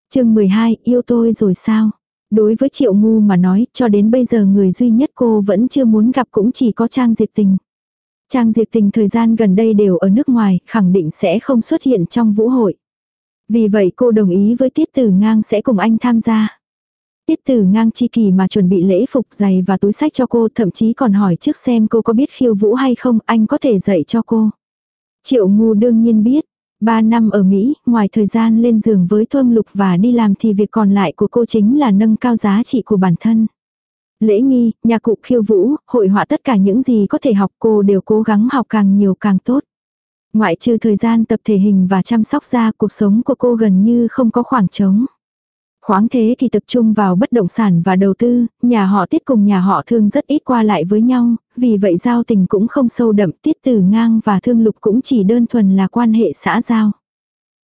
chương 12, yêu tôi rồi sao? Đối với triệu ngu mà nói, cho đến bây giờ người duy nhất cô vẫn chưa muốn gặp cũng chỉ có Trang Diệp Tình. Trang Diệp Tình thời gian gần đây đều ở nước ngoài, khẳng định sẽ không xuất hiện trong vũ hội. Vì vậy cô đồng ý với Tiết Tử Ngang sẽ cùng anh tham gia. Tiết Tử Ngang chi kỳ mà chuẩn bị lễ phục giày và túi sách cho cô, thậm chí còn hỏi trước xem cô có biết khiêu vũ hay không, anh có thể dạy cho cô. Triệu Ngu đương nhiên biết, Ba năm ở Mỹ, ngoài thời gian lên giường với Thương Lục và đi làm thì việc còn lại của cô chính là nâng cao giá trị của bản thân. Lễ nghi, nhạc cụ khiêu vũ, hội họa tất cả những gì có thể học cô đều cố gắng học càng nhiều càng tốt. Ngoại trừ thời gian tập thể hình và chăm sóc da cuộc sống của cô gần như không có khoảng trống. Khoáng thế thì tập trung vào bất động sản và đầu tư, nhà họ tiết cùng nhà họ thương rất ít qua lại với nhau, vì vậy giao tình cũng không sâu đậm tiết tử ngang và thương lục cũng chỉ đơn thuần là quan hệ xã giao.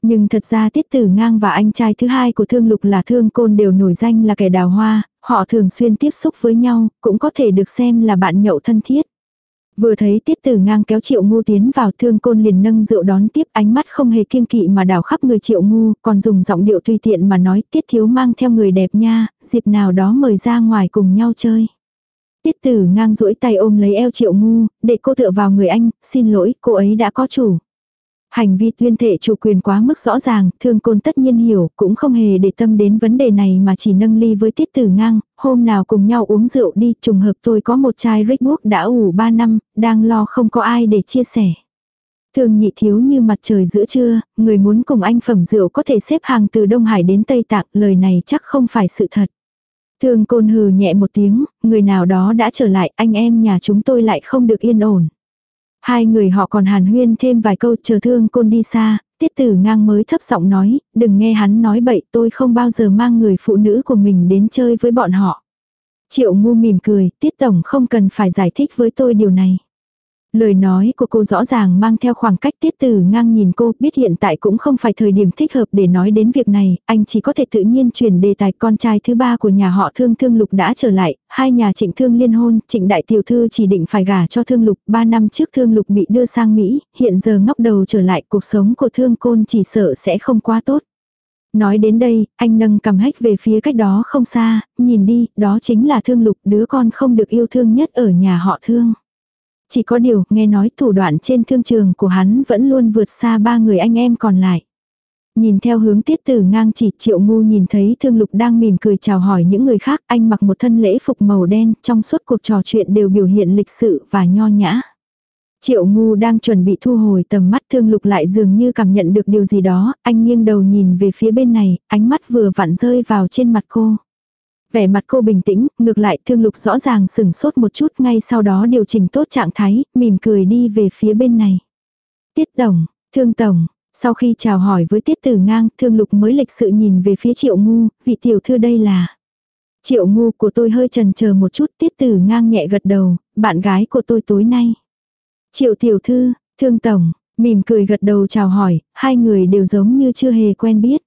Nhưng thật ra tiết tử ngang và anh trai thứ hai của thương lục là thương côn đều nổi danh là kẻ đào hoa, họ thường xuyên tiếp xúc với nhau, cũng có thể được xem là bạn nhậu thân thiết. Vừa thấy tiết tử ngang kéo triệu ngu tiến vào thương côn liền nâng rượu đón tiếp ánh mắt không hề kiêng kỵ mà đảo khắp người triệu ngu, còn dùng giọng điệu tùy tiện mà nói tiết thiếu mang theo người đẹp nha, dịp nào đó mời ra ngoài cùng nhau chơi. Tiết tử ngang duỗi tay ôm lấy eo triệu ngu, để cô tựa vào người anh, xin lỗi, cô ấy đã có chủ. Hành vi tuyên thệ chủ quyền quá mức rõ ràng, thương côn tất nhiên hiểu, cũng không hề để tâm đến vấn đề này mà chỉ nâng ly với tiết tử ngang, hôm nào cùng nhau uống rượu đi, trùng hợp tôi có một chai Rickbook đã ủ 3 năm, đang lo không có ai để chia sẻ. Thường nhị thiếu như mặt trời giữa trưa, người muốn cùng anh phẩm rượu có thể xếp hàng từ Đông Hải đến Tây Tạng, lời này chắc không phải sự thật. Thương côn hừ nhẹ một tiếng, người nào đó đã trở lại, anh em nhà chúng tôi lại không được yên ổn. Hai người họ còn hàn huyên thêm vài câu chờ thương côn đi xa, tiết tử ngang mới thấp giọng nói, đừng nghe hắn nói bậy tôi không bao giờ mang người phụ nữ của mình đến chơi với bọn họ. Triệu ngu mỉm cười, tiết tổng không cần phải giải thích với tôi điều này. Lời nói của cô rõ ràng mang theo khoảng cách tiết tử ngang nhìn cô biết hiện tại cũng không phải thời điểm thích hợp để nói đến việc này, anh chỉ có thể tự nhiên chuyển đề tài con trai thứ ba của nhà họ thương thương lục đã trở lại, hai nhà trịnh thương liên hôn, trịnh đại tiểu thư chỉ định phải gả cho thương lục, ba năm trước thương lục bị đưa sang Mỹ, hiện giờ ngóc đầu trở lại cuộc sống của thương côn chỉ sợ sẽ không quá tốt. Nói đến đây, anh nâng cầm hách về phía cách đó không xa, nhìn đi, đó chính là thương lục đứa con không được yêu thương nhất ở nhà họ thương. Chỉ có điều, nghe nói thủ đoạn trên thương trường của hắn vẫn luôn vượt xa ba người anh em còn lại. Nhìn theo hướng tiết tử ngang chỉ triệu ngu nhìn thấy thương lục đang mỉm cười chào hỏi những người khác anh mặc một thân lễ phục màu đen trong suốt cuộc trò chuyện đều biểu hiện lịch sự và nho nhã. Triệu ngu đang chuẩn bị thu hồi tầm mắt thương lục lại dường như cảm nhận được điều gì đó, anh nghiêng đầu nhìn về phía bên này, ánh mắt vừa vặn rơi vào trên mặt cô. Vẻ mặt cô bình tĩnh, ngược lại thương lục rõ ràng sừng sốt một chút ngay sau đó điều chỉnh tốt trạng thái, mỉm cười đi về phía bên này. Tiết Tổng, Thương Tổng, sau khi chào hỏi với Tiết Tử Ngang, Thương Lục mới lịch sự nhìn về phía Triệu Ngu, vị tiểu thư đây là. Triệu Ngu của tôi hơi trần chờ một chút, Tiết Tử Ngang nhẹ gật đầu, bạn gái của tôi tối nay. Triệu tiểu thư, Thương Tổng, mỉm cười gật đầu chào hỏi, hai người đều giống như chưa hề quen biết.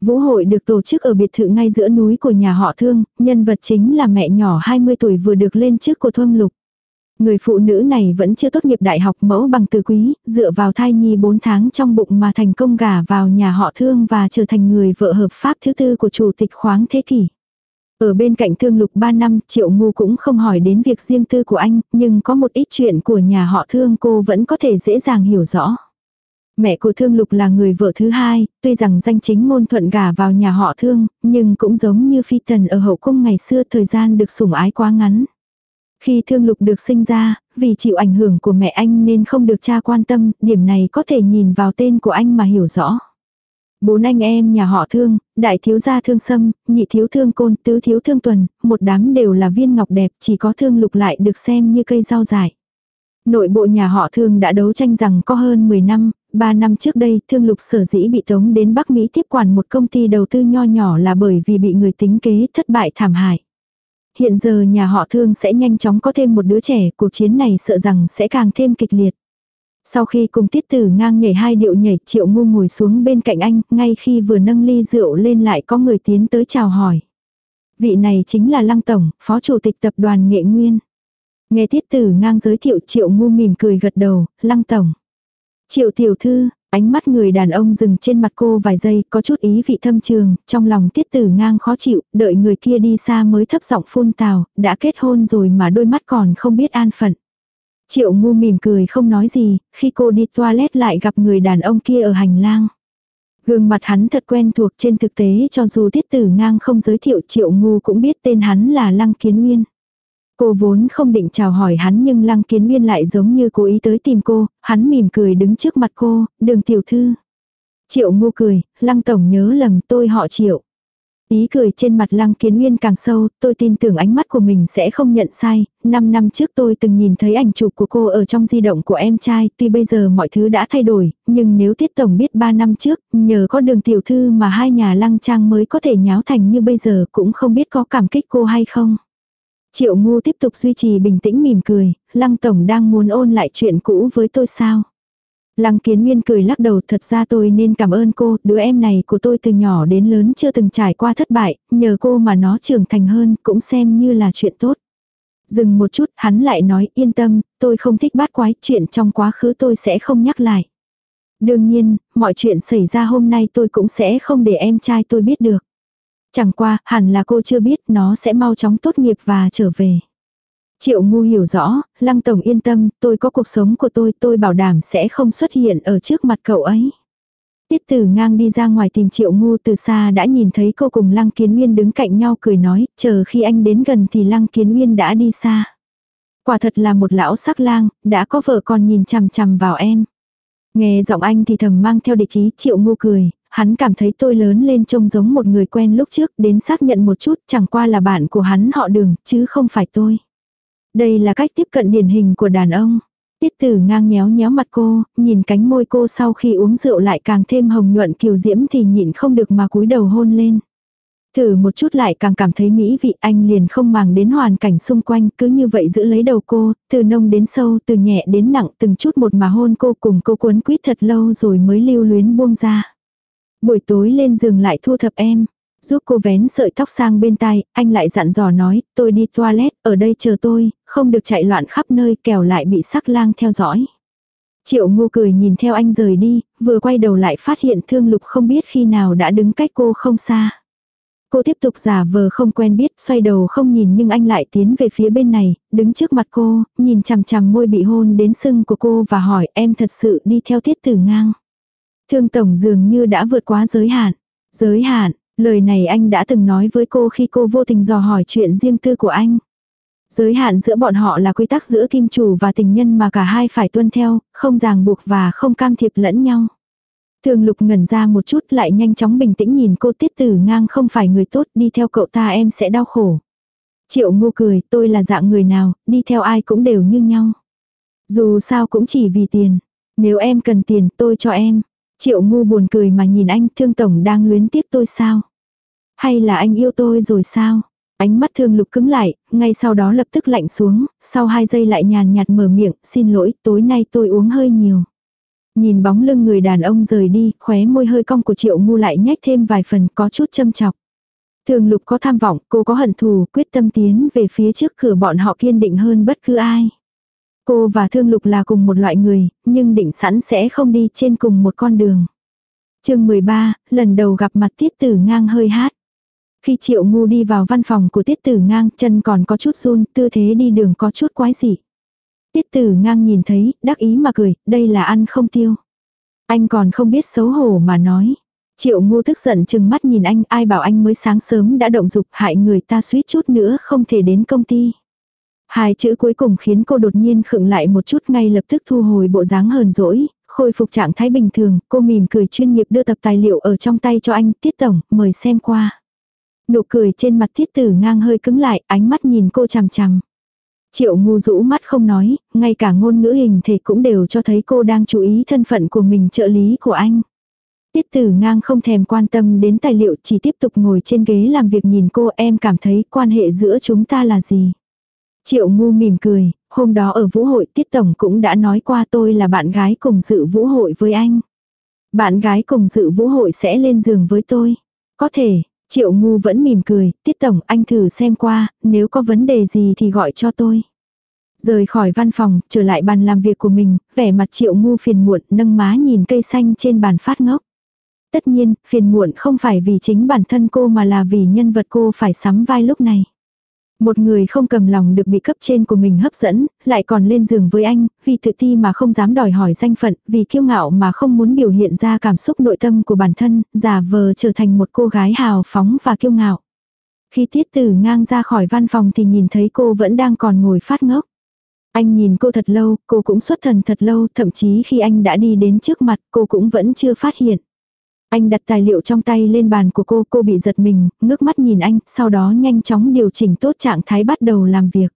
Vũ hội được tổ chức ở biệt thự ngay giữa núi của nhà họ Thương, nhân vật chính là mẹ nhỏ 20 tuổi vừa được lên chức của Thương Lục. Người phụ nữ này vẫn chưa tốt nghiệp đại học mẫu bằng từ quý, dựa vào thai nhi 4 tháng trong bụng mà thành công gả vào nhà họ Thương và trở thành người vợ hợp pháp thứ tư của chủ tịch khoáng thế kỷ. Ở bên cạnh Thương Lục 3 năm, Triệu Ngu cũng không hỏi đến việc riêng tư của anh, nhưng có một ít chuyện của nhà họ Thương cô vẫn có thể dễ dàng hiểu rõ. Mẹ của Thương Lục là người vợ thứ hai, tuy rằng danh chính ngôn thuận gả vào nhà họ Thương, nhưng cũng giống như phi tần ở hậu cung ngày xưa thời gian được sủng ái quá ngắn. Khi Thương Lục được sinh ra, vì chịu ảnh hưởng của mẹ anh nên không được cha quan tâm, điểm này có thể nhìn vào tên của anh mà hiểu rõ. Bốn anh em nhà họ thương, đại thiếu gia thương sâm, nhị thiếu thương côn, tứ thiếu thương tuần, một đám đều là viên ngọc đẹp, chỉ có thương lục lại được xem như cây rau dại. Nội bộ nhà họ thương đã đấu tranh rằng có hơn 10 năm, ba năm trước đây thương lục sở dĩ bị tống đến Bắc Mỹ tiếp quản một công ty đầu tư nho nhỏ là bởi vì bị người tính kế thất bại thảm hại. Hiện giờ nhà họ thương sẽ nhanh chóng có thêm một đứa trẻ, cuộc chiến này sợ rằng sẽ càng thêm kịch liệt. Sau khi cùng tiết tử ngang nhảy hai điệu nhảy triệu ngu ngồi xuống bên cạnh anh, ngay khi vừa nâng ly rượu lên lại có người tiến tới chào hỏi. Vị này chính là Lăng Tổng, Phó Chủ tịch Tập đoàn Nghệ Nguyên. Nghe tiết tử ngang giới thiệu triệu ngu mỉm cười gật đầu, Lăng Tổng. Triệu tiểu thư, ánh mắt người đàn ông dừng trên mặt cô vài giây, có chút ý vị thâm trường, trong lòng tiết tử ngang khó chịu, đợi người kia đi xa mới thấp giọng phun tào, đã kết hôn rồi mà đôi mắt còn không biết an phận. Triệu ngu mỉm cười không nói gì, khi cô đi toilet lại gặp người đàn ông kia ở hành lang. Gương mặt hắn thật quen thuộc trên thực tế cho dù tiết tử ngang không giới thiệu triệu ngu cũng biết tên hắn là Lăng Kiến Nguyên. Cô vốn không định chào hỏi hắn nhưng Lăng Kiến Nguyên lại giống như cố ý tới tìm cô, hắn mỉm cười đứng trước mặt cô, đường tiểu thư. Triệu ngu cười, Lăng Tổng nhớ lầm tôi họ Triệu. Ý cười trên mặt Lăng Kiến Nguyên càng sâu, tôi tin tưởng ánh mắt của mình sẽ không nhận sai, 5 năm trước tôi từng nhìn thấy ảnh chụp của cô ở trong di động của em trai, tuy bây giờ mọi thứ đã thay đổi, nhưng nếu Tiết Tổng biết 3 năm trước, nhờ có đường tiểu thư mà hai nhà Lăng Trang mới có thể nháo thành như bây giờ cũng không biết có cảm kích cô hay không. Triệu ngu tiếp tục duy trì bình tĩnh mỉm cười, Lăng Tổng đang muốn ôn lại chuyện cũ với tôi sao? Lăng kiến nguyên cười lắc đầu thật ra tôi nên cảm ơn cô, đứa em này của tôi từ nhỏ đến lớn chưa từng trải qua thất bại, nhờ cô mà nó trưởng thành hơn cũng xem như là chuyện tốt. Dừng một chút hắn lại nói yên tâm, tôi không thích bát quái, chuyện trong quá khứ tôi sẽ không nhắc lại. Đương nhiên, mọi chuyện xảy ra hôm nay tôi cũng sẽ không để em trai tôi biết được. Chẳng qua, hẳn là cô chưa biết nó sẽ mau chóng tốt nghiệp và trở về. Triệu ngu hiểu rõ, lăng tổng yên tâm, tôi có cuộc sống của tôi, tôi bảo đảm sẽ không xuất hiện ở trước mặt cậu ấy. Tiết tử ngang đi ra ngoài tìm triệu ngu từ xa đã nhìn thấy cô cùng lăng kiến nguyên đứng cạnh nhau cười nói, chờ khi anh đến gần thì lăng kiến nguyên đã đi xa. Quả thật là một lão sắc lang, đã có vợ còn nhìn chằm chằm vào em. Nghe giọng anh thì thầm mang theo địch ý triệu ngu cười, hắn cảm thấy tôi lớn lên trông giống một người quen lúc trước đến xác nhận một chút chẳng qua là bạn của hắn họ đường chứ không phải tôi. Đây là cách tiếp cận điển hình của đàn ông. Tiết tử ngang nhéo nhéo mặt cô, nhìn cánh môi cô sau khi uống rượu lại càng thêm hồng nhuận kiều diễm thì nhịn không được mà cúi đầu hôn lên. Thử một chút lại càng cảm thấy mỹ vị anh liền không màng đến hoàn cảnh xung quanh cứ như vậy giữ lấy đầu cô, từ nông đến sâu, từ nhẹ đến nặng từng chút một mà hôn cô cùng cô cuốn quýt thật lâu rồi mới lưu luyến buông ra. Buổi tối lên giường lại thu thập em, giúp cô vén sợi tóc sang bên tai, anh lại dặn dò nói, tôi đi toilet, ở đây chờ tôi, không được chạy loạn khắp nơi kẻo lại bị sắc lang theo dõi. Triệu ngu cười nhìn theo anh rời đi, vừa quay đầu lại phát hiện thương lục không biết khi nào đã đứng cách cô không xa. Cô tiếp tục giả vờ không quen biết, xoay đầu không nhìn nhưng anh lại tiến về phía bên này, đứng trước mặt cô, nhìn chằm chằm môi bị hôn đến sưng của cô và hỏi em thật sự đi theo tiết tử ngang. Thương tổng dường như đã vượt quá giới hạn. Giới hạn, lời này anh đã từng nói với cô khi cô vô tình dò hỏi chuyện riêng tư của anh. Giới hạn giữa bọn họ là quy tắc giữa kim chủ và tình nhân mà cả hai phải tuân theo, không ràng buộc và không cam thiệp lẫn nhau. Thường lục ngẩn ra một chút lại nhanh chóng bình tĩnh nhìn cô tiết tử ngang không phải người tốt đi theo cậu ta em sẽ đau khổ. Triệu ngu cười tôi là dạng người nào, đi theo ai cũng đều như nhau. Dù sao cũng chỉ vì tiền. Nếu em cần tiền tôi cho em. Triệu ngu buồn cười mà nhìn anh thương tổng đang luyến tiếc tôi sao. Hay là anh yêu tôi rồi sao? Ánh mắt thương lục cứng lại, ngay sau đó lập tức lạnh xuống, sau hai giây lại nhàn nhạt mở miệng, xin lỗi, tối nay tôi uống hơi nhiều. Nhìn bóng lưng người đàn ông rời đi, khóe môi hơi cong của triệu ngu lại nhếch thêm vài phần có chút châm chọc. Thường lục có tham vọng, cô có hận thù, quyết tâm tiến về phía trước cửa bọn họ kiên định hơn bất cứ ai. Cô và thương lục là cùng một loại người, nhưng định sẵn sẽ không đi trên cùng một con đường. chương 13, lần đầu gặp mặt tiết tử ngang hơi hát. Khi triệu ngu đi vào văn phòng của tiết tử ngang chân còn có chút run, tư thế đi đường có chút quái dị. Tiết tử ngang nhìn thấy, đắc ý mà cười, đây là ăn không tiêu. Anh còn không biết xấu hổ mà nói. Triệu ngu tức giận chừng mắt nhìn anh, ai bảo anh mới sáng sớm đã động dục hại người ta suýt chút nữa không thể đến công ty. Hai chữ cuối cùng khiến cô đột nhiên khựng lại một chút ngay lập tức thu hồi bộ dáng hờn dỗi, khôi phục trạng thái bình thường, cô mỉm cười chuyên nghiệp đưa tập tài liệu ở trong tay cho anh, tiết tổng, mời xem qua. Nụ cười trên mặt tiết tử ngang hơi cứng lại, ánh mắt nhìn cô chằm chằm. Triệu ngu rũ mắt không nói, ngay cả ngôn ngữ hình thể cũng đều cho thấy cô đang chú ý thân phận của mình trợ lý của anh. Tiết tử ngang không thèm quan tâm đến tài liệu chỉ tiếp tục ngồi trên ghế làm việc nhìn cô em cảm thấy quan hệ giữa chúng ta là gì. Triệu ngu mỉm cười, hôm đó ở vũ hội tiết tổng cũng đã nói qua tôi là bạn gái cùng dự vũ hội với anh. Bạn gái cùng dự vũ hội sẽ lên giường với tôi. Có thể, Triệu ngu vẫn mỉm cười, tiết tổng anh thử xem qua, nếu có vấn đề gì thì gọi cho tôi. Rời khỏi văn phòng, trở lại bàn làm việc của mình, vẻ mặt triệu ngu phiền muộn nâng má nhìn cây xanh trên bàn phát ngốc. Tất nhiên, phiền muộn không phải vì chính bản thân cô mà là vì nhân vật cô phải sắm vai lúc này. Một người không cầm lòng được bị cấp trên của mình hấp dẫn, lại còn lên giường với anh, vì tự ti mà không dám đòi hỏi danh phận, vì kiêu ngạo mà không muốn biểu hiện ra cảm xúc nội tâm của bản thân, giả vờ trở thành một cô gái hào phóng và kiêu ngạo. Khi tiết tử ngang ra khỏi văn phòng thì nhìn thấy cô vẫn đang còn ngồi phát ngốc. Anh nhìn cô thật lâu, cô cũng xuất thần thật lâu, thậm chí khi anh đã đi đến trước mặt cô cũng vẫn chưa phát hiện. Anh đặt tài liệu trong tay lên bàn của cô, cô bị giật mình, ngước mắt nhìn anh, sau đó nhanh chóng điều chỉnh tốt trạng thái bắt đầu làm việc.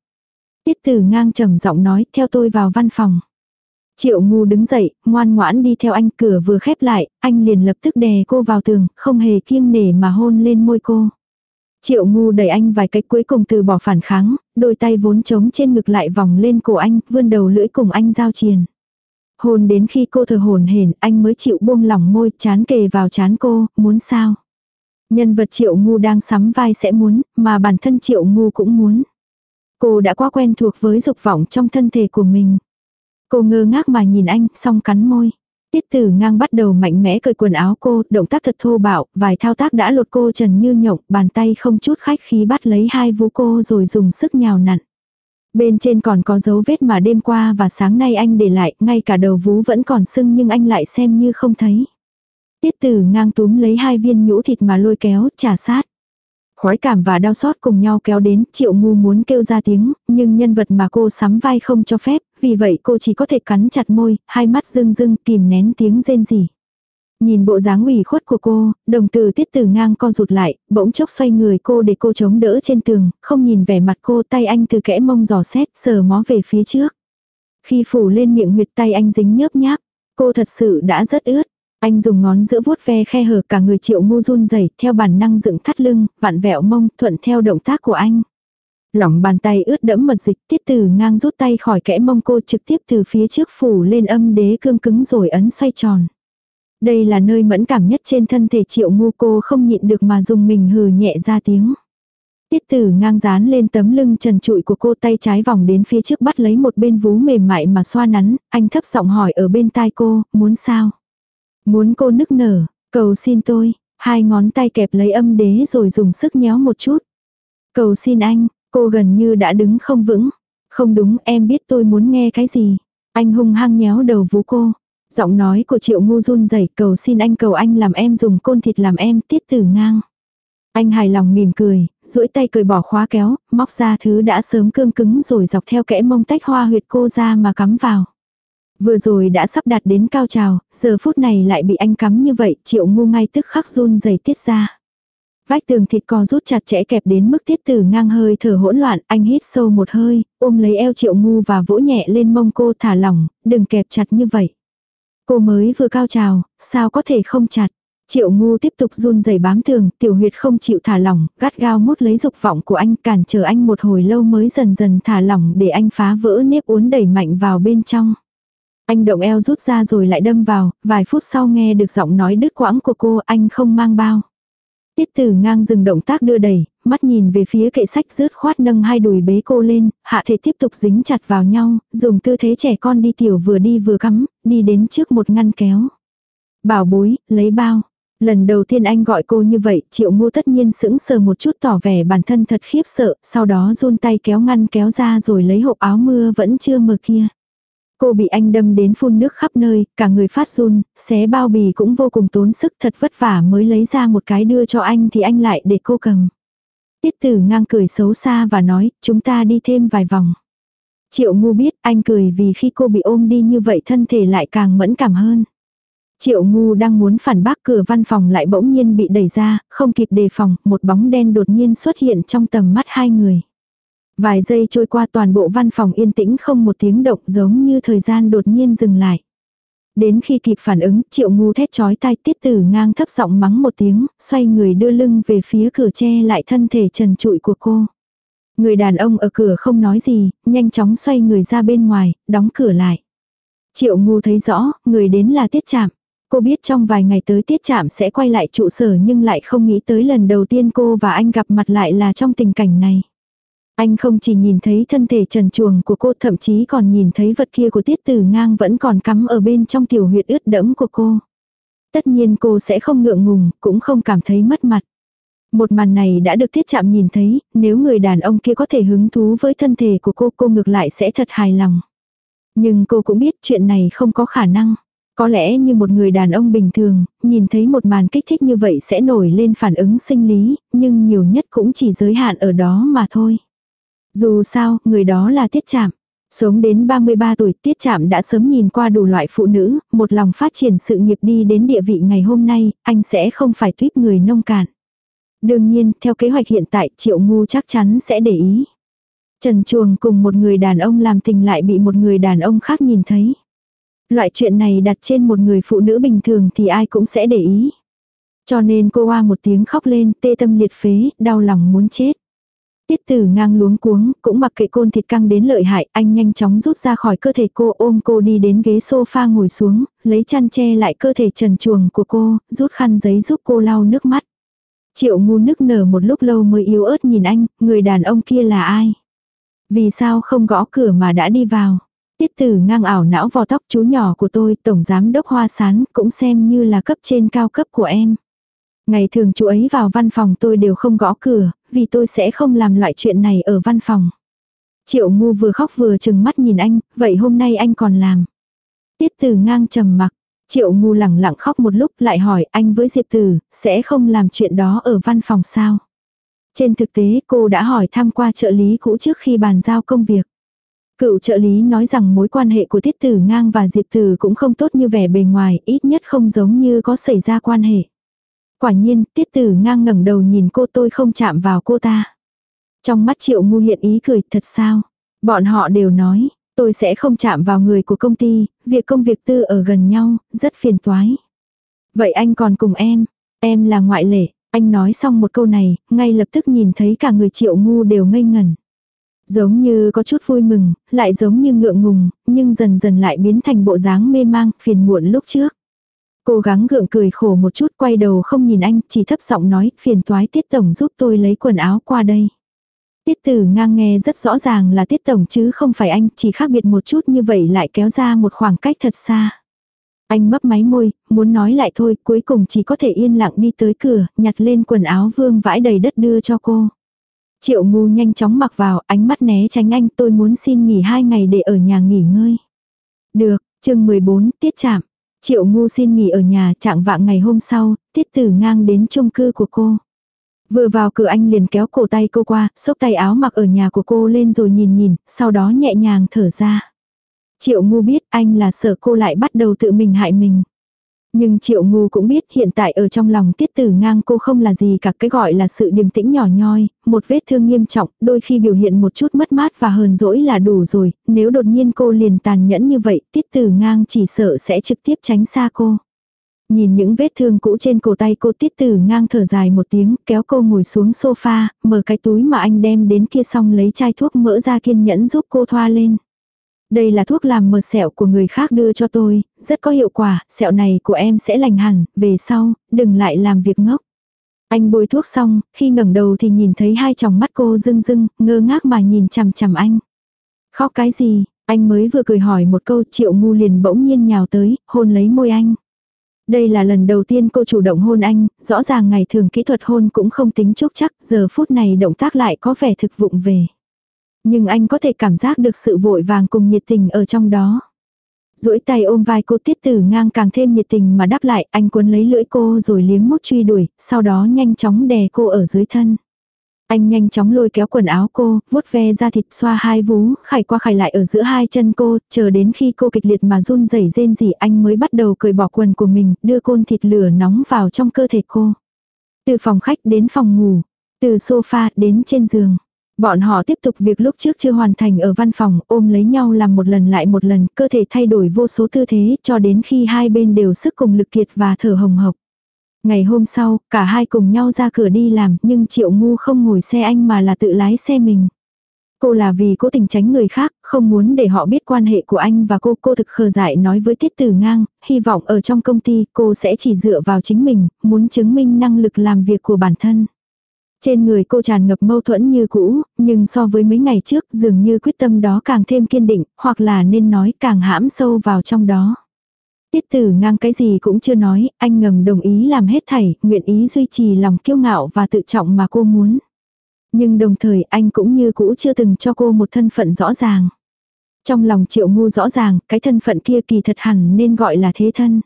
Tiết tử ngang trầm giọng nói, theo tôi vào văn phòng. Triệu ngu đứng dậy, ngoan ngoãn đi theo anh, cửa vừa khép lại, anh liền lập tức đè cô vào tường, không hề kiêng nể mà hôn lên môi cô. Triệu ngu đẩy anh vài cách cuối cùng từ bỏ phản kháng, đôi tay vốn trống trên ngực lại vòng lên cổ anh, vươn đầu lưỡi cùng anh giao triền. Hôn đến khi cô thở hồn hển, anh mới chịu buông lỏng môi, chán kề vào chán cô, muốn sao? Nhân vật triệu ngu đang sắm vai sẽ muốn, mà bản thân triệu ngu cũng muốn. Cô đã quá quen thuộc với dục vọng trong thân thể của mình. Cô ngơ ngác mà nhìn anh, xong cắn môi. Tiết tử ngang bắt đầu mạnh mẽ cởi quần áo cô, động tác thật thô bạo, vài thao tác đã lột cô trần như nhộng, bàn tay không chút khách khí bắt lấy hai vú cô rồi dùng sức nhào nặn. Bên trên còn có dấu vết mà đêm qua và sáng nay anh để lại, ngay cả đầu vú vẫn còn sưng nhưng anh lại xem như không thấy. Tiết tử ngang túm lấy hai viên nhũ thịt mà lôi kéo, trả sát. Khói cảm và đau xót cùng nhau kéo đến, triệu ngu muốn kêu ra tiếng, nhưng nhân vật mà cô sắm vai không cho phép, vì vậy cô chỉ có thể cắn chặt môi, hai mắt rưng rưng kìm nén tiếng rên rỉ. Nhìn bộ dáng ủy khuất của cô, đồng từ tiết tử ngang co rụt lại, bỗng chốc xoay người cô để cô chống đỡ trên tường, không nhìn vẻ mặt cô tay anh từ kẽ mông giò xét, sờ mó về phía trước. Khi phủ lên miệng huyệt tay anh dính nhớp nháp, cô thật sự đã rất ướt. Anh dùng ngón giữa vuốt ve khe hở cả người triệu ngu run rẩy theo bản năng dựng thắt lưng, vặn vẹo mông, thuận theo động tác của anh. Lỏng bàn tay ướt đẫm mật dịch tiết từ ngang rút tay khỏi kẽ mông cô trực tiếp từ phía trước phủ lên âm đế cương cứng rồi ấn xoay tròn. Đây là nơi mẫn cảm nhất trên thân thể triệu ngu cô không nhịn được mà dùng mình hừ nhẹ ra tiếng. Tiết tử ngang dán lên tấm lưng trần trụi của cô tay trái vòng đến phía trước bắt lấy một bên vú mềm mại mà xoa nắn, anh thấp giọng hỏi ở bên tai cô, muốn sao? Muốn cô nức nở, cầu xin tôi, hai ngón tay kẹp lấy âm đế rồi dùng sức nhéo một chút. Cầu xin anh, cô gần như đã đứng không vững. Không đúng em biết tôi muốn nghe cái gì. Anh hung hăng nhéo đầu vú cô. Giọng nói của triệu ngu run rẩy cầu xin anh cầu anh làm em dùng côn thịt làm em tiết tử ngang. Anh hài lòng mỉm cười, duỗi tay cười bỏ khóa kéo, móc ra thứ đã sớm cương cứng rồi dọc theo kẽ mông tách hoa huyệt cô ra mà cắm vào. Vừa rồi đã sắp đạt đến cao trào, giờ phút này lại bị anh cắm như vậy, triệu ngu ngay tức khắc run rẩy tiết ra. Vách tường thịt co rút chặt chẽ kẹp đến mức tiết tử ngang hơi thở hỗn loạn, anh hít sâu một hơi, ôm lấy eo triệu ngu và vỗ nhẹ lên mông cô thả lỏng, đừng kẹp chặt như vậy. Cô mới vừa cao trào, sao có thể không chặt. Triệu ngu tiếp tục run rẩy bám tường, tiểu huyệt không chịu thả lỏng, gắt gao mút lấy dục vọng của anh cản trở anh một hồi lâu mới dần dần thả lỏng để anh phá vỡ nếp uốn đẩy mạnh vào bên trong. Anh động eo rút ra rồi lại đâm vào, vài phút sau nghe được giọng nói đứt quãng của cô anh không mang bao. Tiết tử ngang dừng động tác đưa đẩy, mắt nhìn về phía kệ sách rớt khoát nâng hai đùi bế cô lên, hạ thể tiếp tục dính chặt vào nhau, dùng tư thế trẻ con đi tiểu vừa đi vừa cắm, đi đến trước một ngăn kéo. Bảo bối, lấy bao. Lần đầu tiên anh gọi cô như vậy, triệu ngu tất nhiên sững sờ một chút tỏ vẻ bản thân thật khiếp sợ, sau đó run tay kéo ngăn kéo ra rồi lấy hộp áo mưa vẫn chưa mở kia. Cô bị anh đâm đến phun nước khắp nơi, cả người phát run, xé bao bì cũng vô cùng tốn sức thật vất vả mới lấy ra một cái đưa cho anh thì anh lại để cô cầm. Tiết tử ngang cười xấu xa và nói, chúng ta đi thêm vài vòng. Triệu ngu biết anh cười vì khi cô bị ôm đi như vậy thân thể lại càng mẫn cảm hơn. Triệu ngu đang muốn phản bác cửa văn phòng lại bỗng nhiên bị đẩy ra, không kịp đề phòng, một bóng đen đột nhiên xuất hiện trong tầm mắt hai người. Vài giây trôi qua toàn bộ văn phòng yên tĩnh không một tiếng động giống như thời gian đột nhiên dừng lại. Đến khi kịp phản ứng, triệu ngu thét chói tai tiết tử ngang thấp giọng mắng một tiếng, xoay người đưa lưng về phía cửa che lại thân thể trần trụi của cô. Người đàn ông ở cửa không nói gì, nhanh chóng xoay người ra bên ngoài, đóng cửa lại. Triệu ngu thấy rõ, người đến là tiết chạm. Cô biết trong vài ngày tới tiết chạm sẽ quay lại trụ sở nhưng lại không nghĩ tới lần đầu tiên cô và anh gặp mặt lại là trong tình cảnh này. Anh không chỉ nhìn thấy thân thể trần chuồng của cô thậm chí còn nhìn thấy vật kia của tiết tử ngang vẫn còn cắm ở bên trong tiểu huyệt ướt đẫm của cô. Tất nhiên cô sẽ không ngượng ngùng, cũng không cảm thấy mất mặt. Một màn này đã được tiết chạm nhìn thấy, nếu người đàn ông kia có thể hứng thú với thân thể của cô, cô ngược lại sẽ thật hài lòng. Nhưng cô cũng biết chuyện này không có khả năng. Có lẽ như một người đàn ông bình thường, nhìn thấy một màn kích thích như vậy sẽ nổi lên phản ứng sinh lý, nhưng nhiều nhất cũng chỉ giới hạn ở đó mà thôi. Dù sao, người đó là Tiết chạm Sống đến 33 tuổi Tiết chạm đã sớm nhìn qua đủ loại phụ nữ, một lòng phát triển sự nghiệp đi đến địa vị ngày hôm nay, anh sẽ không phải tuyết người nông cạn. Đương nhiên, theo kế hoạch hiện tại, Triệu Ngu chắc chắn sẽ để ý. Trần Chuồng cùng một người đàn ông làm tình lại bị một người đàn ông khác nhìn thấy. Loại chuyện này đặt trên một người phụ nữ bình thường thì ai cũng sẽ để ý. Cho nên cô hoa một tiếng khóc lên, tê tâm liệt phế, đau lòng muốn chết. Tiết tử ngang luống cuống, cũng mặc kệ côn thịt căng đến lợi hại, anh nhanh chóng rút ra khỏi cơ thể cô ôm cô đi đến ghế sofa ngồi xuống, lấy chăn che lại cơ thể trần chuồng của cô, rút khăn giấy giúp cô lau nước mắt. Triệu ngu nức nở một lúc lâu mới yếu ớt nhìn anh, người đàn ông kia là ai? Vì sao không gõ cửa mà đã đi vào? Tiết tử ngang ảo não vò tóc chú nhỏ của tôi, tổng giám đốc hoa sán, cũng xem như là cấp trên cao cấp của em. Ngày thường chú ấy vào văn phòng tôi đều không gõ cửa, vì tôi sẽ không làm loại chuyện này ở văn phòng. Triệu ngu vừa khóc vừa chừng mắt nhìn anh, vậy hôm nay anh còn làm. Tiết tử ngang trầm mặc, triệu ngu lẳng lặng khóc một lúc lại hỏi anh với Diệp Tử, sẽ không làm chuyện đó ở văn phòng sao? Trên thực tế cô đã hỏi thăm qua trợ lý cũ trước khi bàn giao công việc. Cựu trợ lý nói rằng mối quan hệ của Tiết Tử Ngang và Diệp Tử cũng không tốt như vẻ bề ngoài, ít nhất không giống như có xảy ra quan hệ. Quả nhiên, tiết tử ngang ngẩng đầu nhìn cô tôi không chạm vào cô ta. Trong mắt triệu ngu hiện ý cười thật sao. Bọn họ đều nói, tôi sẽ không chạm vào người của công ty, việc công việc tư ở gần nhau, rất phiền toái. Vậy anh còn cùng em, em là ngoại lệ. Anh nói xong một câu này, ngay lập tức nhìn thấy cả người triệu ngu đều ngây ngẩn. Giống như có chút vui mừng, lại giống như ngượng ngùng, nhưng dần dần lại biến thành bộ dáng mê mang, phiền muộn lúc trước. Cố gắng gượng cười khổ một chút quay đầu không nhìn anh, chỉ thấp giọng nói, phiền toái tiết tổng giúp tôi lấy quần áo qua đây. Tiết tử ngang nghe rất rõ ràng là tiết tổng chứ không phải anh, chỉ khác biệt một chút như vậy lại kéo ra một khoảng cách thật xa. Anh mấp máy môi, muốn nói lại thôi, cuối cùng chỉ có thể yên lặng đi tới cửa, nhặt lên quần áo vương vãi đầy đất đưa cho cô. Triệu ngu nhanh chóng mặc vào, ánh mắt né tránh anh, tôi muốn xin nghỉ hai ngày để ở nhà nghỉ ngơi. Được, chương 14, tiết chạm. Triệu ngu xin nghỉ ở nhà trạng vạng ngày hôm sau, tiết tử ngang đến chung cư của cô. Vừa vào cửa anh liền kéo cổ tay cô qua, xốc tay áo mặc ở nhà của cô lên rồi nhìn nhìn, sau đó nhẹ nhàng thở ra. Triệu ngu biết anh là sợ cô lại bắt đầu tự mình hại mình. Nhưng triệu ngu cũng biết hiện tại ở trong lòng tiết tử ngang cô không là gì cả cái gọi là sự điềm tĩnh nhỏ nhoi, một vết thương nghiêm trọng, đôi khi biểu hiện một chút mất mát và hờn dỗi là đủ rồi, nếu đột nhiên cô liền tàn nhẫn như vậy tiết tử ngang chỉ sợ sẽ trực tiếp tránh xa cô. Nhìn những vết thương cũ trên cổ tay cô tiết tử ngang thở dài một tiếng, kéo cô ngồi xuống sofa, mở cái túi mà anh đem đến kia xong lấy chai thuốc mỡ ra kiên nhẫn giúp cô thoa lên. Đây là thuốc làm mờ sẹo của người khác đưa cho tôi, rất có hiệu quả, sẹo này của em sẽ lành hẳn, về sau, đừng lại làm việc ngốc. Anh bôi thuốc xong, khi ngẩng đầu thì nhìn thấy hai tròng mắt cô rưng rưng, ngơ ngác mà nhìn chằm chằm anh. Khóc cái gì, anh mới vừa cười hỏi một câu triệu ngu liền bỗng nhiên nhào tới, hôn lấy môi anh. Đây là lần đầu tiên cô chủ động hôn anh, rõ ràng ngày thường kỹ thuật hôn cũng không tính chốc chắc, giờ phút này động tác lại có vẻ thực vụng về. Nhưng anh có thể cảm giác được sự vội vàng cùng nhiệt tình ở trong đó. duỗi tay ôm vai cô tiết tử ngang càng thêm nhiệt tình mà đáp lại, anh cuốn lấy lưỡi cô rồi liếm mút truy đuổi, sau đó nhanh chóng đè cô ở dưới thân. Anh nhanh chóng lôi kéo quần áo cô, vuốt ve ra thịt xoa hai vú, khải qua khải lại ở giữa hai chân cô, chờ đến khi cô kịch liệt mà run rẩy rên rỉ anh mới bắt đầu cởi bỏ quần của mình, đưa côn thịt lửa nóng vào trong cơ thể cô. Từ phòng khách đến phòng ngủ, từ sofa đến trên giường. Bọn họ tiếp tục việc lúc trước chưa hoàn thành ở văn phòng, ôm lấy nhau làm một lần lại một lần, cơ thể thay đổi vô số tư thế, cho đến khi hai bên đều sức cùng lực kiệt và thở hồng hộc. Ngày hôm sau, cả hai cùng nhau ra cửa đi làm, nhưng Triệu Ngu không ngồi xe anh mà là tự lái xe mình. Cô là vì cố tình tránh người khác, không muốn để họ biết quan hệ của anh và cô. Cô thực khờ dại nói với Tiết Tử Ngang, hy vọng ở trong công ty cô sẽ chỉ dựa vào chính mình, muốn chứng minh năng lực làm việc của bản thân. Trên người cô tràn ngập mâu thuẫn như cũ, nhưng so với mấy ngày trước dường như quyết tâm đó càng thêm kiên định, hoặc là nên nói càng hãm sâu vào trong đó. Tiết tử ngang cái gì cũng chưa nói, anh ngầm đồng ý làm hết thảy, nguyện ý duy trì lòng kiêu ngạo và tự trọng mà cô muốn. Nhưng đồng thời anh cũng như cũ chưa từng cho cô một thân phận rõ ràng. Trong lòng triệu ngu rõ ràng, cái thân phận kia kỳ thật hẳn nên gọi là thế thân.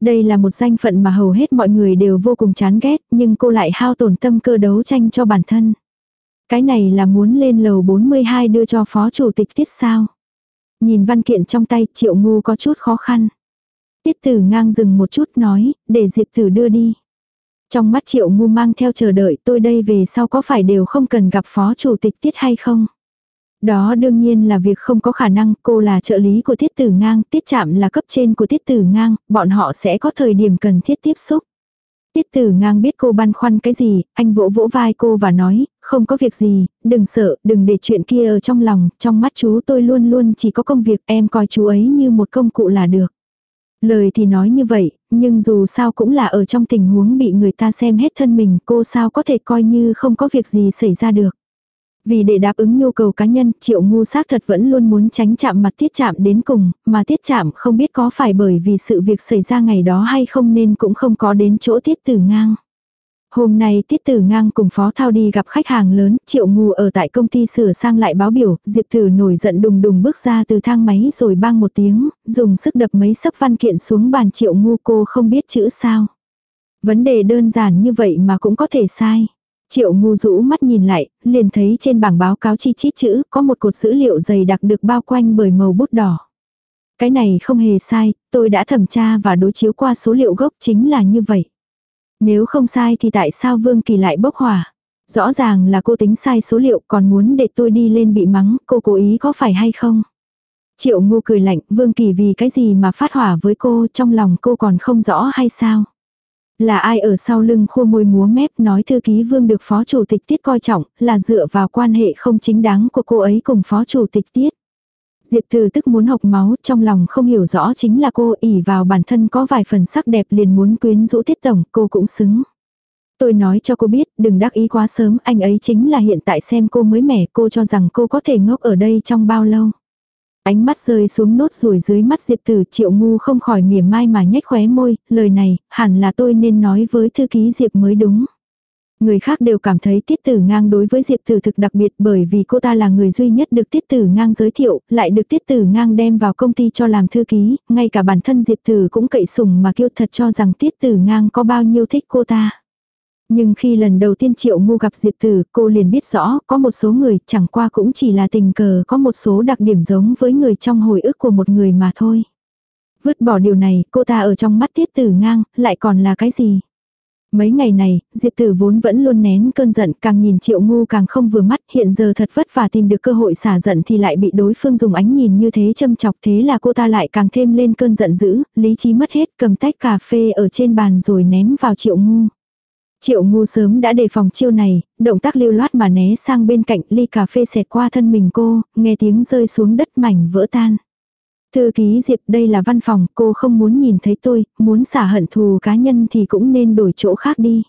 Đây là một danh phận mà hầu hết mọi người đều vô cùng chán ghét, nhưng cô lại hao tổn tâm cơ đấu tranh cho bản thân. Cái này là muốn lên lầu 42 đưa cho phó chủ tịch tiết sao. Nhìn văn kiện trong tay triệu ngu có chút khó khăn. Tiết tử ngang dừng một chút nói, để Diệp tử đưa đi. Trong mắt triệu ngu mang theo chờ đợi tôi đây về sau có phải đều không cần gặp phó chủ tịch tiết hay không? Đó đương nhiên là việc không có khả năng, cô là trợ lý của tiết tử ngang, tiết chạm là cấp trên của tiết tử ngang, bọn họ sẽ có thời điểm cần thiết tiếp xúc. Tiết tử ngang biết cô băn khoăn cái gì, anh vỗ vỗ vai cô và nói, không có việc gì, đừng sợ, đừng để chuyện kia ở trong lòng, trong mắt chú tôi luôn luôn chỉ có công việc, em coi chú ấy như một công cụ là được. Lời thì nói như vậy, nhưng dù sao cũng là ở trong tình huống bị người ta xem hết thân mình, cô sao có thể coi như không có việc gì xảy ra được. Vì để đáp ứng nhu cầu cá nhân, triệu ngu xác thật vẫn luôn muốn tránh chạm mặt tiết chạm đến cùng, mà tiết chạm không biết có phải bởi vì sự việc xảy ra ngày đó hay không nên cũng không có đến chỗ tiết tử ngang. Hôm nay Tiết Tử Ngang cùng Phó Thao đi gặp khách hàng lớn, Triệu Ngu ở tại công ty sửa sang lại báo biểu, Diệp Tử nổi giận đùng đùng bước ra từ thang máy rồi bang một tiếng, dùng sức đập mấy sấp văn kiện xuống bàn Triệu Ngu cô không biết chữ sao. Vấn đề đơn giản như vậy mà cũng có thể sai. Triệu ngu rũ mắt nhìn lại, liền thấy trên bảng báo cáo chi chít chữ có một cột dữ liệu dày đặc được bao quanh bởi màu bút đỏ. Cái này không hề sai, tôi đã thẩm tra và đối chiếu qua số liệu gốc chính là như vậy. Nếu không sai thì tại sao Vương Kỳ lại bốc hỏa? Rõ ràng là cô tính sai số liệu còn muốn để tôi đi lên bị mắng, cô cố ý có phải hay không? Triệu ngu cười lạnh, Vương Kỳ vì cái gì mà phát hỏa với cô, trong lòng cô còn không rõ hay sao? Là ai ở sau lưng khua môi múa mép nói thư ký Vương được phó chủ tịch Tiết coi trọng, là dựa vào quan hệ không chính đáng của cô ấy cùng phó chủ tịch Tiết. Diệp Từ tức muốn học máu, trong lòng không hiểu rõ chính là cô ỉ vào bản thân có vài phần sắc đẹp liền muốn quyến rũ Tiết Tổng, cô cũng xứng. Tôi nói cho cô biết, đừng đắc ý quá sớm, anh ấy chính là hiện tại xem cô mới mẻ, cô cho rằng cô có thể ngốc ở đây trong bao lâu. Ánh mắt rơi xuống nốt ruồi dưới mắt Diệp Tử triệu ngu không khỏi mỉa mai mà nhếch khóe môi, lời này, hẳn là tôi nên nói với thư ký Diệp mới đúng. Người khác đều cảm thấy tiết tử ngang đối với Diệp Tử thực đặc biệt bởi vì cô ta là người duy nhất được tiết tử ngang giới thiệu, lại được tiết tử ngang đem vào công ty cho làm thư ký, ngay cả bản thân Diệp Tử cũng cậy sùng mà kêu thật cho rằng tiết tử ngang có bao nhiêu thích cô ta. Nhưng khi lần đầu tiên Triệu Ngu gặp Diệp Tử, cô liền biết rõ, có một số người chẳng qua cũng chỉ là tình cờ có một số đặc điểm giống với người trong hồi ức của một người mà thôi. Vứt bỏ điều này, cô ta ở trong mắt Tiết Tử ngang, lại còn là cái gì? Mấy ngày này, Diệp Tử vốn vẫn luôn nén cơn giận, càng nhìn Triệu Ngu càng không vừa mắt, hiện giờ thật vất vả tìm được cơ hội xả giận thì lại bị đối phương dùng ánh nhìn như thế châm chọc thế là cô ta lại càng thêm lên cơn giận dữ, lý trí mất hết, cầm tách cà phê ở trên bàn rồi ném vào Triệu Ngu. Triệu ngu sớm đã đề phòng chiêu này, động tác lưu loát mà né sang bên cạnh ly cà phê xẹt qua thân mình cô, nghe tiếng rơi xuống đất mảnh vỡ tan. Thư ký Diệp đây là văn phòng, cô không muốn nhìn thấy tôi, muốn xả hận thù cá nhân thì cũng nên đổi chỗ khác đi.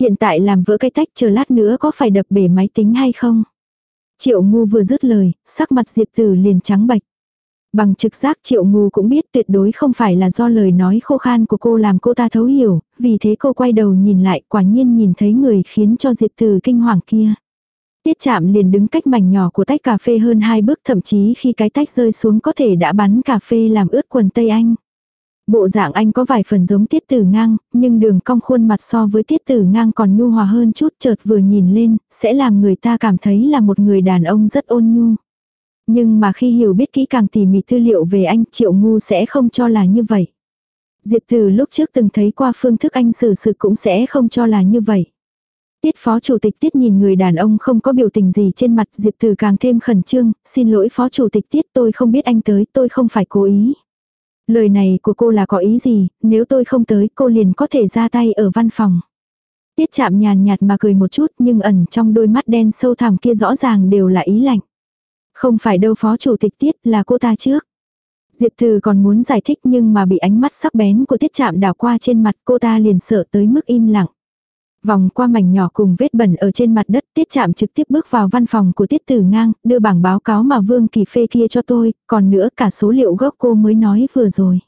Hiện tại làm vỡ cái tách chờ lát nữa có phải đập bể máy tính hay không? Triệu ngu vừa dứt lời, sắc mặt Diệp tử liền trắng bạch. Bằng trực giác triệu ngu cũng biết tuyệt đối không phải là do lời nói khô khan của cô làm cô ta thấu hiểu, vì thế cô quay đầu nhìn lại quả nhiên nhìn thấy người khiến cho Diệp Từ kinh hoàng kia. Tiết chạm liền đứng cách mảnh nhỏ của tách cà phê hơn hai bước thậm chí khi cái tách rơi xuống có thể đã bắn cà phê làm ướt quần tây anh. Bộ dạng anh có vài phần giống tiết tử ngang, nhưng đường cong khuôn mặt so với tiết tử ngang còn nhu hòa hơn chút chợt vừa nhìn lên, sẽ làm người ta cảm thấy là một người đàn ông rất ôn nhu. Nhưng mà khi hiểu biết kỹ càng tỉ mỉ tư liệu về anh Triệu Ngu sẽ không cho là như vậy. Diệp Từ lúc trước từng thấy qua phương thức anh xử sự cũng sẽ không cho là như vậy. Tiết phó chủ tịch Tiết nhìn người đàn ông không có biểu tình gì trên mặt Diệp Từ càng thêm khẩn trương, xin lỗi phó chủ tịch Tiết tôi không biết anh tới, tôi không phải cố ý. Lời này của cô là có ý gì, nếu tôi không tới cô liền có thể ra tay ở văn phòng. Tiết chạm nhàn nhạt mà cười một chút nhưng ẩn trong đôi mắt đen sâu thẳm kia rõ ràng đều là ý lạnh. Không phải đâu phó chủ tịch tiết là cô ta trước. Diệp Từ còn muốn giải thích nhưng mà bị ánh mắt sắc bén của tiết chạm đảo qua trên mặt cô ta liền sợ tới mức im lặng. Vòng qua mảnh nhỏ cùng vết bẩn ở trên mặt đất tiết chạm trực tiếp bước vào văn phòng của tiết tử ngang, đưa bảng báo cáo mà Vương Kỳ phê kia cho tôi, còn nữa cả số liệu gốc cô mới nói vừa rồi.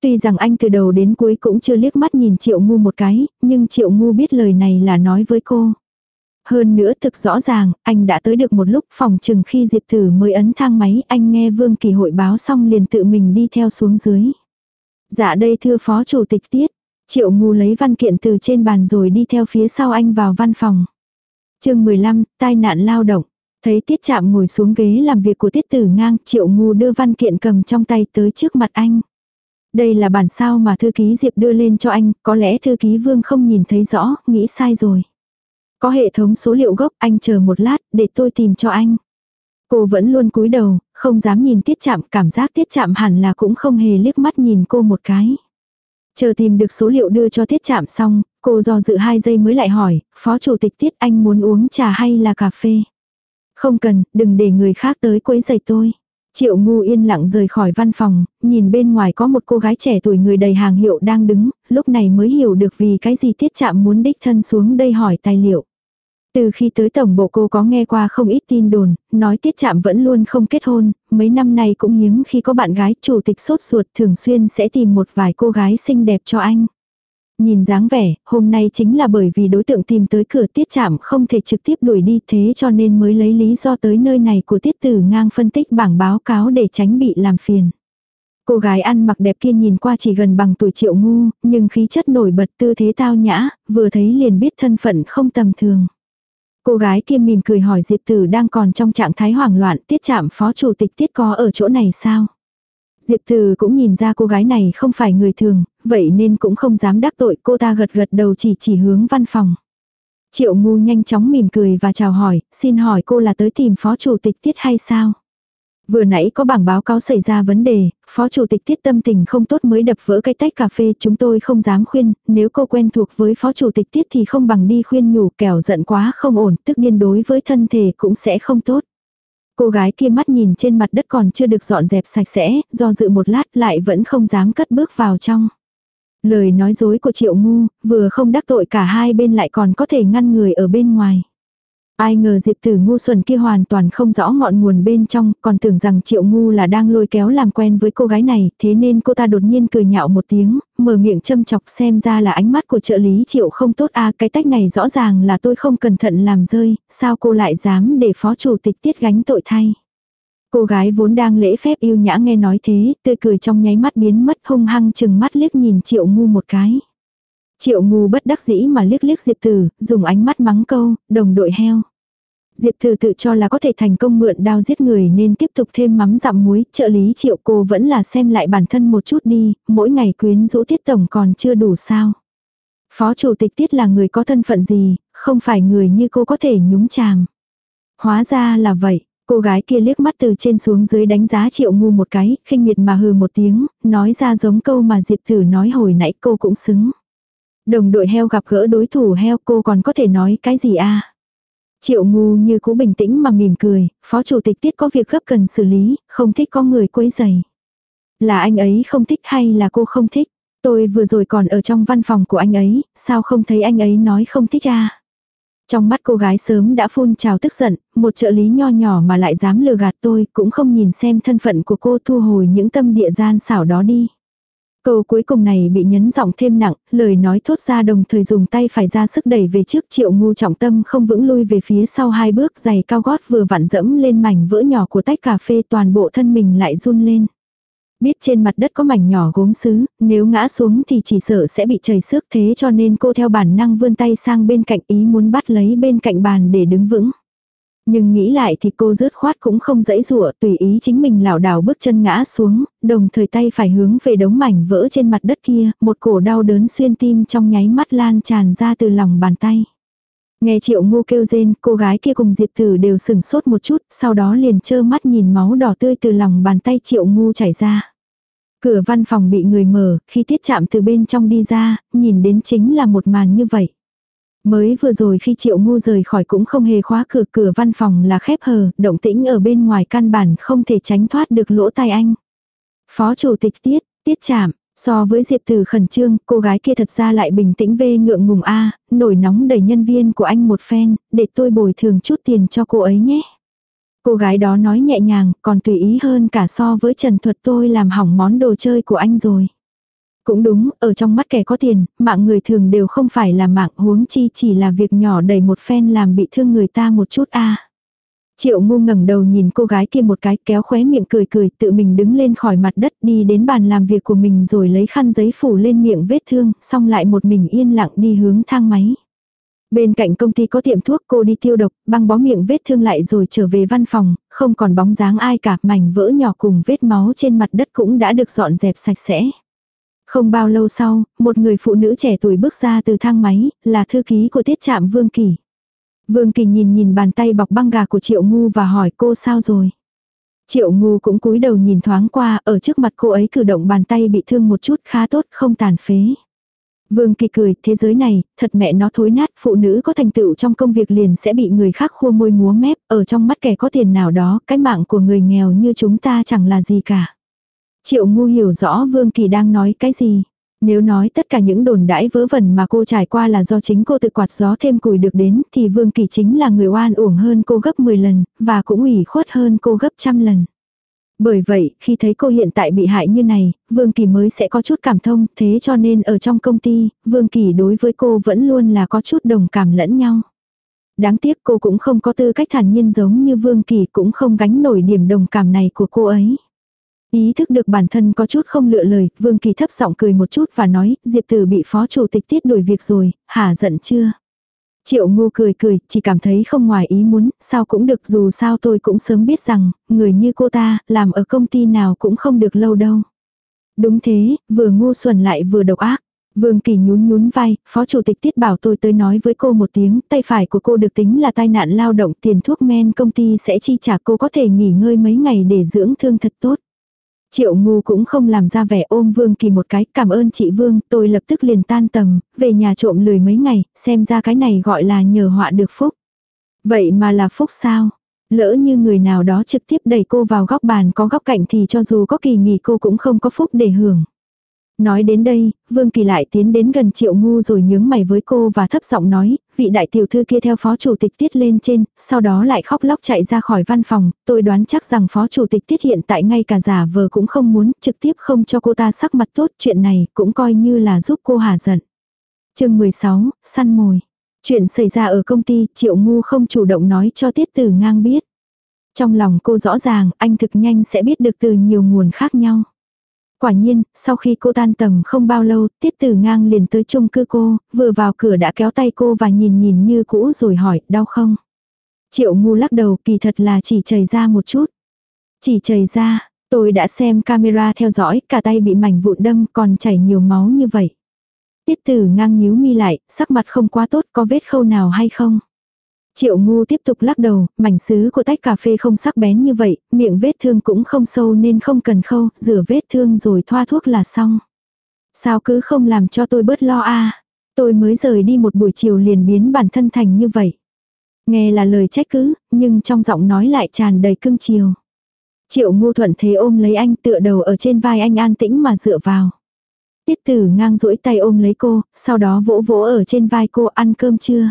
Tuy rằng anh từ đầu đến cuối cũng chưa liếc mắt nhìn Triệu Ngu một cái, nhưng Triệu Ngu biết lời này là nói với cô. Hơn nữa thực rõ ràng, anh đã tới được một lúc phòng chừng khi Diệp Tử mới ấn thang máy, anh nghe Vương Kỳ hội báo xong liền tự mình đi theo xuống dưới. Dạ đây thưa phó chủ tịch tiết, triệu ngu lấy văn kiện từ trên bàn rồi đi theo phía sau anh vào văn phòng. chương 15, tai nạn lao động. Thấy tiết chạm ngồi xuống ghế làm việc của tiết tử ngang, triệu ngu đưa văn kiện cầm trong tay tới trước mặt anh. Đây là bản sao mà thư ký Diệp đưa lên cho anh, có lẽ thư ký Vương không nhìn thấy rõ, nghĩ sai rồi. Có hệ thống số liệu gốc, anh chờ một lát, để tôi tìm cho anh. Cô vẫn luôn cúi đầu, không dám nhìn tiết chạm, cảm giác tiết chạm hẳn là cũng không hề liếc mắt nhìn cô một cái. Chờ tìm được số liệu đưa cho tiết chạm xong, cô do dự hai giây mới lại hỏi, phó chủ tịch tiết anh muốn uống trà hay là cà phê? Không cần, đừng để người khác tới quấy giày tôi. Triệu ngu yên lặng rời khỏi văn phòng, nhìn bên ngoài có một cô gái trẻ tuổi người đầy hàng hiệu đang đứng, lúc này mới hiểu được vì cái gì tiết chạm muốn đích thân xuống đây hỏi tài liệu. Từ khi tới tổng bộ cô có nghe qua không ít tin đồn, nói tiết chạm vẫn luôn không kết hôn, mấy năm nay cũng hiếm khi có bạn gái chủ tịch sốt ruột thường xuyên sẽ tìm một vài cô gái xinh đẹp cho anh. Nhìn dáng vẻ, hôm nay chính là bởi vì đối tượng tìm tới cửa tiết chạm không thể trực tiếp đuổi đi thế cho nên mới lấy lý do tới nơi này của tiết tử ngang phân tích bảng báo cáo để tránh bị làm phiền. Cô gái ăn mặc đẹp kia nhìn qua chỉ gần bằng tuổi triệu ngu, nhưng khí chất nổi bật tư thế tao nhã, vừa thấy liền biết thân phận không tầm thường. Cô gái kia mỉm cười hỏi Diệp Tử đang còn trong trạng thái hoảng loạn tiết chạm phó chủ tịch tiết có ở chỗ này sao? Diệp Tử cũng nhìn ra cô gái này không phải người thường, vậy nên cũng không dám đắc tội cô ta gật gật đầu chỉ chỉ hướng văn phòng. Triệu ngu nhanh chóng mỉm cười và chào hỏi, xin hỏi cô là tới tìm phó chủ tịch tiết hay sao? Vừa nãy có bảng báo cáo xảy ra vấn đề, phó chủ tịch tiết tâm tình không tốt mới đập vỡ cái tách cà phê chúng tôi không dám khuyên, nếu cô quen thuộc với phó chủ tịch tiết thì không bằng đi khuyên nhủ kẻo giận quá không ổn, tức điên đối với thân thể cũng sẽ không tốt. Cô gái kia mắt nhìn trên mặt đất còn chưa được dọn dẹp sạch sẽ, do dự một lát lại vẫn không dám cất bước vào trong. Lời nói dối của triệu ngu, vừa không đắc tội cả hai bên lại còn có thể ngăn người ở bên ngoài. Ai ngờ Diệp Tử ngu xuẩn kia hoàn toàn không rõ ngọn nguồn bên trong, còn tưởng rằng Triệu Ngu là đang lôi kéo làm quen với cô gái này, thế nên cô ta đột nhiên cười nhạo một tiếng, mở miệng châm chọc xem ra là ánh mắt của trợ lý Triệu không tốt a cái tách này rõ ràng là tôi không cẩn thận làm rơi, sao cô lại dám để phó chủ tịch tiết gánh tội thay. Cô gái vốn đang lễ phép yêu nhã nghe nói thế, tươi cười trong nháy mắt biến mất hung hăng chừng mắt liếc nhìn Triệu Ngu một cái. Triệu Ngu bất đắc dĩ mà liếc liếc Diệp Tử, dùng ánh mắt mắng câu, đồng đội heo. Diệp Thử tự cho là có thể thành công mượn đao giết người nên tiếp tục thêm mắm dặm muối, trợ lý triệu cô vẫn là xem lại bản thân một chút đi, mỗi ngày quyến rũ tiết tổng còn chưa đủ sao. Phó chủ tịch tiết là người có thân phận gì, không phải người như cô có thể nhúng chàm. Hóa ra là vậy, cô gái kia liếc mắt từ trên xuống dưới đánh giá triệu ngu một cái, khinh miệt mà hừ một tiếng, nói ra giống câu mà Diệp Thử nói hồi nãy cô cũng xứng. Đồng đội heo gặp gỡ đối thủ heo cô còn có thể nói cái gì a Triệu ngu như cũ bình tĩnh mà mỉm cười, phó chủ tịch tiết có việc gấp cần xử lý, không thích có người quấy giày. Là anh ấy không thích hay là cô không thích? Tôi vừa rồi còn ở trong văn phòng của anh ấy, sao không thấy anh ấy nói không thích à? Trong mắt cô gái sớm đã phun trào tức giận, một trợ lý nho nhỏ mà lại dám lừa gạt tôi, cũng không nhìn xem thân phận của cô thu hồi những tâm địa gian xảo đó đi. Câu cuối cùng này bị nhấn giọng thêm nặng, lời nói thốt ra đồng thời dùng tay phải ra sức đẩy về trước triệu ngu trọng tâm không vững lui về phía sau hai bước giày cao gót vừa vặn dẫm lên mảnh vỡ nhỏ của tách cà phê toàn bộ thân mình lại run lên. Biết trên mặt đất có mảnh nhỏ gốm sứ, nếu ngã xuống thì chỉ sợ sẽ bị chảy xước thế cho nên cô theo bản năng vươn tay sang bên cạnh ý muốn bắt lấy bên cạnh bàn để đứng vững. Nhưng nghĩ lại thì cô rớt khoát cũng không dãy rủa tùy ý chính mình lảo đảo bước chân ngã xuống, đồng thời tay phải hướng về đống mảnh vỡ trên mặt đất kia, một cổ đau đớn xuyên tim trong nháy mắt lan tràn ra từ lòng bàn tay. Nghe triệu ngu kêu rên, cô gái kia cùng Diệp Tử đều sừng sốt một chút, sau đó liền trơ mắt nhìn máu đỏ tươi từ lòng bàn tay triệu ngu chảy ra. Cửa văn phòng bị người mở, khi tiết chạm từ bên trong đi ra, nhìn đến chính là một màn như vậy. Mới vừa rồi khi triệu ngu rời khỏi cũng không hề khóa cửa cửa văn phòng là khép hờ, động tĩnh ở bên ngoài căn bản không thể tránh thoát được lỗ tai anh. Phó chủ tịch tiết, tiết chạm, so với Diệp Từ khẩn trương, cô gái kia thật ra lại bình tĩnh vê ngượng ngùng a nổi nóng đẩy nhân viên của anh một phen, để tôi bồi thường chút tiền cho cô ấy nhé. Cô gái đó nói nhẹ nhàng, còn tùy ý hơn cả so với trần thuật tôi làm hỏng món đồ chơi của anh rồi. Cũng đúng, ở trong mắt kẻ có tiền, mạng người thường đều không phải là mạng huống chi chỉ là việc nhỏ đầy một phen làm bị thương người ta một chút a. Triệu ngu ngẩng đầu nhìn cô gái kia một cái kéo khóe miệng cười cười tự mình đứng lên khỏi mặt đất đi đến bàn làm việc của mình rồi lấy khăn giấy phủ lên miệng vết thương, xong lại một mình yên lặng đi hướng thang máy. Bên cạnh công ty có tiệm thuốc cô đi tiêu độc, băng bó miệng vết thương lại rồi trở về văn phòng, không còn bóng dáng ai cả, mảnh vỡ nhỏ cùng vết máu trên mặt đất cũng đã được dọn dẹp sạch sẽ. Không bao lâu sau, một người phụ nữ trẻ tuổi bước ra từ thang máy, là thư ký của tiết trạm Vương Kỳ. Vương Kỳ nhìn nhìn bàn tay bọc băng gà của Triệu Ngu và hỏi cô sao rồi. Triệu Ngu cũng cúi đầu nhìn thoáng qua, ở trước mặt cô ấy cử động bàn tay bị thương một chút khá tốt, không tàn phế. Vương Kỳ cười, thế giới này, thật mẹ nó thối nát, phụ nữ có thành tựu trong công việc liền sẽ bị người khác khua môi múa mép, ở trong mắt kẻ có tiền nào đó, cái mạng của người nghèo như chúng ta chẳng là gì cả. Triệu ngu hiểu rõ Vương Kỳ đang nói cái gì. Nếu nói tất cả những đồn đãi vớ vẩn mà cô trải qua là do chính cô tự quạt gió thêm củi được đến thì Vương Kỳ chính là người oan uổng hơn cô gấp 10 lần, và cũng ủy khuất hơn cô gấp trăm lần. Bởi vậy, khi thấy cô hiện tại bị hại như này, Vương Kỳ mới sẽ có chút cảm thông, thế cho nên ở trong công ty, Vương Kỳ đối với cô vẫn luôn là có chút đồng cảm lẫn nhau. Đáng tiếc cô cũng không có tư cách thản nhiên giống như Vương Kỳ cũng không gánh nổi điểm đồng cảm này của cô ấy. Ý thức được bản thân có chút không lựa lời, Vương Kỳ thấp giọng cười một chút và nói, Diệp Tử bị phó chủ tịch tiết đuổi việc rồi, hả giận chưa? Triệu ngu cười cười, chỉ cảm thấy không ngoài ý muốn, sao cũng được dù sao tôi cũng sớm biết rằng, người như cô ta, làm ở công ty nào cũng không được lâu đâu. Đúng thế, vừa ngu xuẩn lại vừa độc ác. Vương Kỳ nhún nhún vai, phó chủ tịch tiết bảo tôi tới nói với cô một tiếng, tay phải của cô được tính là tai nạn lao động, tiền thuốc men công ty sẽ chi trả cô có thể nghỉ ngơi mấy ngày để dưỡng thương thật tốt. Triệu ngu cũng không làm ra vẻ ôm Vương Kỳ một cái, cảm ơn chị Vương, tôi lập tức liền tan tầm, về nhà trộm lười mấy ngày, xem ra cái này gọi là nhờ họa được phúc. Vậy mà là phúc sao? Lỡ như người nào đó trực tiếp đẩy cô vào góc bàn có góc cạnh thì cho dù có kỳ nghỉ cô cũng không có phúc để hưởng. Nói đến đây, Vương Kỳ lại tiến đến gần Triệu Ngu rồi nhướng mày với cô và thấp giọng nói, vị đại tiểu thư kia theo phó chủ tịch Tiết lên trên, sau đó lại khóc lóc chạy ra khỏi văn phòng, tôi đoán chắc rằng phó chủ tịch Tiết hiện tại ngay cả giả vờ cũng không muốn, trực tiếp không cho cô ta sắc mặt tốt, chuyện này cũng coi như là giúp cô hà giận. chương 16, săn mồi. Chuyện xảy ra ở công ty, Triệu Ngu không chủ động nói cho Tiết Tử Ngang biết. Trong lòng cô rõ ràng, anh thực nhanh sẽ biết được từ nhiều nguồn khác nhau. Quả nhiên, sau khi cô tan tầm không bao lâu, tiết tử ngang liền tới chung cư cô, vừa vào cửa đã kéo tay cô và nhìn nhìn như cũ rồi hỏi, đau không? Triệu ngu lắc đầu kỳ thật là chỉ chảy ra một chút. Chỉ chảy ra, tôi đã xem camera theo dõi, cả tay bị mảnh vụn đâm còn chảy nhiều máu như vậy. Tiết tử ngang nhíu mi lại, sắc mặt không quá tốt, có vết khâu nào hay không? Triệu ngu tiếp tục lắc đầu, mảnh sứ của tách cà phê không sắc bén như vậy, miệng vết thương cũng không sâu nên không cần khâu, rửa vết thương rồi thoa thuốc là xong. Sao cứ không làm cho tôi bớt lo a Tôi mới rời đi một buổi chiều liền biến bản thân thành như vậy. Nghe là lời trách cứ, nhưng trong giọng nói lại tràn đầy cưng chiều. Triệu ngu thuận thế ôm lấy anh tựa đầu ở trên vai anh an tĩnh mà dựa vào. Tiết tử ngang duỗi tay ôm lấy cô, sau đó vỗ vỗ ở trên vai cô ăn cơm chưa.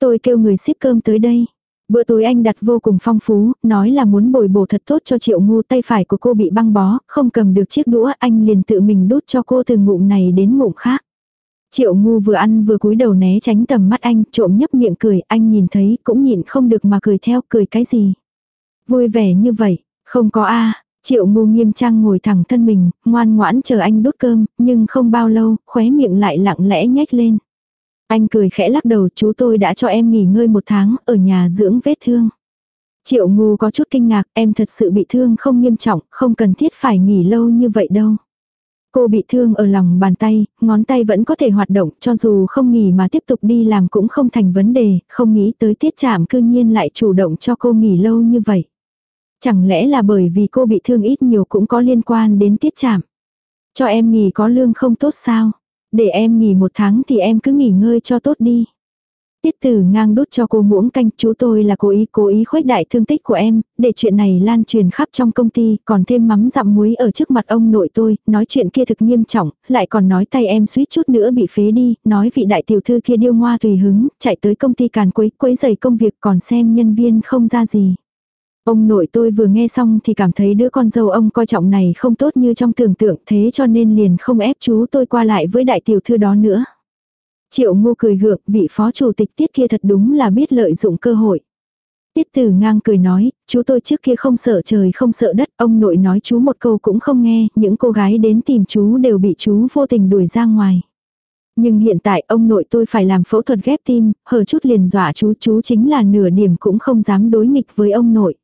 Tôi kêu người ship cơm tới đây. Bữa tối anh đặt vô cùng phong phú, nói là muốn bồi bổ thật tốt cho triệu ngu tay phải của cô bị băng bó, không cầm được chiếc đũa anh liền tự mình đút cho cô từ ngụm này đến ngụm khác. Triệu ngu vừa ăn vừa cúi đầu né tránh tầm mắt anh, trộm nhấp miệng cười, anh nhìn thấy cũng nhịn không được mà cười theo, cười cái gì. Vui vẻ như vậy, không có a Triệu ngu nghiêm trang ngồi thẳng thân mình, ngoan ngoãn chờ anh đút cơm, nhưng không bao lâu, khóe miệng lại lặng lẽ nhếch lên. Anh cười khẽ lắc đầu chú tôi đã cho em nghỉ ngơi một tháng ở nhà dưỡng vết thương. Triệu ngu có chút kinh ngạc em thật sự bị thương không nghiêm trọng, không cần thiết phải nghỉ lâu như vậy đâu. Cô bị thương ở lòng bàn tay, ngón tay vẫn có thể hoạt động cho dù không nghỉ mà tiếp tục đi làm cũng không thành vấn đề, không nghĩ tới tiết chạm cư nhiên lại chủ động cho cô nghỉ lâu như vậy. Chẳng lẽ là bởi vì cô bị thương ít nhiều cũng có liên quan đến tiết chạm. Cho em nghỉ có lương không tốt sao? Để em nghỉ một tháng thì em cứ nghỉ ngơi cho tốt đi. Tiết tử ngang đút cho cô muỗng canh, chú tôi là cố ý cố ý khuếch đại thương tích của em, để chuyện này lan truyền khắp trong công ty, còn thêm mắm dặm muối ở trước mặt ông nội tôi, nói chuyện kia thực nghiêm trọng, lại còn nói tay em suýt chút nữa bị phế đi, nói vị đại tiểu thư kia điêu ngoa tùy hứng, chạy tới công ty càn quấy, quấy giày công việc còn xem nhân viên không ra gì. Ông nội tôi vừa nghe xong thì cảm thấy đứa con dâu ông coi trọng này không tốt như trong tưởng tượng thế cho nên liền không ép chú tôi qua lại với đại tiểu thư đó nữa. Triệu ngô cười gượng vị phó chủ tịch tiết kia thật đúng là biết lợi dụng cơ hội. Tiết tử ngang cười nói, chú tôi trước kia không sợ trời không sợ đất, ông nội nói chú một câu cũng không nghe, những cô gái đến tìm chú đều bị chú vô tình đuổi ra ngoài. Nhưng hiện tại ông nội tôi phải làm phẫu thuật ghép tim, hở chút liền dọa chú, chú chính là nửa điểm cũng không dám đối nghịch với ông nội.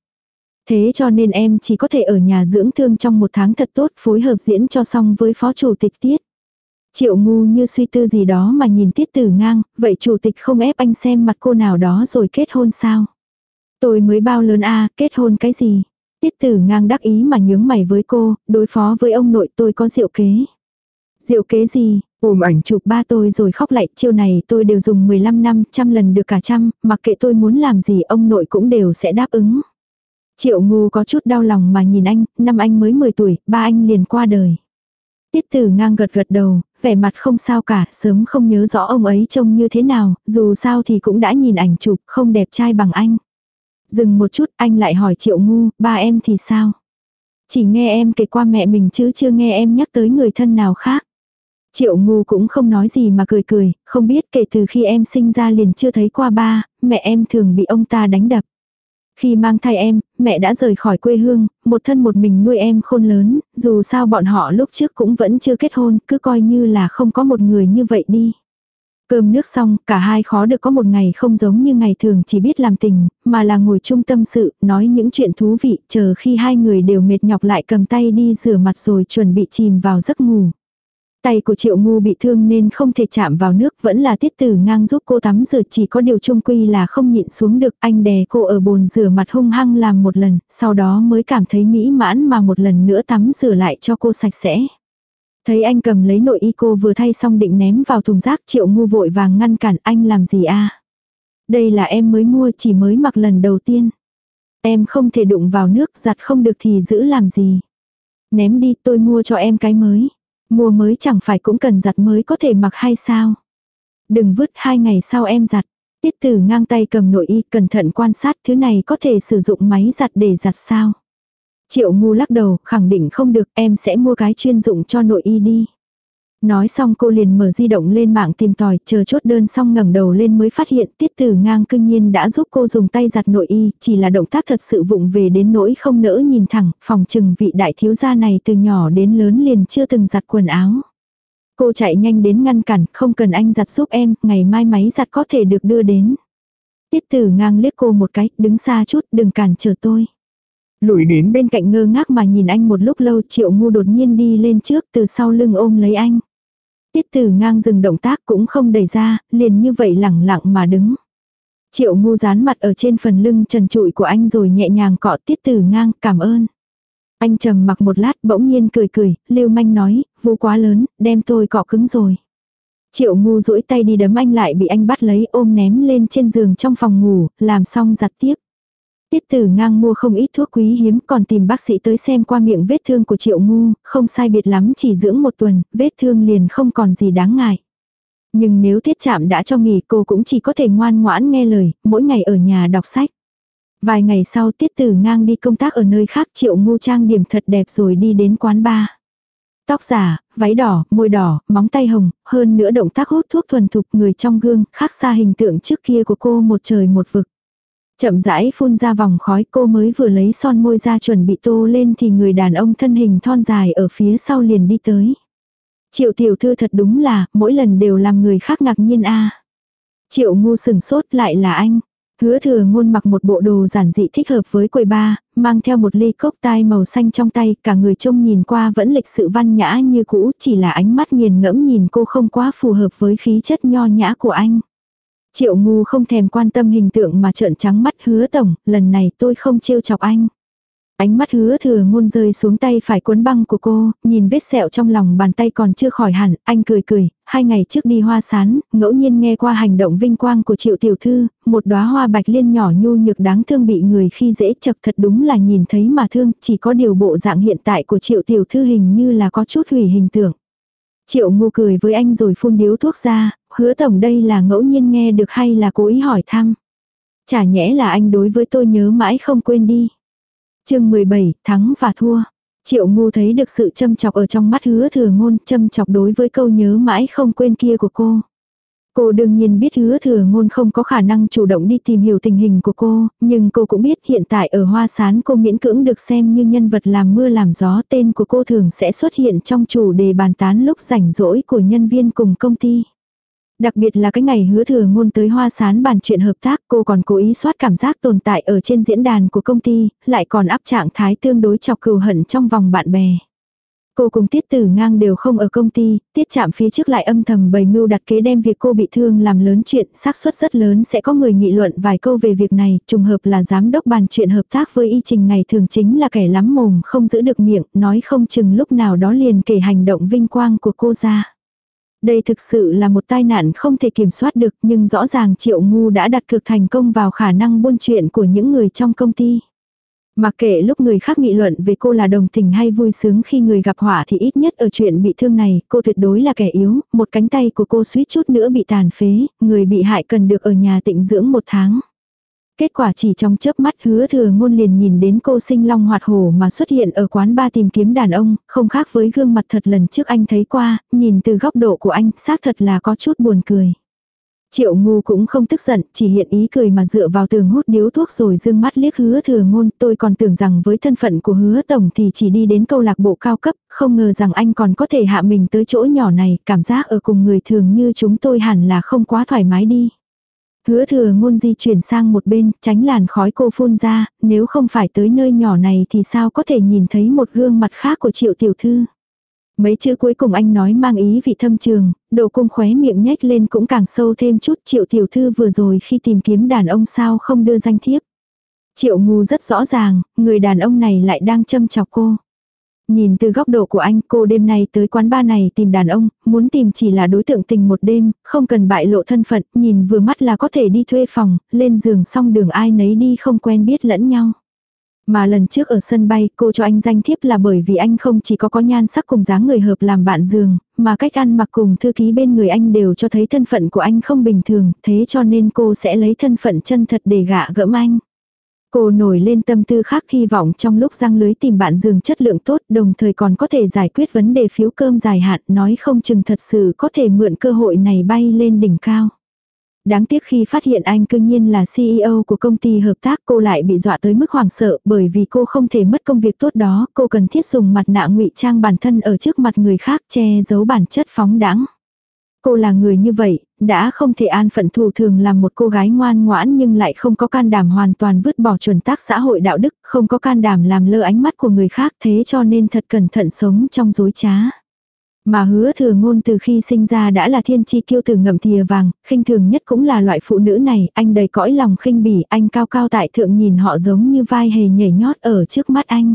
Thế cho nên em chỉ có thể ở nhà dưỡng thương trong một tháng thật tốt phối hợp diễn cho xong với phó chủ tịch tiết. Triệu ngu như suy tư gì đó mà nhìn tiết tử ngang, vậy chủ tịch không ép anh xem mặt cô nào đó rồi kết hôn sao? Tôi mới bao lớn a kết hôn cái gì? Tiết tử ngang đắc ý mà nhướng mày với cô, đối phó với ông nội tôi có diệu kế. Diệu kế gì? Ôm ảnh chụp ba tôi rồi khóc lại, chiêu này tôi đều dùng 15 năm, trăm lần được cả trăm, mặc kệ tôi muốn làm gì ông nội cũng đều sẽ đáp ứng. Triệu ngu có chút đau lòng mà nhìn anh, năm anh mới 10 tuổi, ba anh liền qua đời. Tiết tử ngang gật gật đầu, vẻ mặt không sao cả, sớm không nhớ rõ ông ấy trông như thế nào, dù sao thì cũng đã nhìn ảnh chụp, không đẹp trai bằng anh. Dừng một chút, anh lại hỏi triệu ngu, ba em thì sao? Chỉ nghe em kể qua mẹ mình chứ chưa nghe em nhắc tới người thân nào khác. Triệu ngu cũng không nói gì mà cười cười, không biết kể từ khi em sinh ra liền chưa thấy qua ba, mẹ em thường bị ông ta đánh đập. Khi mang thai em, mẹ đã rời khỏi quê hương, một thân một mình nuôi em khôn lớn, dù sao bọn họ lúc trước cũng vẫn chưa kết hôn, cứ coi như là không có một người như vậy đi. Cơm nước xong, cả hai khó được có một ngày không giống như ngày thường chỉ biết làm tình, mà là ngồi chung tâm sự, nói những chuyện thú vị, chờ khi hai người đều mệt nhọc lại cầm tay đi rửa mặt rồi chuẩn bị chìm vào giấc ngủ. Tay của triệu ngu bị thương nên không thể chạm vào nước vẫn là tiết tử ngang giúp cô tắm rửa chỉ có điều trung quy là không nhịn xuống được anh đè cô ở bồn rửa mặt hung hăng làm một lần, sau đó mới cảm thấy mỹ mãn mà một lần nữa tắm rửa lại cho cô sạch sẽ. Thấy anh cầm lấy nội y cô vừa thay xong định ném vào thùng rác triệu ngu vội vàng ngăn cản anh làm gì a Đây là em mới mua chỉ mới mặc lần đầu tiên. Em không thể đụng vào nước giặt không được thì giữ làm gì. Ném đi tôi mua cho em cái mới. Mua mới chẳng phải cũng cần giặt mới có thể mặc hay sao. Đừng vứt hai ngày sau em giặt. Tiết tử ngang tay cầm nội y cẩn thận quan sát thứ này có thể sử dụng máy giặt để giặt sao. Triệu ngu lắc đầu, khẳng định không được, em sẽ mua cái chuyên dụng cho nội y đi. Nói xong cô liền mở di động lên mạng tìm tòi, chờ chốt đơn xong ngẩng đầu lên mới phát hiện tiết tử ngang cương nhiên đã giúp cô dùng tay giặt nội y, chỉ là động tác thật sự vụng về đến nỗi không nỡ nhìn thẳng, phòng trừng vị đại thiếu gia này từ nhỏ đến lớn liền chưa từng giặt quần áo. Cô chạy nhanh đến ngăn cản, không cần anh giặt giúp em, ngày mai máy giặt có thể được đưa đến. Tiết tử ngang liếc cô một cái, đứng xa chút, đừng cản trở tôi. Lùi đến bên cạnh ngơ ngác mà nhìn anh một lúc lâu triệu ngu đột nhiên đi lên trước từ sau lưng ôm lấy anh. Tiết tử ngang dừng động tác cũng không đẩy ra, liền như vậy lẳng lặng mà đứng. Triệu ngu dán mặt ở trên phần lưng trần trụi của anh rồi nhẹ nhàng cọ tiết tử ngang cảm ơn. Anh trầm mặc một lát bỗng nhiên cười cười, lưu manh nói, vô quá lớn, đem tôi cọ cứng rồi. Triệu ngu duỗi tay đi đấm anh lại bị anh bắt lấy ôm ném lên trên giường trong phòng ngủ, làm xong giặt tiếp. Tiết tử ngang mua không ít thuốc quý hiếm còn tìm bác sĩ tới xem qua miệng vết thương của triệu ngu, không sai biệt lắm chỉ dưỡng một tuần, vết thương liền không còn gì đáng ngại. Nhưng nếu tiết chạm đã cho nghỉ cô cũng chỉ có thể ngoan ngoãn nghe lời, mỗi ngày ở nhà đọc sách. Vài ngày sau tiết tử ngang đi công tác ở nơi khác triệu ngu trang điểm thật đẹp rồi đi đến quán bar. Tóc giả, váy đỏ, môi đỏ, móng tay hồng, hơn nữa động tác hút thuốc thuần thục người trong gương, khác xa hình tượng trước kia của cô một trời một vực. Chậm rãi phun ra vòng khói cô mới vừa lấy son môi ra chuẩn bị tô lên thì người đàn ông thân hình thon dài ở phía sau liền đi tới. Triệu tiểu thư thật đúng là, mỗi lần đều làm người khác ngạc nhiên a Triệu ngu sừng sốt lại là anh. Hứa thừa ngôn mặc một bộ đồ giản dị thích hợp với quầy ba, mang theo một ly cốc tai màu xanh trong tay, cả người trông nhìn qua vẫn lịch sự văn nhã như cũ, chỉ là ánh mắt nghiền ngẫm nhìn cô không quá phù hợp với khí chất nho nhã của anh. Triệu ngu không thèm quan tâm hình tượng mà trợn trắng mắt hứa tổng, lần này tôi không trêu chọc anh. Ánh mắt hứa thừa ngôn rơi xuống tay phải cuốn băng của cô, nhìn vết sẹo trong lòng bàn tay còn chưa khỏi hẳn, anh cười cười, hai ngày trước đi hoa sán, ngẫu nhiên nghe qua hành động vinh quang của triệu tiểu thư, một đóa hoa bạch liên nhỏ nhu nhược đáng thương bị người khi dễ chật thật đúng là nhìn thấy mà thương, chỉ có điều bộ dạng hiện tại của triệu tiểu thư hình như là có chút hủy hình tượng. Triệu ngu cười với anh rồi phun điếu thuốc ra, hứa tổng đây là ngẫu nhiên nghe được hay là cố ý hỏi thăm. Chả nhẽ là anh đối với tôi nhớ mãi không quên đi. chương 17, thắng và thua. Triệu ngu thấy được sự châm chọc ở trong mắt hứa thừa ngôn, châm chọc đối với câu nhớ mãi không quên kia của cô. Cô đương nhiên biết hứa thừa ngôn không có khả năng chủ động đi tìm hiểu tình hình của cô, nhưng cô cũng biết hiện tại ở hoa sán cô miễn cưỡng được xem như nhân vật làm mưa làm gió tên của cô thường sẽ xuất hiện trong chủ đề bàn tán lúc rảnh rỗi của nhân viên cùng công ty. Đặc biệt là cái ngày hứa thừa ngôn tới hoa sán bàn chuyện hợp tác cô còn cố ý soát cảm giác tồn tại ở trên diễn đàn của công ty, lại còn áp trạng thái tương đối chọc cừu hận trong vòng bạn bè. Cô cùng tiết tử ngang đều không ở công ty, tiết chạm phía trước lại âm thầm bày mưu đặt kế đem việc cô bị thương làm lớn chuyện, xác suất rất lớn sẽ có người nghị luận vài câu về việc này, trùng hợp là giám đốc bàn chuyện hợp tác với y trình ngày thường chính là kẻ lắm mồm không giữ được miệng, nói không chừng lúc nào đó liền kể hành động vinh quang của cô ra. Đây thực sự là một tai nạn không thể kiểm soát được nhưng rõ ràng triệu ngu đã đặt cược thành công vào khả năng buôn chuyện của những người trong công ty. Mặc kệ lúc người khác nghị luận về cô là đồng tình hay vui sướng khi người gặp họa thì ít nhất ở chuyện bị thương này, cô tuyệt đối là kẻ yếu, một cánh tay của cô suýt chút nữa bị tàn phế, người bị hại cần được ở nhà tịnh dưỡng một tháng. Kết quả chỉ trong chớp mắt hứa thừa ngôn liền nhìn đến cô sinh long hoạt hổ mà xuất hiện ở quán ba tìm kiếm đàn ông, không khác với gương mặt thật lần trước anh thấy qua, nhìn từ góc độ của anh, xác thật là có chút buồn cười. Triệu ngu cũng không tức giận, chỉ hiện ý cười mà dựa vào tường hút điếu thuốc rồi dương mắt liếc hứa thừa ngôn. Tôi còn tưởng rằng với thân phận của hứa tổng thì chỉ đi đến câu lạc bộ cao cấp, không ngờ rằng anh còn có thể hạ mình tới chỗ nhỏ này, cảm giác ở cùng người thường như chúng tôi hẳn là không quá thoải mái đi. Hứa thừa ngôn di chuyển sang một bên, tránh làn khói cô phun ra, nếu không phải tới nơi nhỏ này thì sao có thể nhìn thấy một gương mặt khác của triệu tiểu thư. Mấy chữ cuối cùng anh nói mang ý vị thâm trường, độ cung khóe miệng nhếch lên cũng càng sâu thêm chút triệu tiểu thư vừa rồi khi tìm kiếm đàn ông sao không đưa danh thiếp. Triệu ngu rất rõ ràng, người đàn ông này lại đang châm chọc cô. Nhìn từ góc độ của anh, cô đêm nay tới quán ba này tìm đàn ông, muốn tìm chỉ là đối tượng tình một đêm, không cần bại lộ thân phận, nhìn vừa mắt là có thể đi thuê phòng, lên giường xong đường ai nấy đi không quen biết lẫn nhau. Mà lần trước ở sân bay cô cho anh danh thiếp là bởi vì anh không chỉ có có nhan sắc cùng dáng người hợp làm bạn giường, mà cách ăn mặc cùng thư ký bên người anh đều cho thấy thân phận của anh không bình thường, thế cho nên cô sẽ lấy thân phận chân thật để gạ gẫm anh. Cô nổi lên tâm tư khác hy vọng trong lúc răng lưới tìm bạn giường chất lượng tốt đồng thời còn có thể giải quyết vấn đề phiếu cơm dài hạn nói không chừng thật sự có thể mượn cơ hội này bay lên đỉnh cao. Đáng tiếc khi phát hiện anh cương nhiên là CEO của công ty hợp tác cô lại bị dọa tới mức hoảng sợ bởi vì cô không thể mất công việc tốt đó, cô cần thiết dùng mặt nạ ngụy trang bản thân ở trước mặt người khác che giấu bản chất phóng đãng. Cô là người như vậy, đã không thể an phận thủ thường làm một cô gái ngoan ngoãn nhưng lại không có can đảm hoàn toàn vứt bỏ chuẩn tắc xã hội đạo đức, không có can đảm làm lơ ánh mắt của người khác thế cho nên thật cẩn thận sống trong dối trá. Mà hứa thừa ngôn từ khi sinh ra đã là thiên chi kiêu tử ngậm thìa vàng, khinh thường nhất cũng là loại phụ nữ này, anh đầy cõi lòng khinh bỉ, anh cao cao tại thượng nhìn họ giống như vai hề nhảy nhót ở trước mắt anh.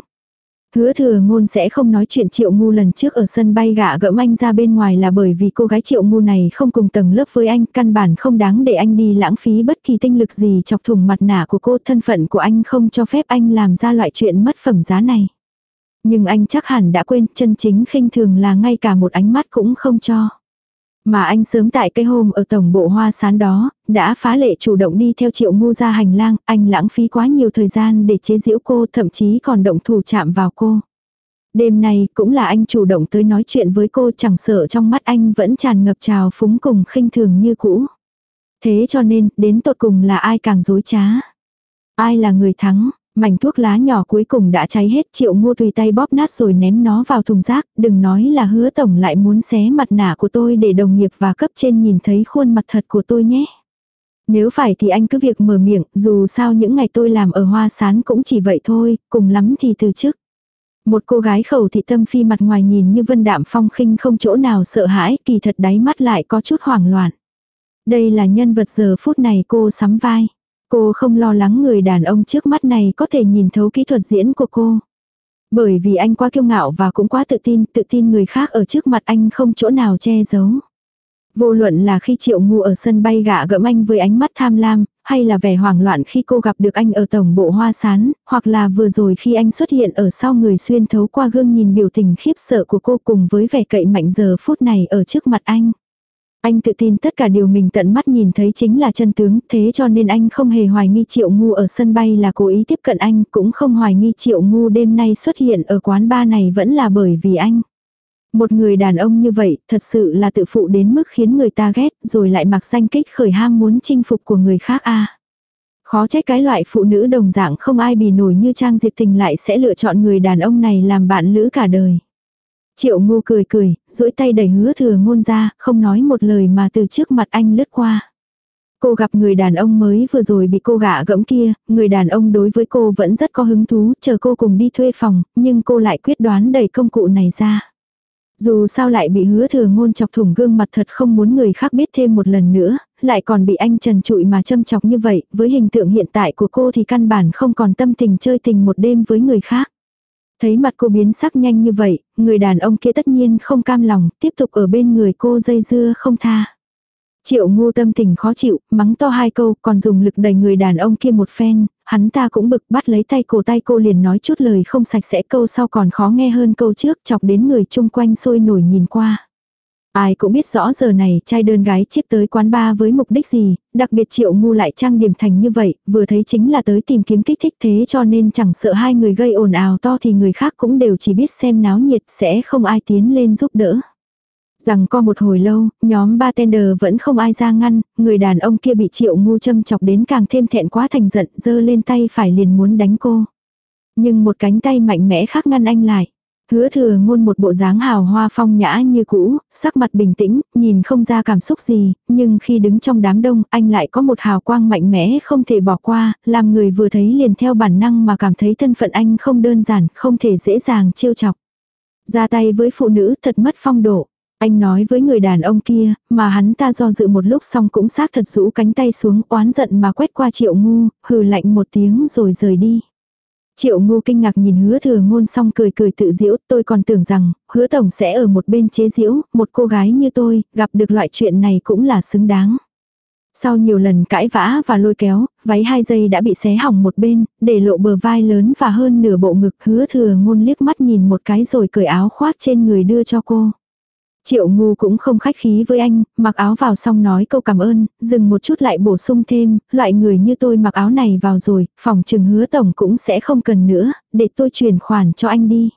Hứa thừa ngôn sẽ không nói chuyện triệu ngu lần trước ở sân bay gạ gẫm anh ra bên ngoài là bởi vì cô gái triệu ngu này không cùng tầng lớp với anh, căn bản không đáng để anh đi lãng phí bất kỳ tinh lực gì chọc thủng mặt nạ của cô, thân phận của anh không cho phép anh làm ra loại chuyện mất phẩm giá này. Nhưng anh chắc hẳn đã quên chân chính khinh thường là ngay cả một ánh mắt cũng không cho. Mà anh sớm tại cây hôm ở tổng bộ hoa sán đó, đã phá lệ chủ động đi theo triệu ngu ra hành lang, anh lãng phí quá nhiều thời gian để chế giễu cô thậm chí còn động thủ chạm vào cô. Đêm nay cũng là anh chủ động tới nói chuyện với cô chẳng sợ trong mắt anh vẫn tràn ngập trào phúng cùng khinh thường như cũ. Thế cho nên, đến tột cùng là ai càng dối trá. Ai là người thắng, Mảnh thuốc lá nhỏ cuối cùng đã cháy hết triệu ngô tùy tay bóp nát rồi ném nó vào thùng rác, đừng nói là hứa tổng lại muốn xé mặt nạ của tôi để đồng nghiệp và cấp trên nhìn thấy khuôn mặt thật của tôi nhé. Nếu phải thì anh cứ việc mở miệng, dù sao những ngày tôi làm ở hoa sán cũng chỉ vậy thôi, cùng lắm thì từ chức. Một cô gái khẩu thị tâm phi mặt ngoài nhìn như vân đạm phong khinh không chỗ nào sợ hãi, kỳ thật đáy mắt lại có chút hoảng loạn. Đây là nhân vật giờ phút này cô sắm vai. Cô không lo lắng người đàn ông trước mắt này có thể nhìn thấu kỹ thuật diễn của cô. Bởi vì anh quá kiêu ngạo và cũng quá tự tin, tự tin người khác ở trước mặt anh không chỗ nào che giấu. Vô luận là khi triệu ngu ở sân bay gạ gẫm anh với ánh mắt tham lam, hay là vẻ hoảng loạn khi cô gặp được anh ở tổng bộ hoa sán, hoặc là vừa rồi khi anh xuất hiện ở sau người xuyên thấu qua gương nhìn biểu tình khiếp sợ của cô cùng với vẻ cậy mạnh giờ phút này ở trước mặt anh. Anh tự tin tất cả điều mình tận mắt nhìn thấy chính là chân tướng, thế cho nên anh không hề hoài nghi triệu ngu ở sân bay là cố ý tiếp cận anh, cũng không hoài nghi triệu ngu đêm nay xuất hiện ở quán bar này vẫn là bởi vì anh. Một người đàn ông như vậy, thật sự là tự phụ đến mức khiến người ta ghét, rồi lại mặc danh kích khởi ham muốn chinh phục của người khác a. Khó trách cái loại phụ nữ đồng dạng không ai bì nổi như Trang Diệp Tình lại sẽ lựa chọn người đàn ông này làm bạn lữ cả đời. Triệu ngu cười cười, duỗi tay đẩy hứa thừa ngôn ra, không nói một lời mà từ trước mặt anh lướt qua. Cô gặp người đàn ông mới vừa rồi bị cô gạ gẫm kia, người đàn ông đối với cô vẫn rất có hứng thú, chờ cô cùng đi thuê phòng, nhưng cô lại quyết đoán đẩy công cụ này ra. Dù sao lại bị hứa thừa ngôn chọc thủng gương mặt thật không muốn người khác biết thêm một lần nữa, lại còn bị anh trần trụi mà châm chọc như vậy, với hình tượng hiện tại của cô thì căn bản không còn tâm tình chơi tình một đêm với người khác. Thấy mặt cô biến sắc nhanh như vậy, người đàn ông kia tất nhiên không cam lòng, tiếp tục ở bên người cô dây dưa không tha. Triệu ngu tâm tình khó chịu, mắng to hai câu, còn dùng lực đẩy người đàn ông kia một phen, hắn ta cũng bực bắt lấy tay cổ tay cô liền nói chút lời không sạch sẽ câu sau còn khó nghe hơn câu trước chọc đến người chung quanh sôi nổi nhìn qua. Ai cũng biết rõ giờ này trai đơn gái chiếc tới quán ba với mục đích gì, đặc biệt triệu ngu lại trang điểm thành như vậy, vừa thấy chính là tới tìm kiếm kích thích thế cho nên chẳng sợ hai người gây ồn ào to thì người khác cũng đều chỉ biết xem náo nhiệt sẽ không ai tiến lên giúp đỡ. Rằng co một hồi lâu, nhóm bartender vẫn không ai ra ngăn, người đàn ông kia bị triệu ngu châm chọc đến càng thêm thẹn quá thành giận, giơ lên tay phải liền muốn đánh cô. Nhưng một cánh tay mạnh mẽ khác ngăn anh lại. Hứa thừa ngôn một bộ dáng hào hoa phong nhã như cũ, sắc mặt bình tĩnh, nhìn không ra cảm xúc gì, nhưng khi đứng trong đám đông, anh lại có một hào quang mạnh mẽ không thể bỏ qua, làm người vừa thấy liền theo bản năng mà cảm thấy thân phận anh không đơn giản, không thể dễ dàng trêu chọc. Ra tay với phụ nữ thật mất phong độ. Anh nói với người đàn ông kia, mà hắn ta do dự một lúc xong cũng xác thật rũ cánh tay xuống oán giận mà quét qua triệu ngu, hừ lạnh một tiếng rồi rời đi. Triệu ngu kinh ngạc nhìn hứa thừa ngôn xong cười cười tự diễu, tôi còn tưởng rằng, hứa tổng sẽ ở một bên chế diễu, một cô gái như tôi, gặp được loại chuyện này cũng là xứng đáng. Sau nhiều lần cãi vã và lôi kéo, váy hai giây đã bị xé hỏng một bên, để lộ bờ vai lớn và hơn nửa bộ ngực hứa thừa ngôn liếc mắt nhìn một cái rồi cởi áo khoác trên người đưa cho cô. Triệu ngu cũng không khách khí với anh, mặc áo vào xong nói câu cảm ơn, dừng một chút lại bổ sung thêm, loại người như tôi mặc áo này vào rồi, phòng trừng hứa tổng cũng sẽ không cần nữa, để tôi chuyển khoản cho anh đi.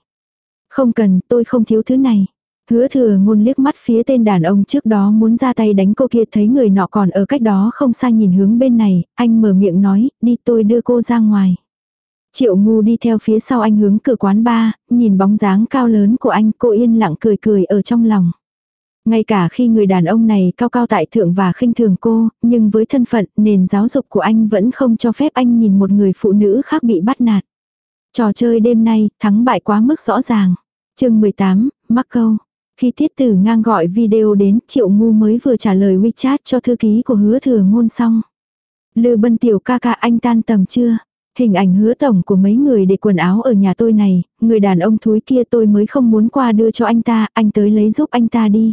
Không cần, tôi không thiếu thứ này. Hứa thừa ngôn liếc mắt phía tên đàn ông trước đó muốn ra tay đánh cô kia thấy người nọ còn ở cách đó không xa nhìn hướng bên này, anh mở miệng nói, đi tôi đưa cô ra ngoài. Triệu ngu đi theo phía sau anh hướng cửa quán ba, nhìn bóng dáng cao lớn của anh cô yên lặng cười cười ở trong lòng. Ngay cả khi người đàn ông này cao cao tại thượng và khinh thường cô, nhưng với thân phận, nền giáo dục của anh vẫn không cho phép anh nhìn một người phụ nữ khác bị bắt nạt. Trò chơi đêm nay, thắng bại quá mức rõ ràng. chương 18, mắc câu. Khi tiết tử ngang gọi video đến, triệu ngu mới vừa trả lời WeChat cho thư ký của hứa thừa ngôn xong. Lư bân tiểu ca ca anh tan tầm chưa? Hình ảnh hứa tổng của mấy người để quần áo ở nhà tôi này, người đàn ông thúi kia tôi mới không muốn qua đưa cho anh ta, anh tới lấy giúp anh ta đi.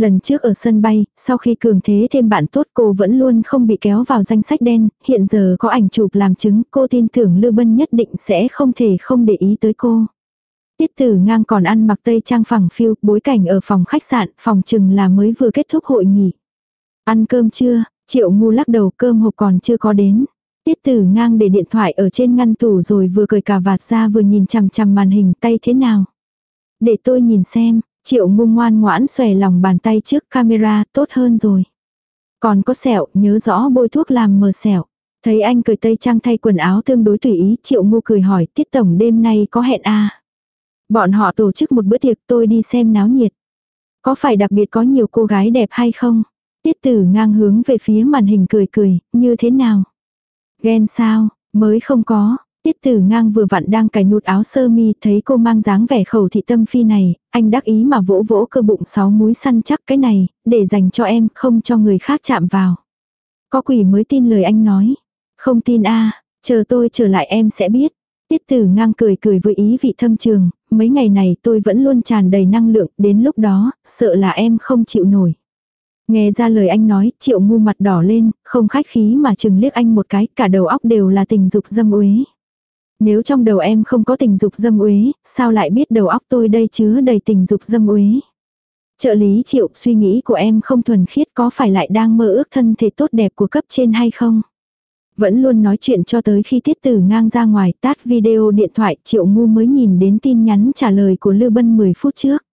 Lần trước ở sân bay, sau khi cường thế thêm bạn tốt cô vẫn luôn không bị kéo vào danh sách đen, hiện giờ có ảnh chụp làm chứng cô tin tưởng Lưu Bân nhất định sẽ không thể không để ý tới cô. Tiết tử ngang còn ăn mặc tây trang phẳng phiêu, bối cảnh ở phòng khách sạn, phòng chừng là mới vừa kết thúc hội nghị. Ăn cơm chưa, triệu ngu lắc đầu cơm hộp còn chưa có đến. Tiết tử ngang để điện thoại ở trên ngăn tủ rồi vừa cười cà vạt ra vừa nhìn chằm chằm màn hình tay thế nào. Để tôi nhìn xem, triệu ngu ngoan ngoãn xòe lòng bàn tay trước camera tốt hơn rồi. Còn có sẹo, nhớ rõ bôi thuốc làm mờ sẹo. Thấy anh cười tây trang thay quần áo tương đối tùy ý, triệu ngu cười hỏi tiết tổng đêm nay có hẹn à. Bọn họ tổ chức một bữa tiệc tôi đi xem náo nhiệt. Có phải đặc biệt có nhiều cô gái đẹp hay không? Tiết tử ngang hướng về phía màn hình cười cười, như thế nào? Ghen sao, mới không có. Tiết tử ngang vừa vặn đang cài nút áo sơ mi thấy cô mang dáng vẻ khẩu thị tâm phi này, anh đắc ý mà vỗ vỗ cơ bụng sáu múi săn chắc cái này, để dành cho em, không cho người khác chạm vào. Có quỷ mới tin lời anh nói. Không tin a chờ tôi trở lại em sẽ biết. Tiết tử ngang cười cười với ý vị thâm trường, mấy ngày này tôi vẫn luôn tràn đầy năng lượng, đến lúc đó, sợ là em không chịu nổi. Nghe ra lời anh nói, triệu ngu mặt đỏ lên, không khách khí mà chừng liếc anh một cái, cả đầu óc đều là tình dục dâm uế. Nếu trong đầu em không có tình dục dâm uế, sao lại biết đầu óc tôi đây chứa đầy tình dục dâm uế. Trợ lý triệu, suy nghĩ của em không thuần khiết có phải lại đang mơ ước thân thể tốt đẹp của cấp trên hay không? Vẫn luôn nói chuyện cho tới khi tiết tử ngang ra ngoài tát video điện thoại triệu ngu mới nhìn đến tin nhắn trả lời của Lưu Bân 10 phút trước.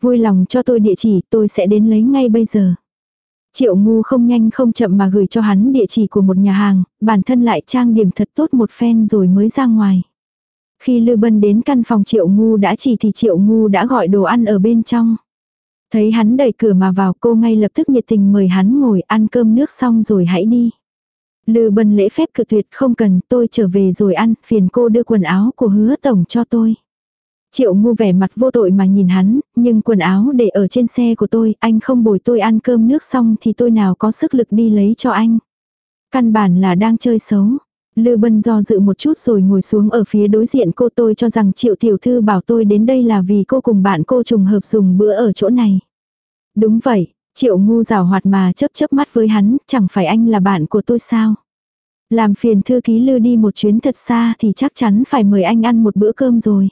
Vui lòng cho tôi địa chỉ tôi sẽ đến lấy ngay bây giờ. Triệu ngu không nhanh không chậm mà gửi cho hắn địa chỉ của một nhà hàng, bản thân lại trang điểm thật tốt một phen rồi mới ra ngoài. Khi lư Bân đến căn phòng Triệu ngu đã chỉ thì Triệu ngu đã gọi đồ ăn ở bên trong. Thấy hắn đẩy cửa mà vào cô ngay lập tức nhiệt tình mời hắn ngồi ăn cơm nước xong rồi hãy đi. Lư bân lễ phép cự tuyệt không cần, tôi trở về rồi ăn, phiền cô đưa quần áo của hứa tổng cho tôi. Triệu ngu vẻ mặt vô tội mà nhìn hắn, nhưng quần áo để ở trên xe của tôi, anh không bồi tôi ăn cơm nước xong thì tôi nào có sức lực đi lấy cho anh. Căn bản là đang chơi xấu. Lư Bân do dự một chút rồi ngồi xuống ở phía đối diện cô tôi cho rằng Triệu Tiểu Thư bảo tôi đến đây là vì cô cùng bạn cô trùng hợp dùng bữa ở chỗ này. Đúng vậy, Triệu ngu rào hoạt mà chớp chớp mắt với hắn, chẳng phải anh là bạn của tôi sao? Làm phiền thư ký lư đi một chuyến thật xa thì chắc chắn phải mời anh ăn một bữa cơm rồi.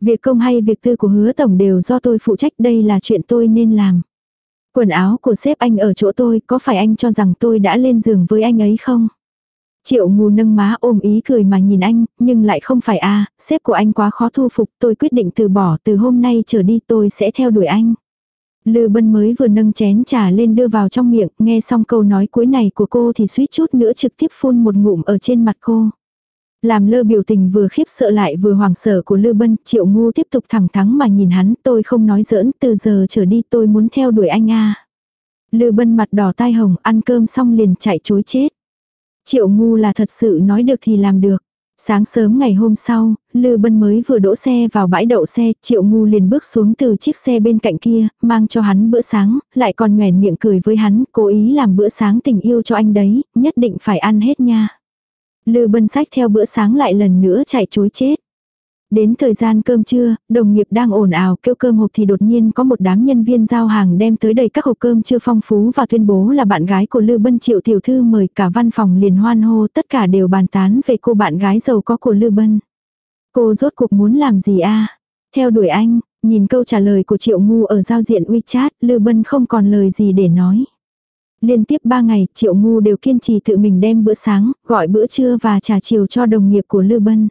Việc công hay việc tư của hứa tổng đều do tôi phụ trách đây là chuyện tôi nên làm. Quần áo của sếp anh ở chỗ tôi có phải anh cho rằng tôi đã lên giường với anh ấy không? Triệu ngu nâng má ôm ý cười mà nhìn anh, nhưng lại không phải a sếp của anh quá khó thu phục, tôi quyết định từ bỏ, từ hôm nay trở đi tôi sẽ theo đuổi anh. Lư bân mới vừa nâng chén trà lên đưa vào trong miệng, nghe xong câu nói cuối này của cô thì suýt chút nữa trực tiếp phun một ngụm ở trên mặt cô. Làm lơ biểu tình vừa khiếp sợ lại vừa hoàng sợ của Lư Bân, Triệu Ngu tiếp tục thẳng thắn mà nhìn hắn, tôi không nói giỡn, từ giờ trở đi tôi muốn theo đuổi anh a. Lư Bân mặt đỏ tai hồng, ăn cơm xong liền chạy chối chết. Triệu Ngu là thật sự nói được thì làm được. Sáng sớm ngày hôm sau, Lư Bân mới vừa đỗ xe vào bãi đậu xe, Triệu Ngu liền bước xuống từ chiếc xe bên cạnh kia, mang cho hắn bữa sáng, lại còn nhoẻn miệng cười với hắn, cố ý làm bữa sáng tình yêu cho anh đấy, nhất định phải ăn hết nha. Lư Bân sách theo bữa sáng lại lần nữa chạy chối chết. Đến thời gian cơm trưa, đồng nghiệp đang ồn ào kêu cơm hộp thì đột nhiên có một đám nhân viên giao hàng đem tới đầy các hộp cơm chưa phong phú và tuyên bố là bạn gái của Lư Bân Triệu tiểu thư mời cả văn phòng liền hoan hô tất cả đều bàn tán về cô bạn gái giàu có của Lư Bân. Cô rốt cuộc muốn làm gì a? Theo đuổi anh, nhìn câu trả lời của Triệu Ngu ở giao diện WeChat, Lư Bân không còn lời gì để nói. Liên tiếp 3 ngày, Triệu Ngu đều kiên trì tự mình đem bữa sáng, gọi bữa trưa và trà chiều cho đồng nghiệp của Lư Bân.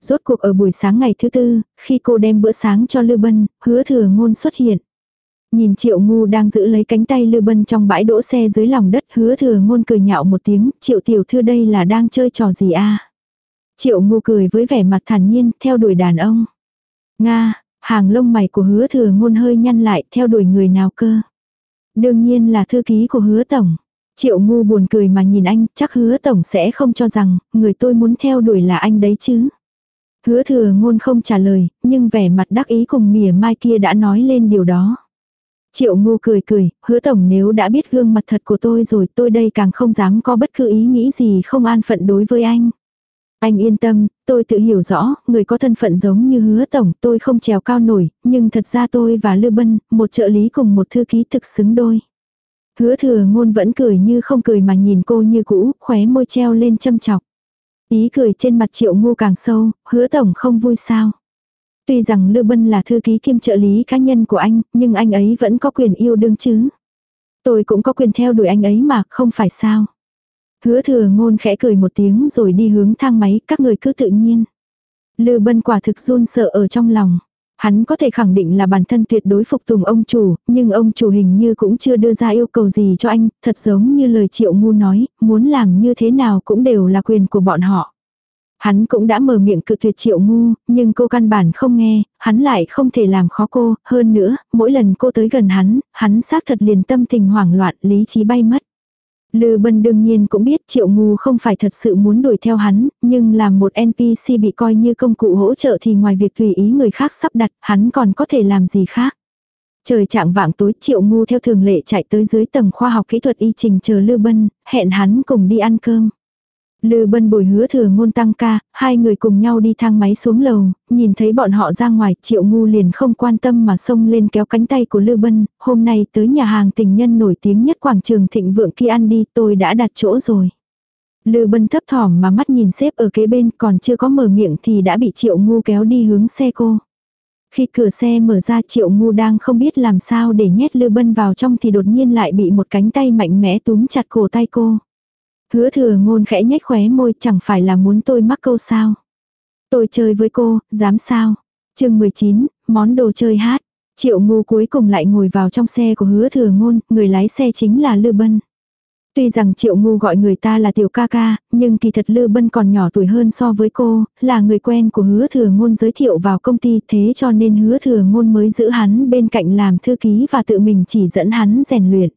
Rốt cuộc ở buổi sáng ngày thứ tư, khi cô đem bữa sáng cho Lư Bân, hứa thừa ngôn xuất hiện. Nhìn Triệu Ngu đang giữ lấy cánh tay Lư Bân trong bãi đỗ xe dưới lòng đất hứa thừa ngôn cười nhạo một tiếng, Triệu tiểu thư đây là đang chơi trò gì a Triệu Ngu cười với vẻ mặt thản nhiên, theo đuổi đàn ông. Nga, hàng lông mày của hứa thừa ngôn hơi nhăn lại, theo đuổi người nào cơ. Đương nhiên là thư ký của hứa tổng. Triệu Ngu buồn cười mà nhìn anh, chắc hứa tổng sẽ không cho rằng, người tôi muốn theo đuổi là anh đấy chứ. Hứa thừa ngôn không trả lời, nhưng vẻ mặt đắc ý cùng mỉa mai kia đã nói lên điều đó. Triệu ngu cười cười, hứa tổng nếu đã biết gương mặt thật của tôi rồi tôi đây càng không dám có bất cứ ý nghĩ gì không an phận đối với anh. Anh yên tâm, tôi tự hiểu rõ, người có thân phận giống như hứa tổng tôi không trèo cao nổi, nhưng thật ra tôi và Lư Bân, một trợ lý cùng một thư ký thực xứng đôi. Hứa thừa ngôn vẫn cười như không cười mà nhìn cô như cũ, khóe môi treo lên châm chọc. Ý cười trên mặt triệu ngu càng sâu, hứa tổng không vui sao. Tuy rằng Lưu Bân là thư ký kiêm trợ lý cá nhân của anh, nhưng anh ấy vẫn có quyền yêu đương chứ. Tôi cũng có quyền theo đuổi anh ấy mà, không phải sao. Hứa thừa ngôn khẽ cười một tiếng rồi đi hướng thang máy, các người cứ tự nhiên. lư Bân quả thực run sợ ở trong lòng. Hắn có thể khẳng định là bản thân tuyệt đối phục tùng ông chủ, nhưng ông chủ hình như cũng chưa đưa ra yêu cầu gì cho anh, thật giống như lời triệu ngu nói, muốn làm như thế nào cũng đều là quyền của bọn họ. Hắn cũng đã mở miệng cự tuyệt triệu ngu, nhưng cô căn bản không nghe, hắn lại không thể làm khó cô, hơn nữa, mỗi lần cô tới gần hắn, hắn xác thật liền tâm tình hoảng loạn, lý trí bay mất. Lư Bân đương nhiên cũng biết Triệu Ngu không phải thật sự muốn đuổi theo hắn, nhưng làm một NPC bị coi như công cụ hỗ trợ thì ngoài việc tùy ý người khác sắp đặt, hắn còn có thể làm gì khác. Trời trạng vạng tối Triệu Ngu theo thường lệ chạy tới dưới tầng khoa học kỹ thuật y trình chờ Lư Bân, hẹn hắn cùng đi ăn cơm. Lư Bân bồi hứa thừa ngôn tăng ca, hai người cùng nhau đi thang máy xuống lầu, nhìn thấy bọn họ ra ngoài, Triệu Ngu liền không quan tâm mà xông lên kéo cánh tay của Lư Bân, hôm nay tới nhà hàng tình nhân nổi tiếng nhất quảng trường thịnh vượng kia ăn đi, tôi đã đặt chỗ rồi. Lư Bân thấp thỏm mà mắt nhìn xếp ở kế bên còn chưa có mở miệng thì đã bị Triệu Ngu kéo đi hướng xe cô. Khi cửa xe mở ra Triệu Ngu đang không biết làm sao để nhét Lư Bân vào trong thì đột nhiên lại bị một cánh tay mạnh mẽ túm chặt cổ tay cô. Hứa thừa ngôn khẽ nhếch khóe môi chẳng phải là muốn tôi mắc câu sao. Tôi chơi với cô, dám sao. chương 19, món đồ chơi hát. Triệu ngu cuối cùng lại ngồi vào trong xe của hứa thừa ngôn, người lái xe chính là Lư Bân. Tuy rằng triệu ngu gọi người ta là tiểu ca ca, nhưng kỳ thật Lư Bân còn nhỏ tuổi hơn so với cô, là người quen của hứa thừa ngôn giới thiệu vào công ty thế cho nên hứa thừa ngôn mới giữ hắn bên cạnh làm thư ký và tự mình chỉ dẫn hắn rèn luyện.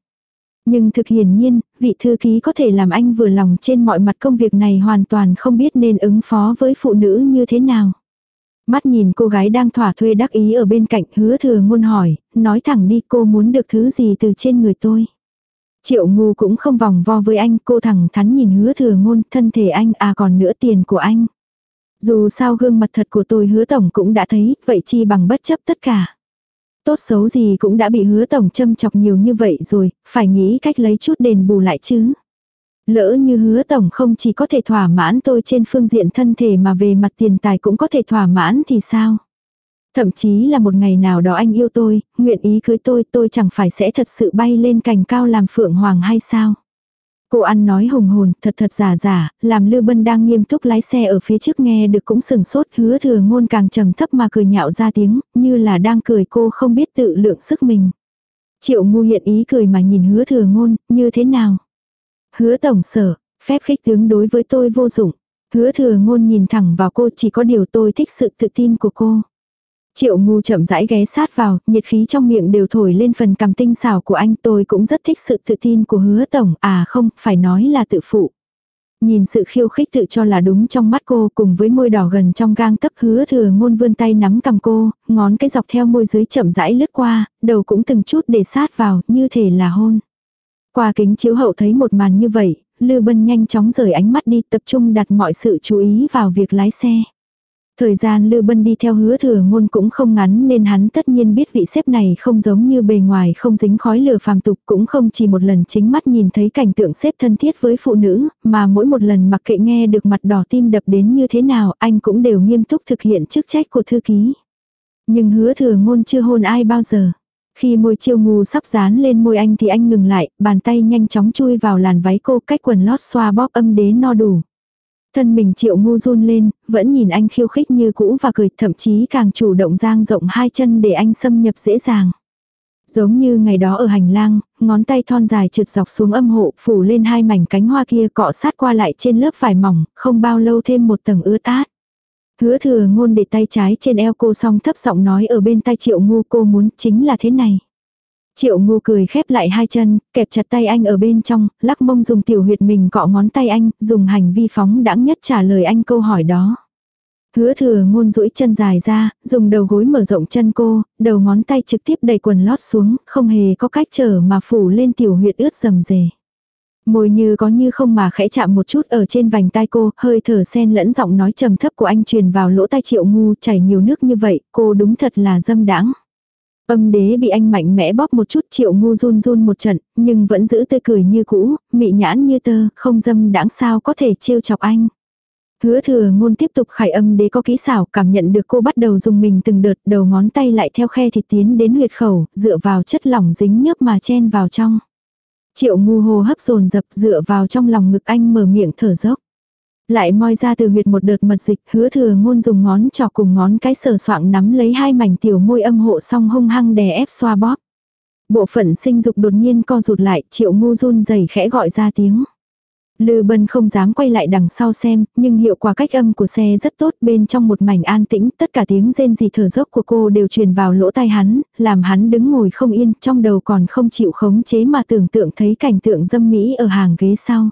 Nhưng thực hiển nhiên, vị thư ký có thể làm anh vừa lòng trên mọi mặt công việc này hoàn toàn không biết nên ứng phó với phụ nữ như thế nào. Mắt nhìn cô gái đang thỏa thuê đắc ý ở bên cạnh hứa thừa ngôn hỏi, nói thẳng đi cô muốn được thứ gì từ trên người tôi. Triệu ngu cũng không vòng vo với anh, cô thẳng thắn nhìn hứa thừa ngôn, thân thể anh à còn nữa tiền của anh. Dù sao gương mặt thật của tôi hứa tổng cũng đã thấy, vậy chi bằng bất chấp tất cả. Tốt xấu gì cũng đã bị hứa tổng châm chọc nhiều như vậy rồi, phải nghĩ cách lấy chút đền bù lại chứ. Lỡ như hứa tổng không chỉ có thể thỏa mãn tôi trên phương diện thân thể mà về mặt tiền tài cũng có thể thỏa mãn thì sao? Thậm chí là một ngày nào đó anh yêu tôi, nguyện ý cưới tôi tôi chẳng phải sẽ thật sự bay lên cành cao làm phượng hoàng hay sao? Cô ăn nói hùng hồn, thật thật giả giả, làm Lưu Bân đang nghiêm túc lái xe ở phía trước nghe được cũng sừng sốt hứa thừa ngôn càng trầm thấp mà cười nhạo ra tiếng, như là đang cười cô không biết tự lượng sức mình. Triệu ngu hiện ý cười mà nhìn hứa thừa ngôn, như thế nào? Hứa tổng sở, phép khích tướng đối với tôi vô dụng. Hứa thừa ngôn nhìn thẳng vào cô chỉ có điều tôi thích sự tự tin của cô. Triệu ngu chậm rãi ghé sát vào, nhiệt khí trong miệng đều thổi lên phần cằm tinh xảo của anh tôi cũng rất thích sự tự tin của hứa tổng, à không, phải nói là tự phụ. Nhìn sự khiêu khích tự cho là đúng trong mắt cô cùng với môi đỏ gần trong gang tấc hứa thừa ngôn vươn tay nắm cầm cô, ngón cái dọc theo môi dưới chậm rãi lướt qua, đầu cũng từng chút để sát vào như thể là hôn. Qua kính chiếu hậu thấy một màn như vậy, Lư Bân nhanh chóng rời ánh mắt đi tập trung đặt mọi sự chú ý vào việc lái xe. Thời gian Lư Bân đi theo hứa thừa ngôn cũng không ngắn nên hắn tất nhiên biết vị xếp này không giống như bề ngoài không dính khói lửa phàm tục cũng không chỉ một lần chính mắt nhìn thấy cảnh tượng xếp thân thiết với phụ nữ, mà mỗi một lần mặc kệ nghe được mặt đỏ tim đập đến như thế nào anh cũng đều nghiêm túc thực hiện chức trách của thư ký. Nhưng hứa thừa ngôn chưa hôn ai bao giờ. Khi môi chiêu ngu sắp dán lên môi anh thì anh ngừng lại, bàn tay nhanh chóng chui vào làn váy cô cách quần lót xoa bóp âm đế no đủ. Thân mình triệu ngu run lên, vẫn nhìn anh khiêu khích như cũ và cười thậm chí càng chủ động giang rộng hai chân để anh xâm nhập dễ dàng. Giống như ngày đó ở hành lang, ngón tay thon dài trượt dọc xuống âm hộ phủ lên hai mảnh cánh hoa kia cọ sát qua lại trên lớp vải mỏng, không bao lâu thêm một tầng ướt át. Hứa thừa ngôn để tay trái trên eo cô xong thấp giọng nói ở bên tay triệu ngu cô muốn chính là thế này. Triệu ngu cười khép lại hai chân, kẹp chặt tay anh ở bên trong, lắc mông dùng tiểu huyệt mình cọ ngón tay anh, dùng hành vi phóng đãng nhất trả lời anh câu hỏi đó. Hứa thừa ngôn duỗi chân dài ra, dùng đầu gối mở rộng chân cô, đầu ngón tay trực tiếp đẩy quần lót xuống, không hề có cách trở mà phủ lên tiểu huyệt ướt rầm rề. Môi như có như không mà khẽ chạm một chút ở trên vành tai cô, hơi thở sen lẫn giọng nói trầm thấp của anh truyền vào lỗ tai triệu ngu chảy nhiều nước như vậy, cô đúng thật là dâm đãng. Âm đế bị anh mạnh mẽ bóp một chút triệu ngu run run một trận, nhưng vẫn giữ tươi cười như cũ, mị nhãn như tơ, không dâm đãng sao có thể trêu chọc anh. Hứa thừa ngôn tiếp tục khải âm đế có kỹ xảo, cảm nhận được cô bắt đầu dùng mình từng đợt đầu ngón tay lại theo khe thịt tiến đến huyệt khẩu, dựa vào chất lỏng dính nhớp mà chen vào trong. Triệu ngu hồ hấp dồn dập dựa vào trong lòng ngực anh mở miệng thở dốc. Lại moi ra từ huyệt một đợt mật dịch, hứa thừa ngôn dùng ngón trỏ cùng ngón cái sờ soạng nắm lấy hai mảnh tiểu môi âm hộ xong hung hăng đè ép xoa bóp. Bộ phận sinh dục đột nhiên co rụt lại, triệu ngu run rẩy khẽ gọi ra tiếng. Lư Bân không dám quay lại đằng sau xem, nhưng hiệu quả cách âm của xe rất tốt bên trong một mảnh an tĩnh, tất cả tiếng rên rỉ thở dốc của cô đều truyền vào lỗ tai hắn, làm hắn đứng ngồi không yên, trong đầu còn không chịu khống chế mà tưởng tượng thấy cảnh tượng dâm mỹ ở hàng ghế sau.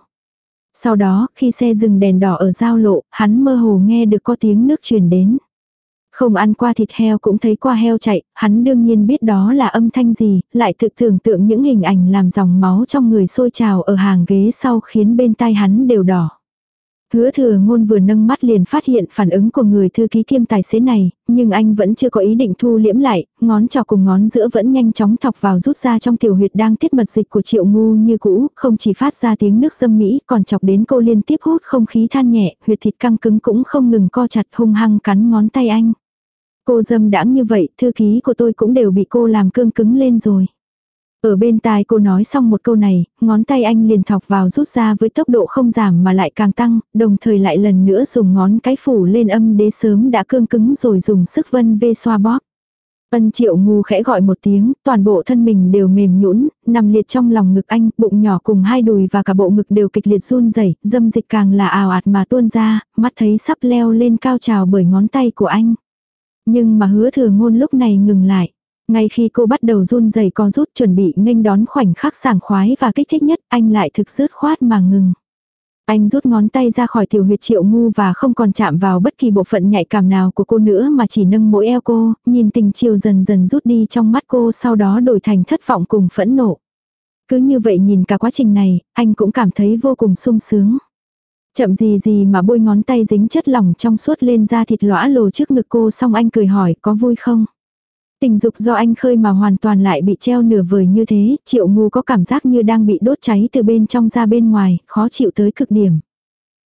Sau đó, khi xe dừng đèn đỏ ở giao lộ, hắn mơ hồ nghe được có tiếng nước truyền đến. Không ăn qua thịt heo cũng thấy qua heo chạy, hắn đương nhiên biết đó là âm thanh gì, lại thực tưởng tượng những hình ảnh làm dòng máu trong người sôi trào ở hàng ghế sau khiến bên tai hắn đều đỏ. Hứa thừa ngôn vừa nâng mắt liền phát hiện phản ứng của người thư ký kiêm tài xế này, nhưng anh vẫn chưa có ý định thu liễm lại, ngón trỏ cùng ngón giữa vẫn nhanh chóng thọc vào rút ra trong tiểu huyệt đang tiết mật dịch của triệu ngu như cũ, không chỉ phát ra tiếng nước dâm mỹ còn chọc đến cô liên tiếp hút không khí than nhẹ, huyệt thịt căng cứng cũng không ngừng co chặt hung hăng cắn ngón tay anh. Cô dâm đãng như vậy, thư ký của tôi cũng đều bị cô làm cương cứng lên rồi. Ở bên tai cô nói xong một câu này, ngón tay anh liền thọc vào rút ra với tốc độ không giảm mà lại càng tăng, đồng thời lại lần nữa dùng ngón cái phủ lên âm đế sớm đã cương cứng rồi dùng sức vân vê xoa bóp. Ân triệu ngu khẽ gọi một tiếng, toàn bộ thân mình đều mềm nhũn, nằm liệt trong lòng ngực anh, bụng nhỏ cùng hai đùi và cả bộ ngực đều kịch liệt run rẩy, dâm dịch càng là ào ạt mà tuôn ra, mắt thấy sắp leo lên cao trào bởi ngón tay của anh. Nhưng mà hứa thừa ngôn lúc này ngừng lại. Ngay khi cô bắt đầu run rẩy co rút chuẩn bị nghênh đón khoảnh khắc sảng khoái và kích thích nhất, anh lại thực dứt khoát mà ngừng. Anh rút ngón tay ra khỏi tiểu huyệt triệu ngu và không còn chạm vào bất kỳ bộ phận nhạy cảm nào của cô nữa mà chỉ nâng mỗi eo cô, nhìn tình chiều dần dần rút đi trong mắt cô sau đó đổi thành thất vọng cùng phẫn nộ. Cứ như vậy nhìn cả quá trình này, anh cũng cảm thấy vô cùng sung sướng. Chậm gì gì mà bôi ngón tay dính chất lỏng trong suốt lên da thịt lõa lồ trước ngực cô xong anh cười hỏi có vui không? Tình dục do anh khơi mà hoàn toàn lại bị treo nửa vời như thế, triệu ngu có cảm giác như đang bị đốt cháy từ bên trong ra bên ngoài, khó chịu tới cực điểm.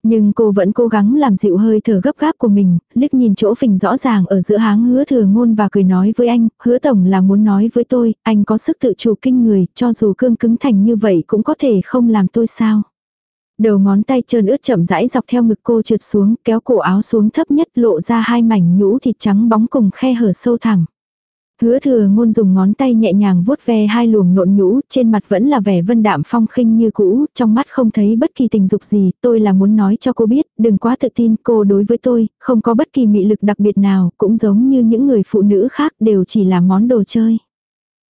Nhưng cô vẫn cố gắng làm dịu hơi thở gấp gáp của mình, liếc nhìn chỗ phình rõ ràng ở giữa háng hứa thừa ngôn và cười nói với anh, hứa tổng là muốn nói với tôi, anh có sức tự chủ kinh người, cho dù cương cứng thành như vậy cũng có thể không làm tôi sao. Đầu ngón tay trơn ướt chậm rãi dọc theo ngực cô trượt xuống, kéo cổ áo xuống thấp nhất lộ ra hai mảnh nhũ thịt trắng bóng cùng khe hở sâu thẳm. Hứa thừa ngôn dùng ngón tay nhẹ nhàng vuốt ve hai luồng nộn nhũ, trên mặt vẫn là vẻ vân đạm phong khinh như cũ, trong mắt không thấy bất kỳ tình dục gì, tôi là muốn nói cho cô biết, đừng quá tự tin, cô đối với tôi, không có bất kỳ mị lực đặc biệt nào, cũng giống như những người phụ nữ khác đều chỉ là món đồ chơi.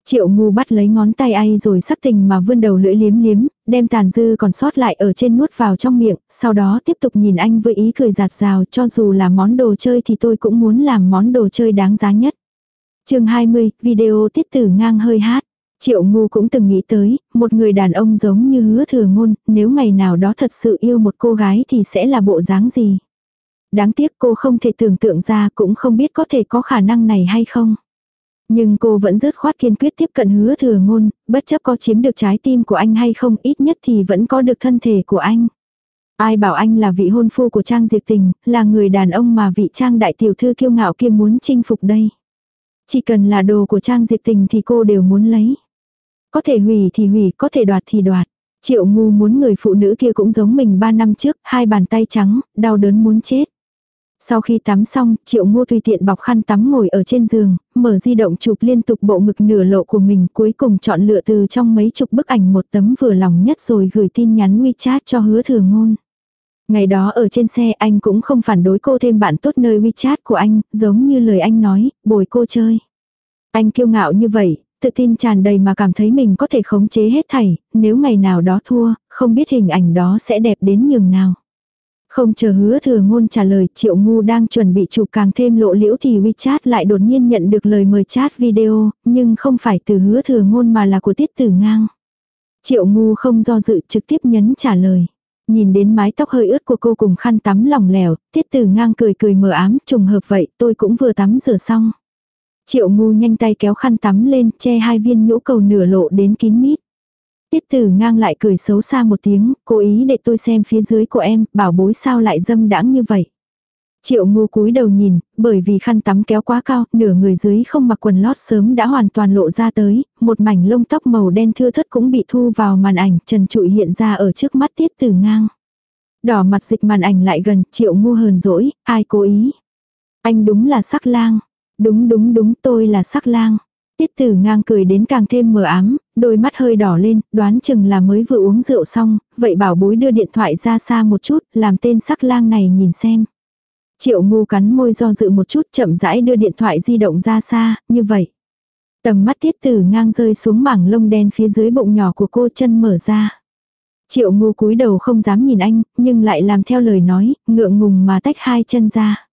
Triệu ngu bắt lấy ngón tay ai rồi sắc tình mà vươn đầu lưỡi liếm liếm, đem tàn dư còn sót lại ở trên nuốt vào trong miệng, sau đó tiếp tục nhìn anh với ý cười giạt rào cho dù là món đồ chơi thì tôi cũng muốn làm món đồ chơi đáng giá nhất chương 20, video tiết tử ngang hơi hát. Triệu ngu cũng từng nghĩ tới, một người đàn ông giống như hứa thừa ngôn, nếu ngày nào đó thật sự yêu một cô gái thì sẽ là bộ dáng gì. Đáng tiếc cô không thể tưởng tượng ra cũng không biết có thể có khả năng này hay không. Nhưng cô vẫn rất khoát kiên quyết tiếp cận hứa thừa ngôn, bất chấp có chiếm được trái tim của anh hay không ít nhất thì vẫn có được thân thể của anh. Ai bảo anh là vị hôn phu của Trang Diệp Tình, là người đàn ông mà vị Trang đại tiểu thư kiêu ngạo kia muốn chinh phục đây. Chỉ cần là đồ của Trang Diệp Tình thì cô đều muốn lấy. Có thể hủy thì hủy, có thể đoạt thì đoạt. Triệu ngu muốn người phụ nữ kia cũng giống mình ba năm trước, hai bàn tay trắng, đau đớn muốn chết. Sau khi tắm xong, triệu ngu tùy tiện bọc khăn tắm ngồi ở trên giường, mở di động chụp liên tục bộ ngực nửa lộ của mình cuối cùng chọn lựa từ trong mấy chục bức ảnh một tấm vừa lòng nhất rồi gửi tin nhắn WeChat cho hứa thừa ngôn. Ngày đó ở trên xe anh cũng không phản đối cô thêm bạn tốt nơi WeChat của anh, giống như lời anh nói, bồi cô chơi. Anh kiêu ngạo như vậy, tự tin tràn đầy mà cảm thấy mình có thể khống chế hết thảy, nếu ngày nào đó thua, không biết hình ảnh đó sẽ đẹp đến nhường nào. Không chờ hứa thừa ngôn trả lời, triệu ngu đang chuẩn bị chụp càng thêm lộ liễu thì WeChat lại đột nhiên nhận được lời mời chat video, nhưng không phải từ hứa thừa ngôn mà là của tiết tử ngang. Triệu ngu không do dự trực tiếp nhấn trả lời. Nhìn đến mái tóc hơi ướt của cô cùng khăn tắm lỏng lẻo, tiết tử ngang cười cười mờ ám, trùng hợp vậy tôi cũng vừa tắm rửa xong. Triệu ngu nhanh tay kéo khăn tắm lên, che hai viên nhũ cầu nửa lộ đến kín mít. Tiết tử ngang lại cười xấu xa một tiếng, cố ý để tôi xem phía dưới của em, bảo bối sao lại dâm đãng như vậy. Triệu ngu cúi đầu nhìn, bởi vì khăn tắm kéo quá cao, nửa người dưới không mặc quần lót sớm đã hoàn toàn lộ ra tới, một mảnh lông tóc màu đen thưa thất cũng bị thu vào màn ảnh, trần trụi hiện ra ở trước mắt tiết tử ngang. Đỏ mặt dịch màn ảnh lại gần, triệu ngu hờn dỗi, ai cố ý. Anh đúng là sắc lang. Đúng đúng đúng tôi là sắc lang. Tiết tử ngang cười đến càng thêm mờ ám, đôi mắt hơi đỏ lên, đoán chừng là mới vừa uống rượu xong, vậy bảo bối đưa điện thoại ra xa một chút, làm tên sắc lang này nhìn xem. Triệu ngu cắn môi do dự một chút chậm rãi đưa điện thoại di động ra xa, như vậy. Tầm mắt tiết tử ngang rơi xuống mảng lông đen phía dưới bụng nhỏ của cô chân mở ra. Triệu ngu cúi đầu không dám nhìn anh, nhưng lại làm theo lời nói, ngượng ngùng mà tách hai chân ra.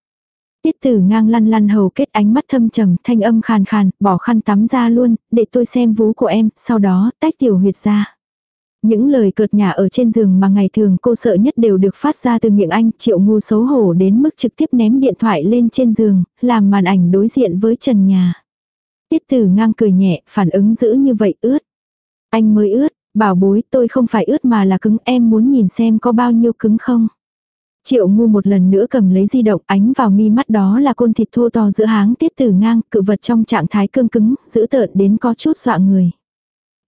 Tiết tử ngang lăn lăn hầu kết ánh mắt thâm trầm, thanh âm khàn khàn, bỏ khăn tắm ra luôn, để tôi xem vú của em, sau đó tách tiểu huyệt ra. Những lời cợt nhà ở trên giường mà ngày thường cô sợ nhất đều được phát ra từ miệng anh, triệu ngu xấu hổ đến mức trực tiếp ném điện thoại lên trên giường, làm màn ảnh đối diện với trần nhà. Tiết tử ngang cười nhẹ, phản ứng dữ như vậy ướt. Anh mới ướt, bảo bối tôi không phải ướt mà là cứng em muốn nhìn xem có bao nhiêu cứng không. Triệu ngu một lần nữa cầm lấy di động ánh vào mi mắt đó là côn thịt thô to giữa háng tiết tử ngang, cự vật trong trạng thái cương cứng, giữ tợn đến có chút dọa người.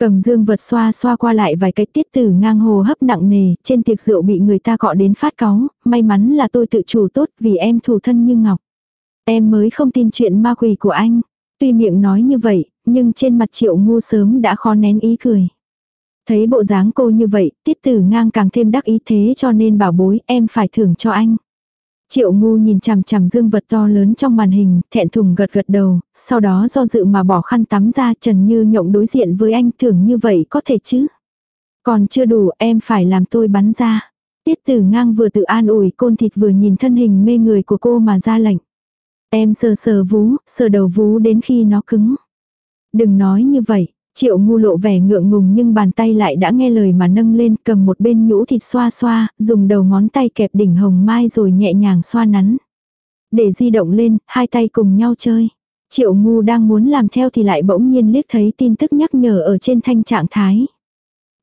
Cầm dương vật xoa xoa qua lại vài cái tiết tử ngang hồ hấp nặng nề, trên tiệc rượu bị người ta cọ đến phát cáu, may mắn là tôi tự chủ tốt vì em thủ thân như ngọc. Em mới không tin chuyện ma quỷ của anh. Tuy miệng nói như vậy, nhưng trên mặt triệu ngu sớm đã khó nén ý cười. Thấy bộ dáng cô như vậy, tiết tử ngang càng thêm đắc ý thế cho nên bảo bối em phải thưởng cho anh. Triệu ngu nhìn chằm chằm dương vật to lớn trong màn hình, thẹn thùng gật gật đầu, sau đó do dự mà bỏ khăn tắm ra trần như nhộng đối diện với anh tưởng như vậy có thể chứ. Còn chưa đủ em phải làm tôi bắn ra. Tiết tử ngang vừa tự an ủi côn thịt vừa nhìn thân hình mê người của cô mà ra lệnh. Em sờ sờ vú, sờ đầu vú đến khi nó cứng. Đừng nói như vậy, Triệu ngu lộ vẻ ngượng ngùng nhưng bàn tay lại đã nghe lời mà nâng lên cầm một bên nhũ thịt xoa xoa, dùng đầu ngón tay kẹp đỉnh hồng mai rồi nhẹ nhàng xoa nắn. Để di động lên, hai tay cùng nhau chơi. Triệu ngu đang muốn làm theo thì lại bỗng nhiên liếc thấy tin tức nhắc nhở ở trên thanh trạng thái.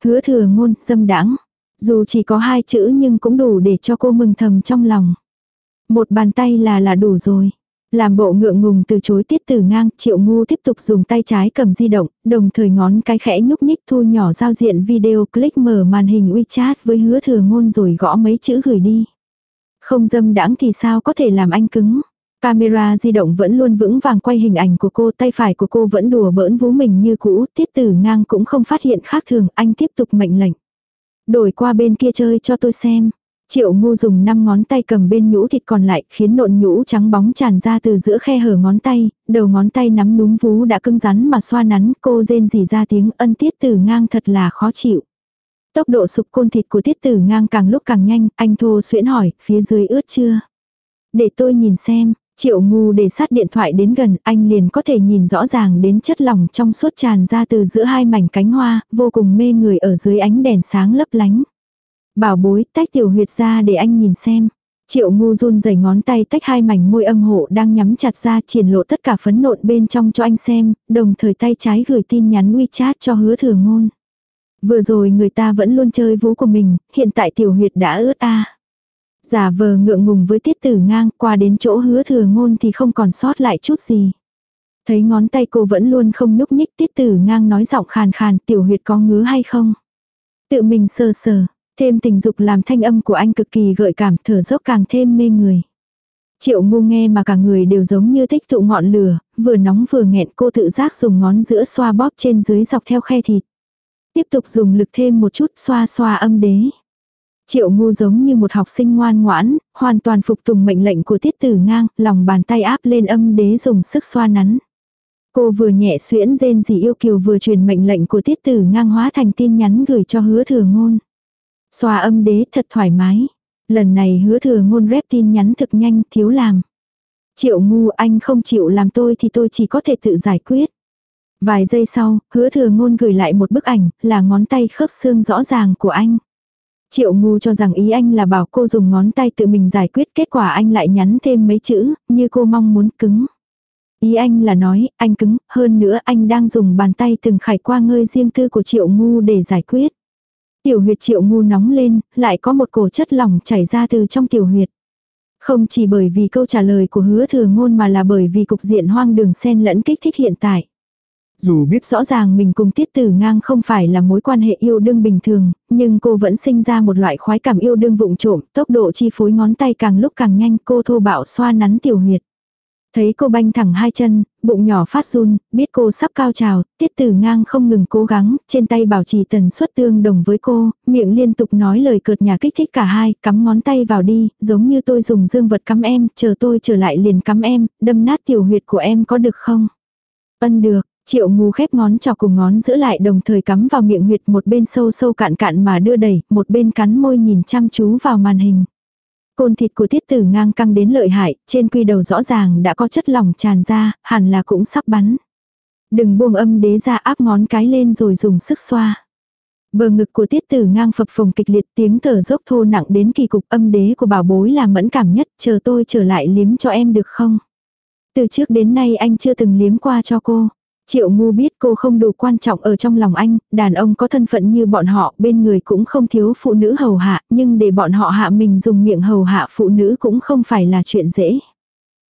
Hứa thừa ngôn, dâm đãng Dù chỉ có hai chữ nhưng cũng đủ để cho cô mừng thầm trong lòng. Một bàn tay là là đủ rồi. Làm bộ ngượng ngùng từ chối tiết tử ngang, triệu ngu tiếp tục dùng tay trái cầm di động, đồng thời ngón cái khẽ nhúc nhích thu nhỏ giao diện video click mở màn hình WeChat với hứa thừa ngôn rồi gõ mấy chữ gửi đi. Không dâm đãng thì sao có thể làm anh cứng. Camera di động vẫn luôn vững vàng quay hình ảnh của cô, tay phải của cô vẫn đùa bỡn vú mình như cũ, tiết tử ngang cũng không phát hiện khác thường, anh tiếp tục mệnh lệnh. Đổi qua bên kia chơi cho tôi xem. Triệu ngu dùng 5 ngón tay cầm bên nhũ thịt còn lại khiến nộn nhũ trắng bóng tràn ra từ giữa khe hở ngón tay, đầu ngón tay nắm núm vú đã cứng rắn mà xoa nắn cô rên rỉ ra tiếng ân tiết tử ngang thật là khó chịu. Tốc độ sụp côn thịt của tiết tử ngang càng lúc càng nhanh, anh thô xuyễn hỏi, phía dưới ướt chưa? Để tôi nhìn xem, triệu ngu để sát điện thoại đến gần, anh liền có thể nhìn rõ ràng đến chất lỏng trong suốt tràn ra từ giữa hai mảnh cánh hoa, vô cùng mê người ở dưới ánh đèn sáng lấp lánh. Bảo bối, tách tiểu huyệt ra để anh nhìn xem. Triệu ngu run rẩy ngón tay tách hai mảnh môi âm hộ đang nhắm chặt ra triển lộ tất cả phấn nộn bên trong cho anh xem, đồng thời tay trái gửi tin nhắn WeChat cho hứa thừa ngôn. Vừa rồi người ta vẫn luôn chơi vú của mình, hiện tại tiểu huyệt đã ướt a. Giả vờ ngượng ngùng với tiết tử ngang qua đến chỗ hứa thừa ngôn thì không còn sót lại chút gì. Thấy ngón tay cô vẫn luôn không nhúc nhích tiết tử ngang nói giọng khàn khàn tiểu huyệt có ngứa hay không. Tự mình sờ sờ, thêm tình dục làm thanh âm của anh cực kỳ gợi cảm thở dốc càng thêm mê người. Triệu ngu nghe mà cả người đều giống như tích tụ ngọn lửa, vừa nóng vừa nghẹn cô tự giác dùng ngón giữa xoa bóp trên dưới dọc theo khe thịt. Tiếp tục dùng lực thêm một chút xoa xoa âm đế. Triệu ngu giống như một học sinh ngoan ngoãn, hoàn toàn phục tùng mệnh lệnh của tiết tử ngang, lòng bàn tay áp lên âm đế dùng sức xoa nắn. Cô vừa nhẹ xuyễn rên gì yêu kiều vừa truyền mệnh lệnh của tiết tử ngang hóa thành tin nhắn gửi cho hứa thừa ngôn. Xoa âm đế thật thoải mái. Lần này hứa thừa ngôn rep tin nhắn thực nhanh thiếu làm. Triệu ngu anh không chịu làm tôi thì tôi chỉ có thể tự giải quyết. Vài giây sau, hứa thừa ngôn gửi lại một bức ảnh, là ngón tay khớp xương rõ ràng của anh. Triệu ngu cho rằng ý anh là bảo cô dùng ngón tay tự mình giải quyết kết quả anh lại nhắn thêm mấy chữ, như cô mong muốn cứng. Ý anh là nói, anh cứng, hơn nữa anh đang dùng bàn tay từng khải qua ngơi riêng tư của triệu ngu để giải quyết. Tiểu huyệt triệu ngu nóng lên, lại có một cổ chất lỏng chảy ra từ trong tiểu huyệt. Không chỉ bởi vì câu trả lời của hứa thừa ngôn mà là bởi vì cục diện hoang đường xen lẫn kích thích hiện tại. Dù biết rõ ràng mình cùng tiết tử ngang không phải là mối quan hệ yêu đương bình thường, nhưng cô vẫn sinh ra một loại khoái cảm yêu đương vụng trộm, tốc độ chi phối ngón tay càng lúc càng nhanh cô thô bạo xoa nắn tiểu huyệt. Thấy cô banh thẳng hai chân, bụng nhỏ phát run, biết cô sắp cao trào, tiết tử ngang không ngừng cố gắng, trên tay bảo trì tần suất tương đồng với cô, miệng liên tục nói lời cợt nhà kích thích cả hai, cắm ngón tay vào đi, giống như tôi dùng dương vật cắm em, chờ tôi trở lại liền cắm em, đâm nát tiểu huyệt của em có được không? Ân được, Triệu ngu khép ngón trỏ cùng ngón giữ lại đồng thời cắm vào miệng huyệt một bên sâu sâu cạn cạn mà đưa đẩy, một bên cắn môi nhìn chăm chú vào màn hình. Côn thịt của tiết tử ngang căng đến lợi hại, trên quy đầu rõ ràng đã có chất lỏng tràn ra, hẳn là cũng sắp bắn. Đừng buông âm đế ra áp ngón cái lên rồi dùng sức xoa. Bờ ngực của tiết tử ngang phập phồng kịch liệt tiếng thở dốc thô nặng đến kỳ cục âm đế của bảo bối là mẫn cảm nhất, chờ tôi trở lại liếm cho em được không? Từ trước đến nay anh chưa từng liếm qua cho cô. Triệu ngu biết cô không đủ quan trọng ở trong lòng anh, đàn ông có thân phận như bọn họ, bên người cũng không thiếu phụ nữ hầu hạ, nhưng để bọn họ hạ mình dùng miệng hầu hạ phụ nữ cũng không phải là chuyện dễ.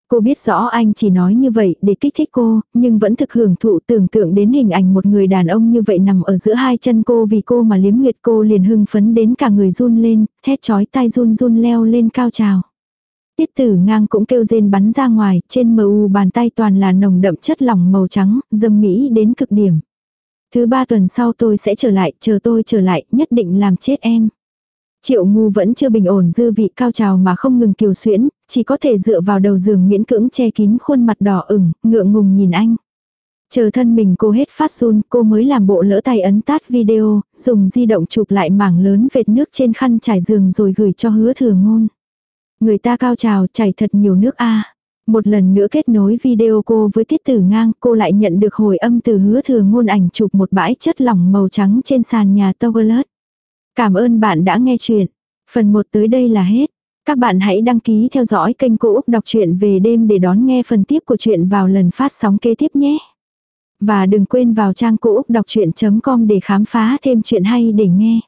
Cô biết rõ anh chỉ nói như vậy để kích thích cô, nhưng vẫn thực hưởng thụ tưởng tượng đến hình ảnh một người đàn ông như vậy nằm ở giữa hai chân cô vì cô mà liếm huyệt cô liền hưng phấn đến cả người run lên, thét chói tai run run leo lên cao trào. Tiết tử ngang cũng kêu rên bắn ra ngoài, trên mờ u bàn tay toàn là nồng đậm chất lỏng màu trắng, dâm mỹ đến cực điểm. Thứ ba tuần sau tôi sẽ trở lại, chờ tôi trở lại, nhất định làm chết em. Triệu ngu vẫn chưa bình ổn dư vị cao trào mà không ngừng kiều xuyễn, chỉ có thể dựa vào đầu giường miễn cưỡng che kín khuôn mặt đỏ ửng, ngượng ngùng nhìn anh. Chờ thân mình cô hết phát run, cô mới làm bộ lỡ tay ấn tát video, dùng di động chụp lại mảng lớn vệt nước trên khăn trải giường rồi gửi cho hứa thừa ngôn. Người ta cao trào chảy thật nhiều nước a Một lần nữa kết nối video cô với tiết tử ngang, cô lại nhận được hồi âm từ hứa thừa ngôn ảnh chụp một bãi chất lỏng màu trắng trên sàn nhà toilet. Cảm ơn bạn đã nghe chuyện. Phần 1 tới đây là hết. Các bạn hãy đăng ký theo dõi kênh Cô Úc Đọc truyện về đêm để đón nghe phần tiếp của chuyện vào lần phát sóng kế tiếp nhé. Và đừng quên vào trang Cô Úc Đọc Chuyện.com để khám phá thêm chuyện hay để nghe.